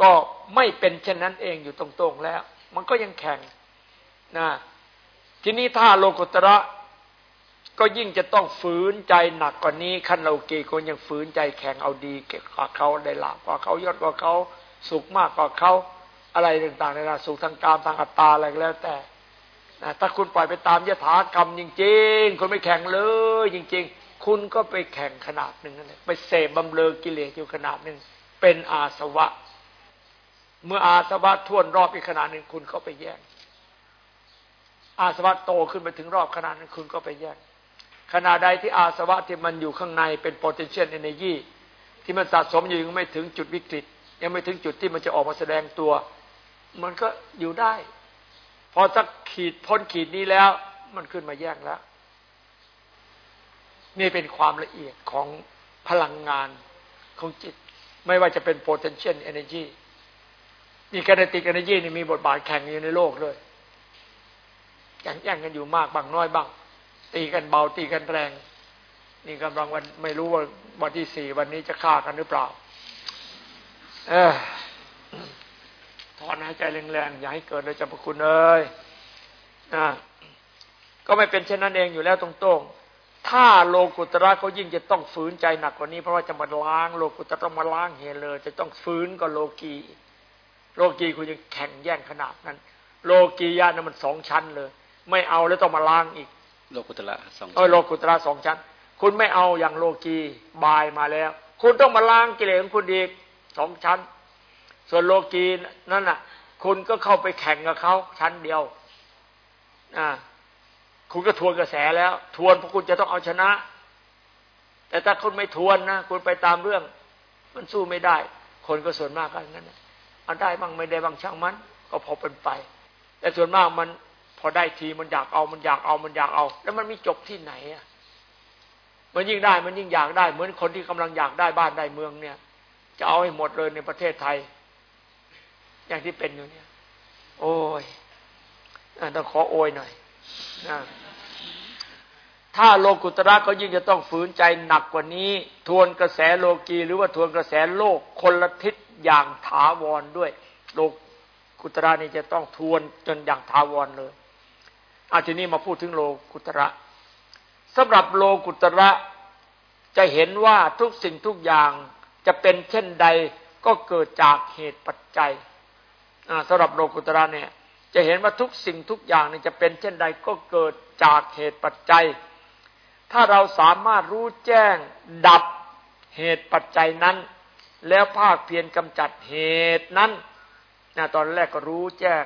ก็ไม่เป็นเช่นนั้นเองอยู่ตรงๆแล้ว มันก็ยังแข่งนะทีนี้ถ้าโลกุตระก็ยิ่งจะต้องฝืนใจหนักกว่านี้ขั้นเราเกคนยังฝืนใจแข็งเอาดีเกว่าเขาได้ลาบกว่าเขายอดกว่าเขาสุขมากกว่าเขาอะไรต่างๆในระสุขทางกามทางอัตตาอะไรก็แล้วแต่ ถ้าคุณปล่อยไปตามยถากรรมจริง ๆคุณไม่แข่งเลย จริง ๆ คุณก็ไปแข่งขนาดหนึ่งนั่นแหละไปเสพบำเรอกิเลสอยู่ขนาดหนึ่งเป็นอาสวะ เมื่ออาสวะท่วนรอบอีกขนาดหนึ่งคุณก็ไปแย่งอาสวะโตขึ้นไปถึงรอบขนาดนั้นคุณก็ไปแย่งขณะใดที่อาสวะที่มันอยู่ข้างในเป็น potential energy ที่มันสะสมอยู่ยังไม่ถึงจุดวิกฤต ยังไม่ถึงจุดที่มันจะออกมาแสดงตัว มันก็อยู่ได้ พอสักขีดพ้นขีดนี้แล้ว มันขึ้นมาแย่งแล้ว นี่เป็นความละเอียดของพลังงานของจิต ไม่ว่าจะเป็น potential energy มี kinetic energy นี่มีบทบาทแข่งอยู่ในโลกเลยแข่งแย่งกันอยู่มากบางน้อยบ้าง ตีกันเบาตีกันแรง นี่กำลังวันไม่รู้ว่าวันที่สี่วันนี้จะฆ่ากันหรือเปล่า เออ ถอนหายใจแรงๆอย่าให้เกิดเลยจำพคุณเอ้ยนะก็ไม่เป็นเช่นนั้นเองอยู่แล้วตรงๆ ถ้าโลกุตระเขายิ่งจะต้องฝืนใจหนักกว่านี้ เพราะว่าจะมาล้างโลกุตระต้องมาล้างเหเลย จะต้องฝืนกับโลกีโลกีคุณยังแข่งแย่งขนาดนั้น โลกียานั้นมันสองชั้นเลย ไม่เอาแล้วต้องมาล้างอีก โลกุตระสองเออโลกุตระสองชั้น คุณไม่เอาอย่างโลกีบายมาแล้ว คุณต้องมาล้างกิเลสของคุณอีกสองชั้น ส่วนโลกีนั่นน่ะ คุณก็เข้าไปแข่งกับเขาชั้นเดียวอ่าคุณก็ทวนกระแสแล้ว ทวนเพราะคุณจะต้องเอาชนะ แต่ถ้าคุณไม่ทวนนะคุณไปตามเรื่อง มันสู้ไม่ได้ คนก็ส่วนมากก็อย่างนั้นเอาได้บ้างไม่ได้บ้างช่างมัน ก็พอเป็นไป แต่ส่วนมากมันพอได้ทีมันอยากเอามันอยากเอามันอยากเอา แล้วมันไม่จบที่ไหนอะมันยิ่งได้มันยิ่งอยากได้ เหมือนคนที่กำลังอยากได้บ้านได้เมืองเนี่ย จะเอาให้หมดเลยในประเทศไทย อย่างที่เป็นอยู่เนี่ย โอ้ยต้องขอโอยหน่อยนะถ้าโลกุตระก็ยิ่งจะต้องฝืนใจหนักกว่านี้ ทวนกระแสโลกีหรือว่าทวนกระแสโลกคนละทิศอย่างถาวรด้วย โลกุตระนี่จะต้องทวนจนอย่างถาวรเลยอาทีนี้มาพูดถึงโลกุตระสำหรับโลกุตระจะเห็นว่าทุกสิ่งทุกอย่างจะเป็นเช่นใดก็เกิดจากเหตุปัจจัย สำหรับโลกุตระเนี่ย จะเห็นว่าทุกสิ่งทุกอย่างนี่จะเป็นเช่นใดก็เกิดจากเหตุปัจจัย ถ้าเราสามารถรู้แจ้งดับเหตุปัจจัยนั้น แล้วภาคเพียรกำจัดเหตุนั้นนะตอนแรกก็รู้แจ้ง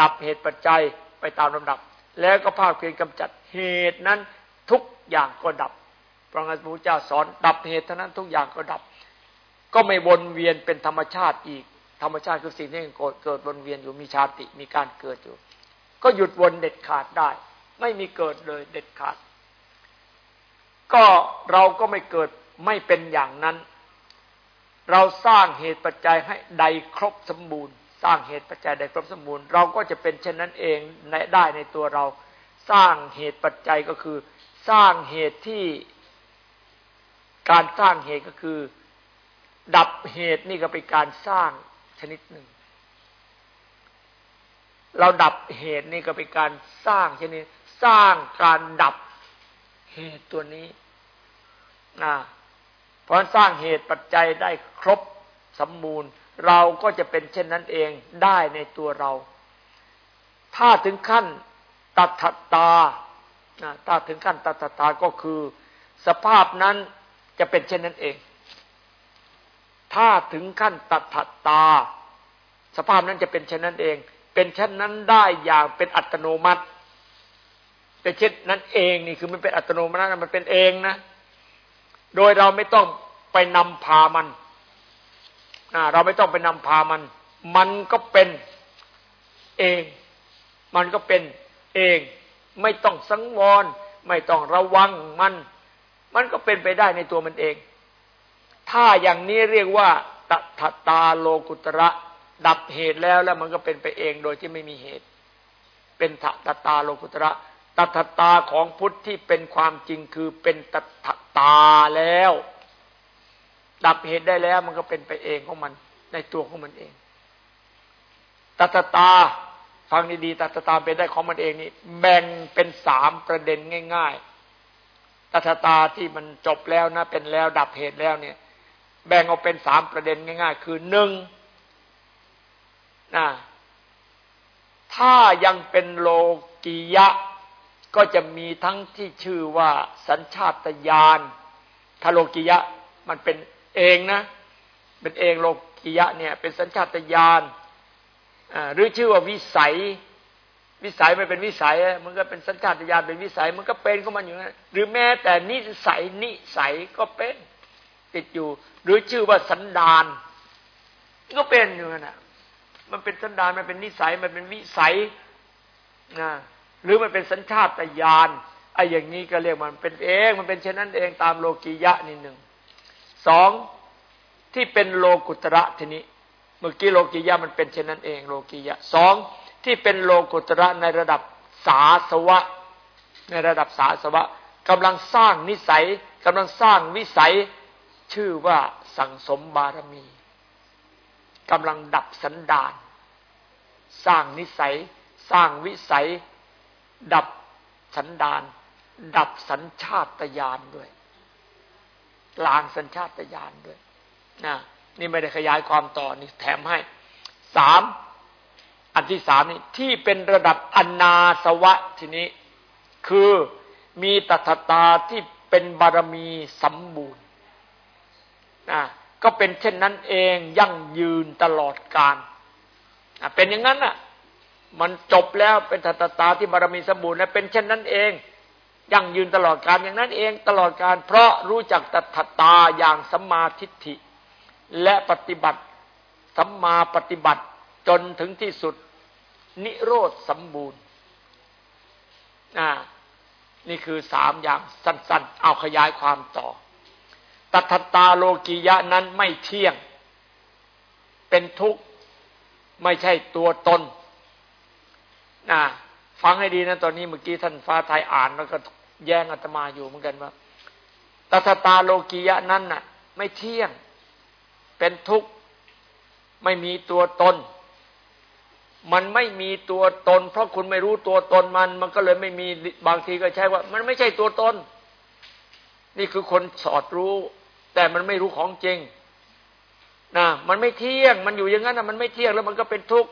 ดับเหตุปัจจัยไปตามลำดับ แล้วก็ภาคเพียรกำจัดเหตุนั้นทุกอย่างก็ดับพระพุทธเจ้าสอนดับเหตุเท่านั้นทุกอย่างก็ดับ ก็ไม่วนเวียนเป็นธรรมชาติอีก ธรรมชาติคือสิ่งที่เกิดวนเวียนอยู่มีชาติมีการเกิดอยู่ ก็หยุดวนเด็ดขาดได้ ไม่มีเกิดเลยเด็ดขาด ก็เราก็ไม่เกิดไม่เป็นอย่างนั้น เราสร้างเหตุปัจจัยให้ใดครบสมบูรณ์ สร้างเหตุปัจจัยใดครบสมบูรณ์ เราก็จะเป็นเช่นนั้นเองได้ในตัวเรา สร้างเหตุปัจจัยก็คือ สร้างเหตุที่การสร้างเหตุก็คือ ดับเหตุนี่ก็เป็นการสร้าง นิดหนึ่ง เราดับเหตุนี่ก็เป็นการสร้างชนิดสร้างการดับเหตุตัวนี้นะเพราะสร้างเหตุปัจจัยได้ครบสมบูรณ์ เราก็จะเป็นเช่นนั้นเองได้ในตัวเรา ถ้าถึงขั้นตัทตาถ้าถึงขั้นตัตตาก็คือ สภาพนั้นจะเป็นเช่นนั้นเอง ถ้าถึงขั้นตัทตา สภาพนั้นจะเป็นเช่นนั้นเอง เป็นเช่นนั้นได้อย่างเป็นอัตโนมัติ เป็นเช่นนั้นเองนี่คือมันเป็นอัตโนมัติมันเป็นเองนะ โดยเราไม่ต้องไปนำพามันเราไม่ต้องไปนำพามัน มันก็เป็นเอง มันก็เป็นเอง ไม่ต้องสังวร ไม่ต้องระวังมัน มันก็เป็นไปได้ในตัวมันเอง ถ้าอย่างนี้เรียกว่าตัทตาโลกุตระ ดับเหตุแล้วแล้วมันก็เป็นไปเองโดยที่ไม่มีเหตุ เป็นตัทตาโลกุตระตัทตาของพุทธที่เป็นความจริงคือเป็นตัทตาแล้ว ดับเหตุได้แล้วมันก็เป็นไปเองของมัน ในตัวของมันเองตัทตาฟังดีๆตัดตาเป็นได้ของมันเองนี่แบ่งเป็นสามประเด็นง่าย ๆตัทตาที่มันจบแล้วนะเป็นแล้วดับเหตุแล้วเนี่ย แบ่งออกเป็นสามประเด็นง่าย ๆ คือหนึ่งนะถ้ายังเป็นโลกียะ ก็จะมีทั้งที่ชื่อว่าสัญชาตญาณถ้าโลกียะมันเป็นเองนะ เป็นเองโลกียะเนี่ย เป็นสัญชาตญาณหรือชื่อว่าวิสัย วิสัยไม่เป็นวิสัย มันก็เป็นสัญชาตญาณเป็นวิสัย มันก็เป็นของมันอยู่นะหรือแม้แต่นิสัยนิสัยก็เป็น ติดอยู่ หรือชื่อว่าสันดานก็เป็นอยู่นะมันเป็นสันดานมันเป็นนิสัยมันเป็นวิสัยนะหรือมันเป็นสัญชาตญาณไอ้อย่างนี้ก็เรียกมันเป็นเองมันเป็นเช่นนั้นเองตามโลกียะนี่หนึ่งสองที่เป็นโลกุตระทีนี้ เมื่อกี้โลกิยะมันเป็นเช่นนั้นเอง โลกิยะสองที่เป็นโลกุตระในระดับสาสวะ ในระดับสาสวะกำลังสร้างนิสัยกำลังสร้างวิสัย ชื่อว่าสังสมบารมีกำลังดับสันดาน สร้างนิสัย สร้างวิสัย ดับสันดาน ดับสัญชาตญาณด้วยล้างสัญชาตญาณด้วยนะนี่ไม่ได้ขยายความต่อนี่แถมให้สามอันที่สามนี่ที่เป็นระดับอนาสวะทีนี้ คือมีตัทตาที่เป็นบารมีสมบูรณ์ นะก็เป็นเช่นนั้นเองยั่งยืนตลอดกาลเป็นอย่างนั้นอะ มันจบแล้วเป็นทัตตาที่บารมีสมบูรณ์แล้วเป็นเช่นนั้นเอง ยั่งยืนตลอดกาลอย่างนั้นเองตลอดการเพราะรู้จักตัตตาอย่างสัมมาทิฏฐิ และปฏิบัติสัมมาปฏิบัติจนถึงที่สุด นิโรธสมบูรณ์นี่คือสามอย่างสั้น ๆ เอาขยายความต่อ ตัทตาโลกิยะนั้นไม่เที่ยง เป็นทุกข์ไม่ใช่ตัวตนนะฟังให้ดีนะตอนนี้เมื่อกี้ท่านฟ้าไทยอ่านแล้วก็แย้งอาตมาอยู่เหมือนกันว่าตัทตาโลกิยะนั้นน่ะ ไม่เที่ยง เป็นทุกข์ไม่มีตัวตน มันไม่มีตัวตน เพราะคุณไม่รู้ตัวตนมัน มันก็เลยไม่มีบางทีก็ใช้ว่า มันไม่ใช่ตัวตน นี่คือคนสอดรู้ แต่มันไม่รู้ของจริงนะมันไม่เที่ยง มันอยู่อย่างนั้นนะมันไม่เที่ยงแล้วมันก็เป็นทุกข์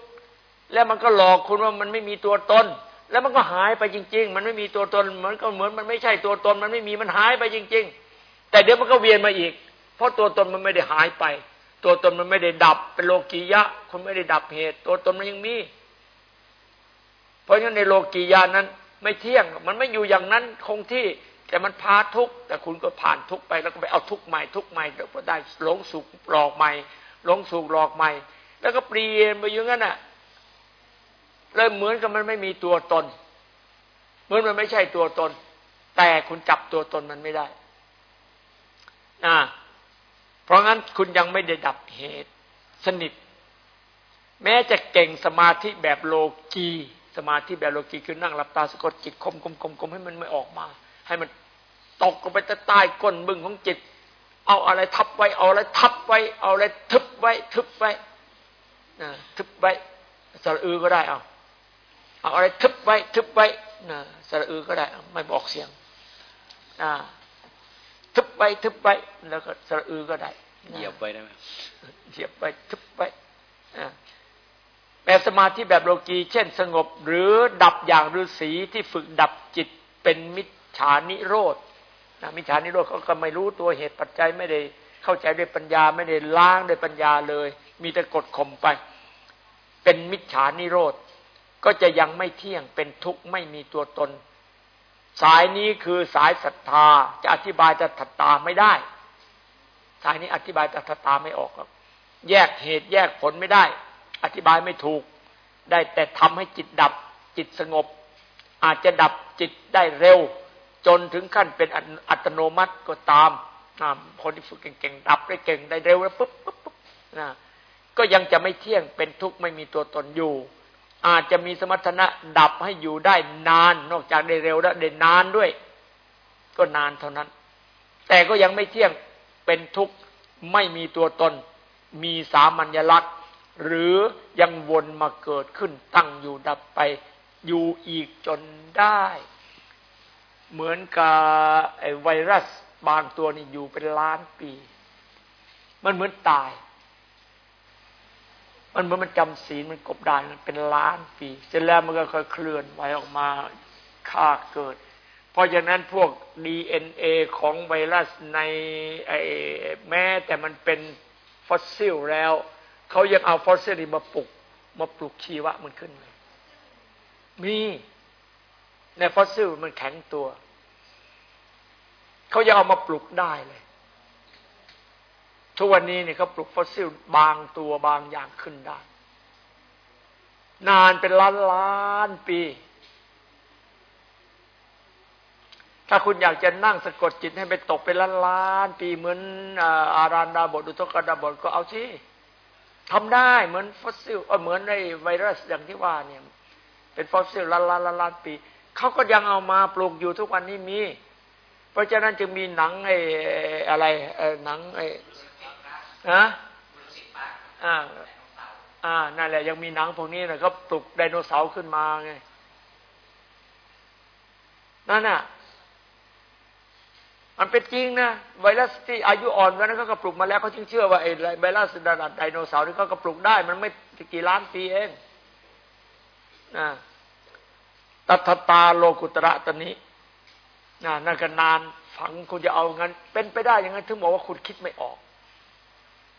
แล้วมันก็หลอกคุณว่ามันไม่มีตัวตน แล้วมันก็หายไปจริง ๆ มันไม่มีตัวตนมันก็เหมือนมันไม่ใช่ตัวตน มันไม่มีมันหายไปจริง ๆ แต่เดี๋ยวมันก็เวียนมาอีก เพราะตัวตนมันไม่ได้หายไป ตัวตนมันไม่ได้ดับเป็นโลกียะคุณไม่ได้ดับเหตุ ตัวตนมันยังมี เพราะฉะนั้นในโลกียะนั้น ไม่เที่ยง มันไม่อยู่อย่างนั้นคงที่ แต่มันพาทุกข์แต่คุณก็ผ่านทุกข์ไปแล้วก็ไปเอาทุกข์ใหม่ทุกข์ใหม่แล้วก็ได้หลงสุขหลอกใหม่หลงสุขหลอกใหม่ แล้วก็เปลี่ยนไปอย่างนั้นน่ะเลยเหมือนกับมันไม่มีตัวตน เหมือนมันไม่ใช่ตัวตน แต่คุณจับตัวตนมันไม่ได้อ่าเพราะงั้นคุณยังไม่ได้ดับเหตุสนิท แม้จะเก่งสมาธิแบบโลกี สมาธิแบบโลกีคือนั่งหลับตาสะกดจิตคมคมคมคมให้มันไม่ออกมา ให้มัน ตกลงไปใต้ก้นบึ้งของจิต เอาอะไรทับไว้ เอาอะไรทับไว้ เอาอะไรทึบไว้ ทึบไว้นะทึบไว้สระอือก็ได้เอาเอาอะไรทึบไว้ ทึบไว้นะสระอือก็ได้ไม่บอกเสียงอ่าทึบไปทึบไปแล้วก็สระอือก็ได้เหยียบไปได้ไหมเหยียบไปทึบไปแบบสมาธิแบบโลกีเช่น สงบ หรือดับอย่างฤาษีที่ฝึกดับจิตเป็นมิจฉานิโรธ นะมิจฉานิโรธเขาก็ไม่รู้ตัวเหตุปัจจัยไม่ได้เข้าใจด้วยปัญญาไม่ได้ล้างด้วยปัญญาเลย มีแต่กดข่มไป เป็นมิจฉานิโรธก็จะยังไม่เที่ยงเป็นทุกข์ไม่มีตัวตน สายนี้คือสายศรัทธาจะอธิบายจะถัตตาไม่ได้ สายนี้อธิบายจะถัตตาไม่ออกครับ แยกเหตุแยกผลไม่ได้ อธิบายไม่ถูก ได้แต่ทำให้จิตดับจิตสงบ อาจจะดับจิตได้เร็ว จนถึงขั้นเป็นอัตโนมัติก็ตามคนที่ฝึกเก่งๆดับได้เก่งได้เร็วแล้วปุ๊บปุ๊บปุ๊บนะก็ยังจะไม่เที่ยงเป็นทุกข์ไม่มีตัวตนอยู่ อาจจะมีสมรรถนะดับให้อยู่ได้นาน นอกจากได้เร็วแล้วได้นานด้วย ก็นานเท่านั้น แต่ก็ยังไม่เที่ยงเป็นทุกข์ไม่มีตัวตน มีสามัญลักษณ์ หรือยังวนมาเกิดขึ้นตั้งอยู่ดับไปอยู่อีกจนได้ เหมือนกับไอไวรัสบางตัวนี่อยู่เป็นล้านปี มันเหมือนตาย มันเหมื่อมันจำศีลมันกบดานมันเป็นล้านปี เสร็จแล้วมันก็ค่อยเคลื่อนไหวออกมาฆ่าเกิด เพราะฉะนั้นพวกดีเอ็นเอของไวรัสในไอแม้แต่มันเป็นฟอสซิลแล้วเขายังเอาฟอสซิลมาปลุกมาปลุกชีวะมันขึ้นเลยมี ในฟอสซิลมันแข็งตัว เขายังเอามาปลุกได้เลย ทุกวันนี้เนี่ยเขาปลุกฟอสซิลบางตัวบางอย่างขึ้นได้ นานเป็นล้านล้านปี ถ้าคุณอยากจะนั่งสะกดจิตให้ไปตกเป็นล้านล้านปีเหมือนอาฬารดาบสอุทกดาบสก็เอาสิทำได้เหมือนฟอสซิลเหมือนในไวรัสอย่างที่ว่าเนี่ย เป็นฟอสซิลล้านล้านล้านปี เขาก็ยังเอามาปลุกอยู่ทุกวันนี้มี เพราะฉะนั้นจึงมีหนังไอ้อะไรหนังไอ้ฮะอ่าอ่านั่นแหละยังมีหนังพวกนี้นะก็ปลุกไดโนเสาร์ขึ้นมาไงนั่นน่ะมันเป็นจริงนะไวรัสที่อายุอ่อนกันนั้นเขาก็ปลุกมาแล้วเขาจึงเชื่อว่าไอ้ไวรัสดัดไดโนเสาร์นี่เขาก็ปลุกได้ มันไม่กี่ล้านปีเองนะ ตัทตาโลกุตระตนี้นะนั่นก็นานฝังคุณจะเอางั้น เป็นไปได้อย่างนั้นถึงบอกว่าคุณคิดไม่ออก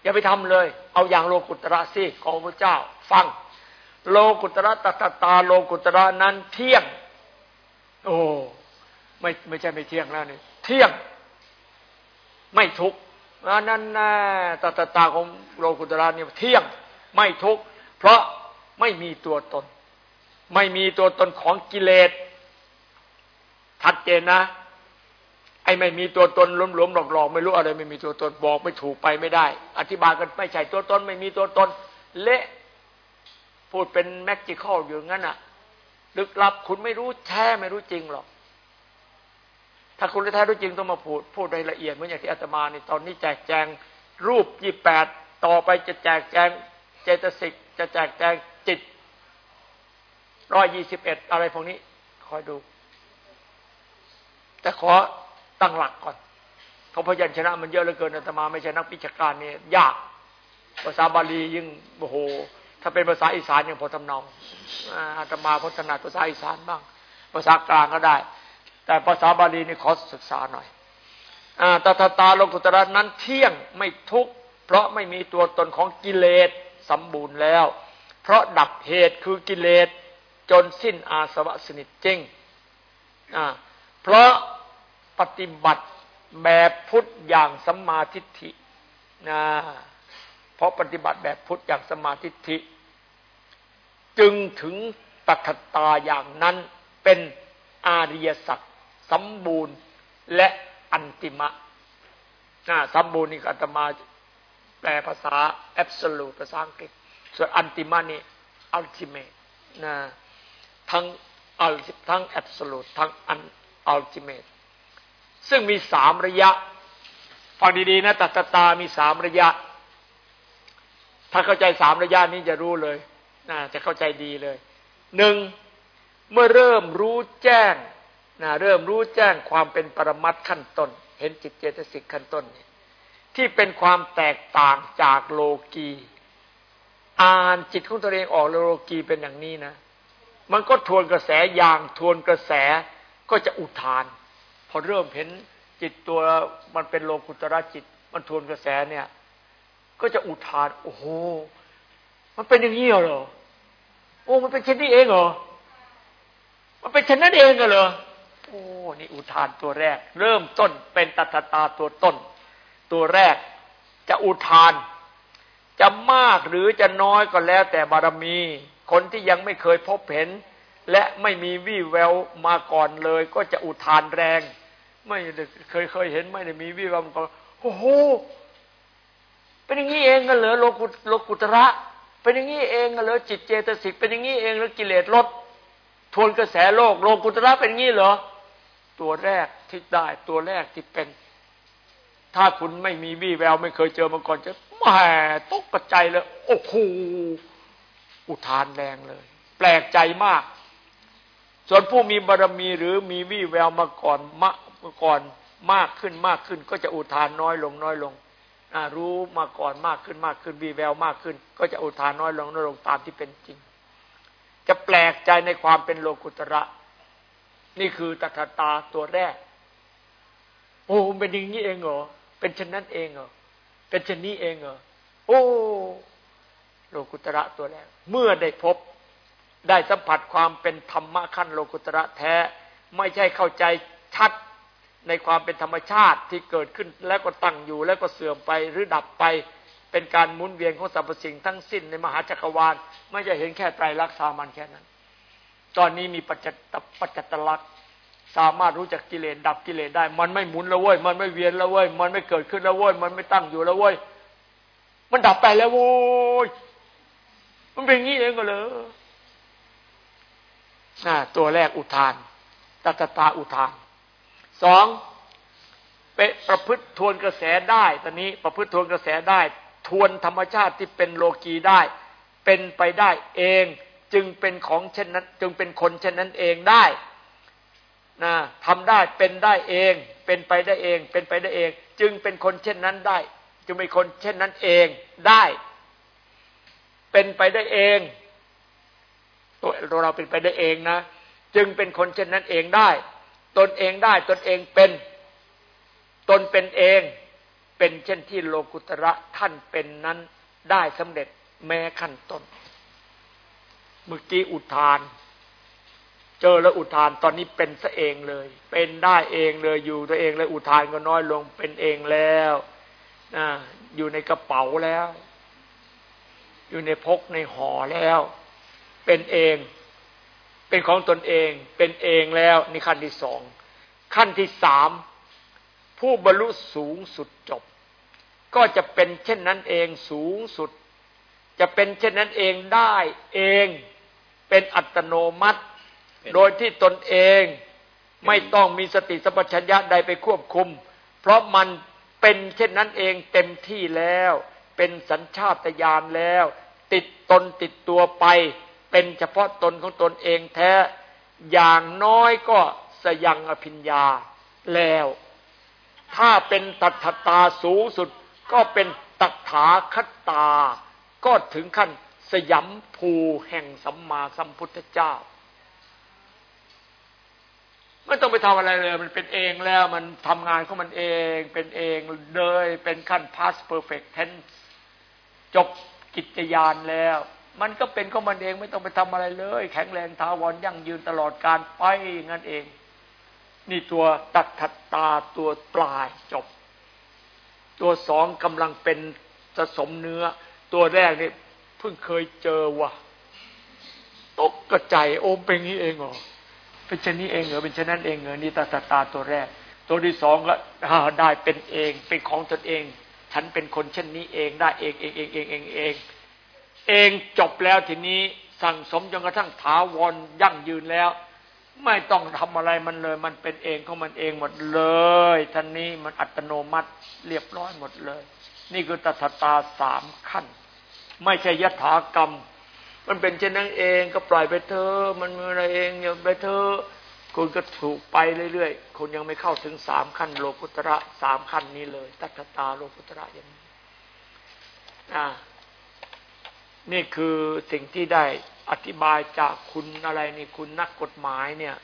อย่าไปทำเลย เอาอย่างโลกุตระสิของพระเจ้า ฟัง โลกุตระตตตาโลกุตระนั้นเที่ยง โอ้ไม่ไม่ใช่ไม่เที่ยงแล้วนี่เที่ยง ไม่ทุกนั่นแน่ตัตตาของโลกุตระเนี่ยเที่ยงไม่ทุกเพราะไม่มีตัวตน ไม่มีตัวตนของกิเลสชัดเจนนะ ไอ้ไม่มีตัวตนหลวมๆหลอกๆไม่รู้อะไร ไม่มีตัวตนบอกไม่ถูกไปไม่ได้ อธิบายกันไม่ใช่ตัวตน ไม่มีตัวตน เละพูดเป็นแมกจิคอลอยู่งั้นอะลึกลับคุณไม่รู้แท้ไม่รู้จริงหรอกถ้าคุณแท้รู้จริงต้องมาพูดพูดรายละเอียดเหมือนอย่างที่อาตมาในตอนนี้แจกแจงรูปยี่แปดต่อไปจะแจกแจงเจตสิกจะแจกแจงจิต ร้อยยี่สิบเอ็ดอะไรพวกนี้ คอยดู แต่ขอตั้งหลักก่อนเพราะพยัญชนะมันเยอะเหลือเกินอาตมาไม่ใช่นักวิชาการเนี่ยยาก ภาษาบาลียิ่งโอ้โห ถ้าเป็นภาษาอีสานยังพอทำนองอาตมาพัฒนาภาษาอีสานบ้าง ภาษากลางก็ได้ แต่ภาษาบาลีนี่ขอศึกษาหน่อยตาตาตาโลกุตระนั้นเที่ยงไม่ทุกข์เพราะไม่มีตัวตนของกิเลสสมบูรณ์แล้ว เพราะดับเหตุคือกิเลส จนสิ้นอาสวะสนิทจริง เพราะปฏิบัติแบบพุทธอย่างสัมมาทิฏฐินะเพราะปฏิบัติแบบพุทธอย่างสมมาทิฏฐิ จึงถึงตัทตาอย่างนั้นเป็นอาริยสัจสมบูรณ์และอันติมะนะสมบูรณ์นี่อาตมาแปลภาษา absolute ภาษาอังกฤษ ส่วนอันติมะนี่ ultimate นะ ทั้งอัลทั้ง absolute ทั้ง ultimate ซึ่งมีสามระยะ ฟังดีๆนะตัตตามีสามระยะ ถ้าเข้าใจสามระยะนี้จะรู้เลยนะจะเข้าใจดีเลยหนึ่งเมื่อเริ่มรู้แจ้งนะเริ่มรู้แจ้งความเป็นปรมัตขั้นต้น เห็นจิตเจตสิกขั้นต้นที่เป็นความแตกต่างจากโลกี อ่านจิตของตัวเองออกโลกีเป็นอย่างนี้นะ มันก็ทวนกระแสอย่างทวนกระแสก็จะอุทาน พอเริ่มเห็นจิตตัวมันเป็นโลกุตระจิต มันทวนกระแสเนี่ย ก็จะอุทาน โอ้โห มันเป็นอย่างนี้เหรอโอ้มันเป็นเช่นนี้เองเหรอมันเป็นเช่นนั้นเองเหรอโอ้นี่อุทานตัวแรก เริ่มต้นเป็นตัตตาตัวต้น ตัวแรกจะอุทาน จะมากหรือจะน้อยก็แล้วแต่บารมี คนที่ยังไม่เคยพบเห็น และไม่มีวี่แววมาก่อนเลย ก็จะอุทานแรง ไม่เคยเคยเห็นไม่ได้มีวิวามก็โอ้โหเป็นอย่างนี้เองกันเหรอโลกุโลกุตระ เป็นอย่างนี้เองกันเหรอจิตเจตสิกเป็นอย่างนี้เองแล้วกิเลสลดทวนกระแสโลกโลกุตระเป็นอย่างนี้เหรอตัวแรกที่ได้ตัวแรกที่เป็น ถ้าคุณไม่มีวี่แวว ไม่เคยเจอมาก่อนจะแหมตกกระใจเลย โอ้โห อุทานแรงเลย แปลกใจมาก ส่วนผู้มีบารรมีหรือมีวี่แววมาก่อนมะมื่อก่อนมากขึ้นมากขึ้น ก็จะอุทานน้อยลงน้อยลงรู้มาก่อนมากขึ้นมากขึ้นวีแววมากขึ้น ก็จะอุทานน้อยลงน้อยลงตามที่เป็นจริง จะแปลกใจในความเป็นโลกุตระ นี่คือตถาตาตัวแรก โอ้เป็นอย่างนี้เองเหรอเป็นเช่นนั้นเองเหรอเป็นเช่นนี้เองเหรอโอ้ โลกุตระตัวแรกเมื่อได้พบได้สัมผัสความเป็นธรรมะขั้นโลกุตระแท้ ไม่ใช่เข้าใจชัดในความเป็นธรรมชาติที่เกิดขึ้นแล้วก็ตั้งอยู่ แล้วก็เสื่อมไปหรือดับไปเป็นการหมุนเวียนของสรรพสิ่งทั้งสิ้นในมหาจักรวาล ไม่จะเห็นแค่ไตรลักษณ์สามันแค่นั้น ตอนนี้มีปัจจตปัจจตลักษณ์สามารถรู้จักกิเลสดับกิเลสได้ มันไม่หมุนแล้วเว้ยมันไม่เวียนแล้วเว้ยมันไม่เกิดขึ้นแล้วเว้ยมันไม่ตั้งอยู่แล้วเว้ยมันดับไปแล้วโว้ย มันเป็นงี้เองก็เลยตัวแรกอุทานตัตตาอุทานสองเปประพฤติทวนกระแสได้ตอนนี้ประพฤติทวนกระแสได้ ทวนธรรมชาติที่เป็นโลกีได้ เป็นไปได้เองจึงเป็นของเช่นนั้น จึงเป็นคนเช่นนั้นเองได้นะทำได้เป็นได้เอง เป็นไปได้เอง เป็นไปได้เอง จึงเป็นคนเช่นนั้นได้ จึงเป็นคนเช่นนั้นเองได้ เป็นไปได้เองตัวเราเป็นไปได้เองนะ จึงเป็นคนเช่นนั้นเองได้ ตนเองได้ตนเองเป็น ตนเป็นเอง เป็นเช่นที่โลกุตระท่านเป็นนั้นได้สำเร็จแม้ขั้นต้นเมื่อกี้อุทาน เจอแล้วอุทานตอนนี้เป็นซะเองเลย เป็นได้เองเลยอยู่ตัวเองเลยอุทานก็น้อยลงเป็นเองแล้วอยู่ในกระเป๋าแล้ว อยู่ในพกในห่อแล้ว เป็นเอง เป็นของตนเอง เป็นเองแล้วนี่ขั้นที่สองขั้นที่สามผู้บรรลุสูงสุดจบ ก็จะเป็นเช่นนั้นเองสูงสุด จะเป็นเช่นนั้นเองได้เอง เป็นอัตโนมัติ โดยที่ตนเองไม่ต้องมีสติสัมปชัญญะใดไปควบคุม เพราะมันเป็นเช่นนั้นเองเต็มที่แล้ว เป็นสัญชาตญาณแล้ว ติดตนติดตัวไป เป็นเฉพาะตนของตนเองแท้ อย่างน้อยก็สยังอภิญญาแล้ว ถ้าเป็นตัทตาสูงสุด ก็เป็นตัถาคตา ก็ถึงขั้นสยามภูแห่งสัมมาสัมพุทธเจ้าไม่ต้องไปทำอะไรเลย มันเป็นเองแล้วมันทำงานของมันเอง เป็นเองเลยเป็นขั้น past perfect tense จบ กิจยานแล้ว มันก็เป็นของมันเองไม่ต้องไปทำอะไรเลย แข็งแรงทาวรยั่งยืนตลอดการไปงั้นเอง นี่ตัวตัดถัดตาตัวปลายจบ ตัวสองกำลังเป็นสะสมเนื้อ ตัวแรกนี่เพิ่งเคยเจอวะตกกระจายโอมเป็นงี้เองเหรอเป็นเช่นนี้เองเหรอเป็นเช่นนั้นเองเหรอนี่ตัดตาตัวแรก ตัวที่สองก็ได้เป็นเองเป็นของตนเอง ฉันเป็นคนเช่นนี้เองได้เองเองเองเองเองเองเองจบแล้วทีนี้สั่งสมจนกระทั่งถาวรยั่งยืนแล้ว ไม่ต้องทำอะไรมันเลย มันเป็นเองของมันเองหมดเลยท่านนี้มันอัตโนมัติเรียบร้อยหมดเลย นี่คือตัทตาสามขั้น ไม่ใช่ยถากรรม มันเป็นเช่นนั้นเองก็ปล่อยไปเถอมันมืออะไรเองอย่าไปเถอ คุณก็ถูกไปเรื่อยๆ คุณยังไม่เข้าถึงสามขั้นโลกุตระสามขั้นนี้เลย ตัทตาโลกุตระอย่างนี้นี่คือสิ่งที่ได้อธิบายจากคุณอะไรนี่คุณนักกฎหมายเนี่ย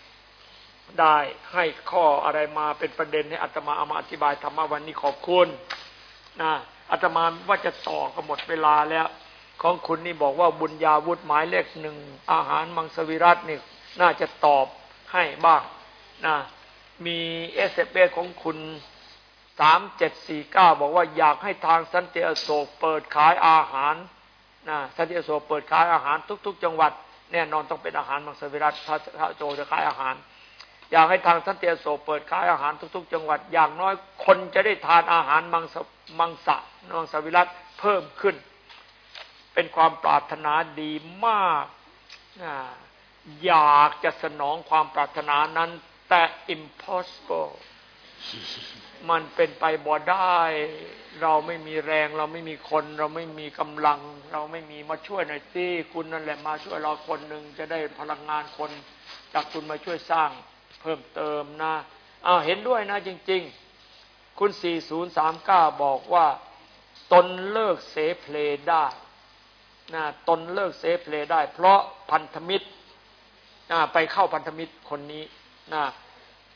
ได้ให้ข้ออะไรมาเป็นประเด็นให้อัตมาเอามาอธิบายธรรมะวันนี้ขอบคุณนะอาตมาว่าจะต่อก็หมดเวลาแล้ว ของคุณนี่บอกว่าบุญญาวุฒิหมายเลขหนึ่งอาหารมังสวิรัตนี่น่าจะตอบ ให้บ้างนะมีเอสเอของคุณสามเจ็ดสี่เก้าบอกว่าอยากให้ทางสันติอโศกเปิดขายอาหารนะสันติโสเปิดขายอาหารทุก ๆ จังหวัด แน่นอนต้องเป็นอาหารมังสวิรัตพระโจจะขายอาหาร อยากให้ทางสันติโสเปิดขายอาหารทุก ๆ จังหวัด อย่างน้อยคนจะได้ทานอาหารมังสมังสะมังสวิรัตเพิ่มขึ้น เป็นความปรารถนาดีมากนะ อยากจะสนองความปรารถนานั้นแต่ impossible มันเป็นไปบ่ได้ เราไม่มีแรง เราไม่มีคน เราไม่มีกำลัง เราไม่มีมาช่วยหน่อยสิคุณนั่นแหละมาช่วยเราคนหนึ่งจะได้พลังงานคนจากคุณมาช่วยสร้างเพิ่มเติมนะอ้าวเห็นด้วยนะจริง ๆ คุณ 4039 บอกว่า ตนเลิกเสเพลได้นะตนเลิกเสเพลได้ เพราะพันธมิตร ไปเข้าพันธมิตรคนนี้นะ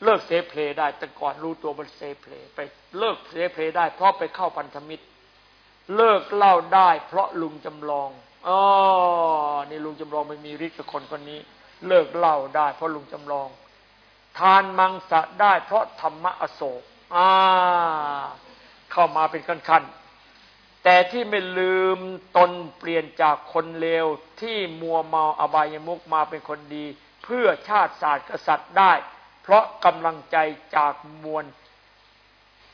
เลิกเซฟเพลได้ แต่ก่อนรู้ตัวมันเซฟเพลไปเลิกเซฟเพลได้เพราะไปเข้าพันธมิตร เลิกเหล้าได้ เพราะลุงจำลองอ๋อนี่ลุงจำลองมันมีฤทธิ์กับคนคนนี้ เลิกเล่าได้ เพราะลุงจำลอง ทานมังสะได้ เพราะธรรมะอโศกอ่าเข้ามาเป็นขั้นๆแต่ที่ไม่ลืมตนเปลี่ยนจากคนเลวที่มัวเมาอบายมุกมาเป็นคนดี เพื่อชาติศาสตร์กษัตริย์ได้ เพราะกำลังใจจากมวล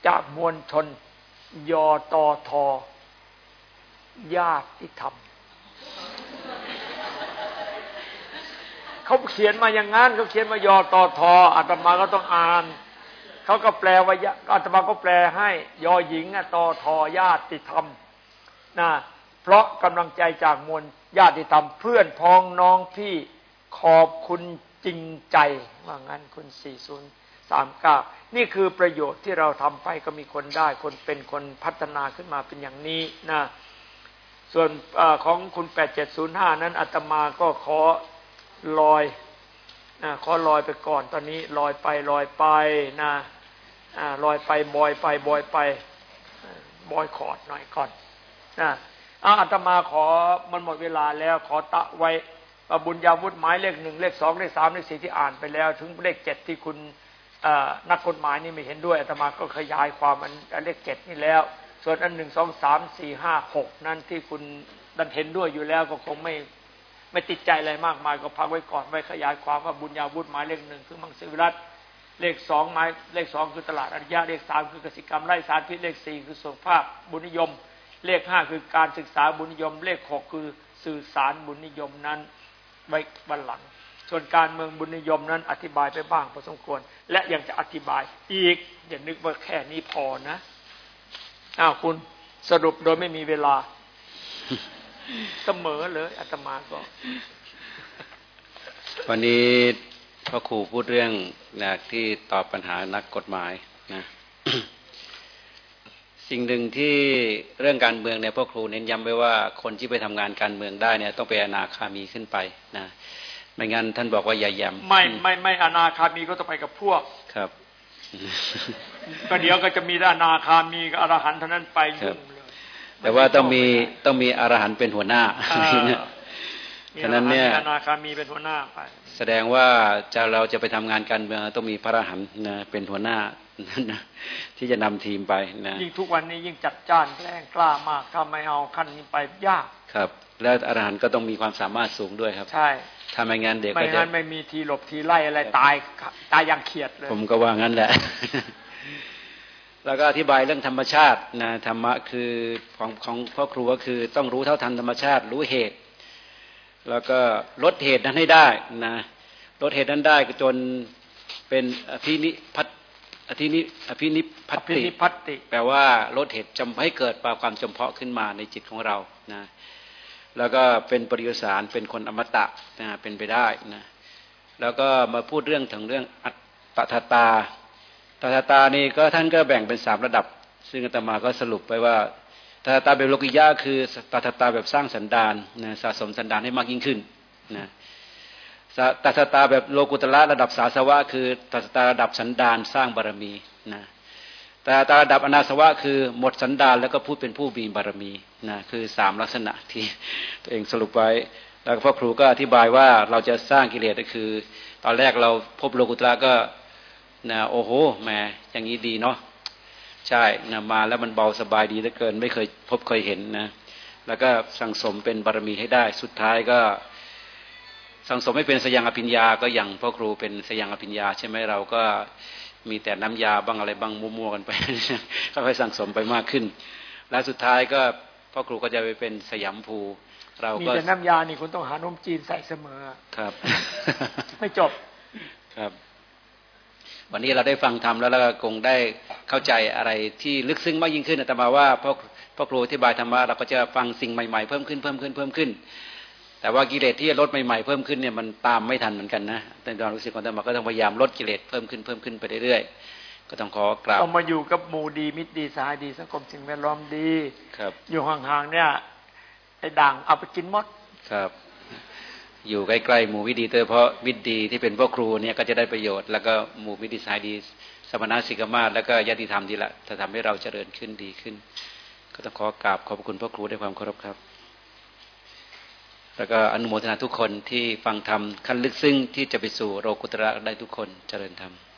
จากมวลชนยอตอทอญาติธรรมเขาเขียนมาอย่างนั้นเขาเขียนมายอตอทออาตมาก็ต้องอ่านเขาก็แปลว่าอาตมาก็แปลให้ ยอหญิงตอทอญาติธรรมนะเพราะกำลังใจจากมวลญาติธรรมเพื่อนพ้องน้องพี่ ขอบคุณจริงใจว่างั้นคุณ 4039 นี่คือประโยชน์ที่เราทำไปก็มีคนได้ คนเป็นคนพัฒนาขึ้นมาเป็นอย่างนี้นะส่วนอของคุณ 8705 นั้นอาตมาก็ขอลอยนะขอลอยไปก่อนตอนนี้ลอยไปลอยไปนะลอยไปบอยไปบอยไปบอยคอร์ดหน่อยก่อนนะอาตมาขอมันหมดเวลาแล้วขอตะไว้ บุญญาวุฒิหมายเลขหนึ่งเลขสองเลขสามเลขสี่ที่อ่านไปแล้ว ถึงเลขเจ็ดที่คุณนักกฎหมายนี่ไม่เห็นด้วยอาตมาก็ขยายความมันเลขเจ็ดนี่แล้ว ส่วนอันหนึ่งสองสามสี่ห้าหกนั่นที่คุณดันเห็นด้วยอยู่แล้วก็คงไม่ไม่ติดใจอะไรมากมายก็พักไว้ก่อนไว้ขยายความว่าบุญญาวุฒิหมายเลขหนึ่งคือมังสวิรัตเลขสองหมายเลขสองคือตลาดอริยะเลขสามคือกสิกรรมไร่สารพิษเลขสี่คือสุขภาพบุญนิยม เลขห้าคือการศึกษาบุญนิยม เลขหกคือสื่อสารบุญนิยมนั้น ไว้บันหลัง ส่วนการเมืองบุญนิยมนั้นอธิบายไปบ้างพอสมควร และยังจะอธิบายอีกอย่านึกว่าแค่นี้พอนะอ้าวคุณสรุปโดยไม่มีเวลา เสมอเลยอาตมาก็วันนี้พ่อครูพูดเรื่องนะที่ตอบปัญหานักกฎหมายนะ สิ่งหนึ่งที่เรื่องการเมืองเนี่ยพ่อครูเน้นย้ำไว้ว่าคนที่ไปทำงานการเมืองได้เนี่ยต้องเป็นอนาคามีขึ้นไปนะไม่งั้นท่านบอกว่าอย่าย้ำไม่ไม่ไม่อนาคามีก็ต้องไปกับพวกครับ ก็เดี๋ยวก็จะมีอนาคามีกับอรหันต์เท่านั้นไปยุ่งแต่ว่าต้องมีต้องมีอรหันต์เป็นหัวหน้าฉะนั้นเนี่ยอนาคามีเป็นหัวหน้าไป แสดงว่าจะเราจะไปทำงานการเมืองต้องมีพระอรหันต์นะเป็นหัวหน้า ที่จะนำทีมไปนะยิ่งทุกวันนี้ยิ่งจัดจ้านแรงกล้ามากถ้าไม่เอาขั้นนี้ไปยากครับ แล้วอรหันต์ก็ต้องมีความสามารถสูงด้วยครับ ใช่ถ้าไม่งั้นเด็กก็จะไม่งั้นไม่มีทีหลบทีไล่อะไรตายตายอย่างเขียดเลย ผมก็ว่างั้นแหละ แล้วก็อธิบายเรื่องธรรมชาตินะธรรมะคือของของพ่อครูก็คือต้องรู้เท่าทันธรรมชาติ รู้เหตุ แล้วก็ลดเหตุนั้นให้ได้นะลดเหตุนั้นได้จนเป็นอภินิพัต อภินิอภินิพัตติ แปลว่าลดเหตุจำให้เกิดความจำเพาะขึ้นมาในจิตของเรานะแล้วก็เป็นปริยสารเป็นคนอมตะนะเป็นไปได้นะแล้วก็มาพูดเรื่องถึงเรื่องอัตตาตาตาตานี่ก็ท่านก็แบ่งเป็นสามระดับ ซึ่งอาตมาก็สรุปไปว่าตาตาแบบโลกิยะคือตาตาแบบสร้างสันดานนะสะสมสันดานให้มากยิ่งขึ้นนะ ตาตาแบบโลกุตละระดับสาสวะ คือตาตาระดับสันดานสร้างบารมีนะตาตาระดับอนาสวะคือหมดสันดานแล้วก็พูดเป็นผู้มีบารมีนะคือสามลักษณะที่ตัวเองสรุปไว้ แล้วพ่อครูก็อธิบายว่าเราจะสร้างกิเลสก็คือ ตอนแรกเราพบโลกุตละก็นะโอ้โหแหมอย่างนี้ดีเนาะใช่นะมาแล้วมันเบาสบายดีเหลือเกิน ไม่เคยพบเคยเห็นนะแล้วก็สังสมเป็นบารมีให้ได้สุดท้ายก็ สังสมไม่เป็นสยังอภิญญาก็อย่างพ่อครูเป็นสยังอภิญญา ใช่ไหมเราก็มีแต่น้ำยาบ้างอะไรบ้างมั่วๆกันไปก็ค่อยสั่งสมไปมากขึ้น แล้วสุดท้ายก็พ่อครูก็จะไปเป็นสยามภูเราก็มีแต่น้ำยานี่คุณต้องหานมจีนใส่เสมอครับ ไม่จบครับ วันนี้เราได้ฟังธรรมแล้วเราคงได้เข้าใจอะไรที่ลึกซึ้งมากยิ่งขึ้นแต่มาว่าพ่อพ่อครูอธิบายธรรมะเราก็จะฟังสิ่งใหม่ๆเพิ่มขึ้นเพิ่มขึ้นเพิ่มขึ้น แต่ว่ากิเลสที่ลดใหม่ๆเพิ่มขึ้นเนี่ยมันตามไม่ทันเหมือนกันนะแต่ตอนรู้สึกของธรรมะก็ต้องพยายามลดกิเลสเพิ่มขึ้นเพิ่มขึ้นไปเรื่อยๆก็ต้องขอกราบต้องมาอยู่กับหมู่ดีมิตรดีสายดีสังคมสิ่งแวดล้อมดีครับ อยู่ห่างๆเนี่ยไอ้ด่างเอาไปกินมดครับอยู่ใกล้ๆหมู่วิดีโดยเฉพาะวิดีที่เป็นพ่อครูเนี่ยก็จะได้ประโยชน์แล้วก็หมู่วิดีสายดีสมณะสิกมาศแล้วก็ยติธรรมดีละจะทำให้เราเจริญขึ้นดีขึ้น ก็ต้องขอกราบขอบคุณพ่อครูด้วยความเคารพครับ แล้วก็อนุโมทนาทุกคนที่ฟังธรรมขั้นลึกซึ้งที่จะไปสู่โลกุตระได้ทุกคนเจริญธรรม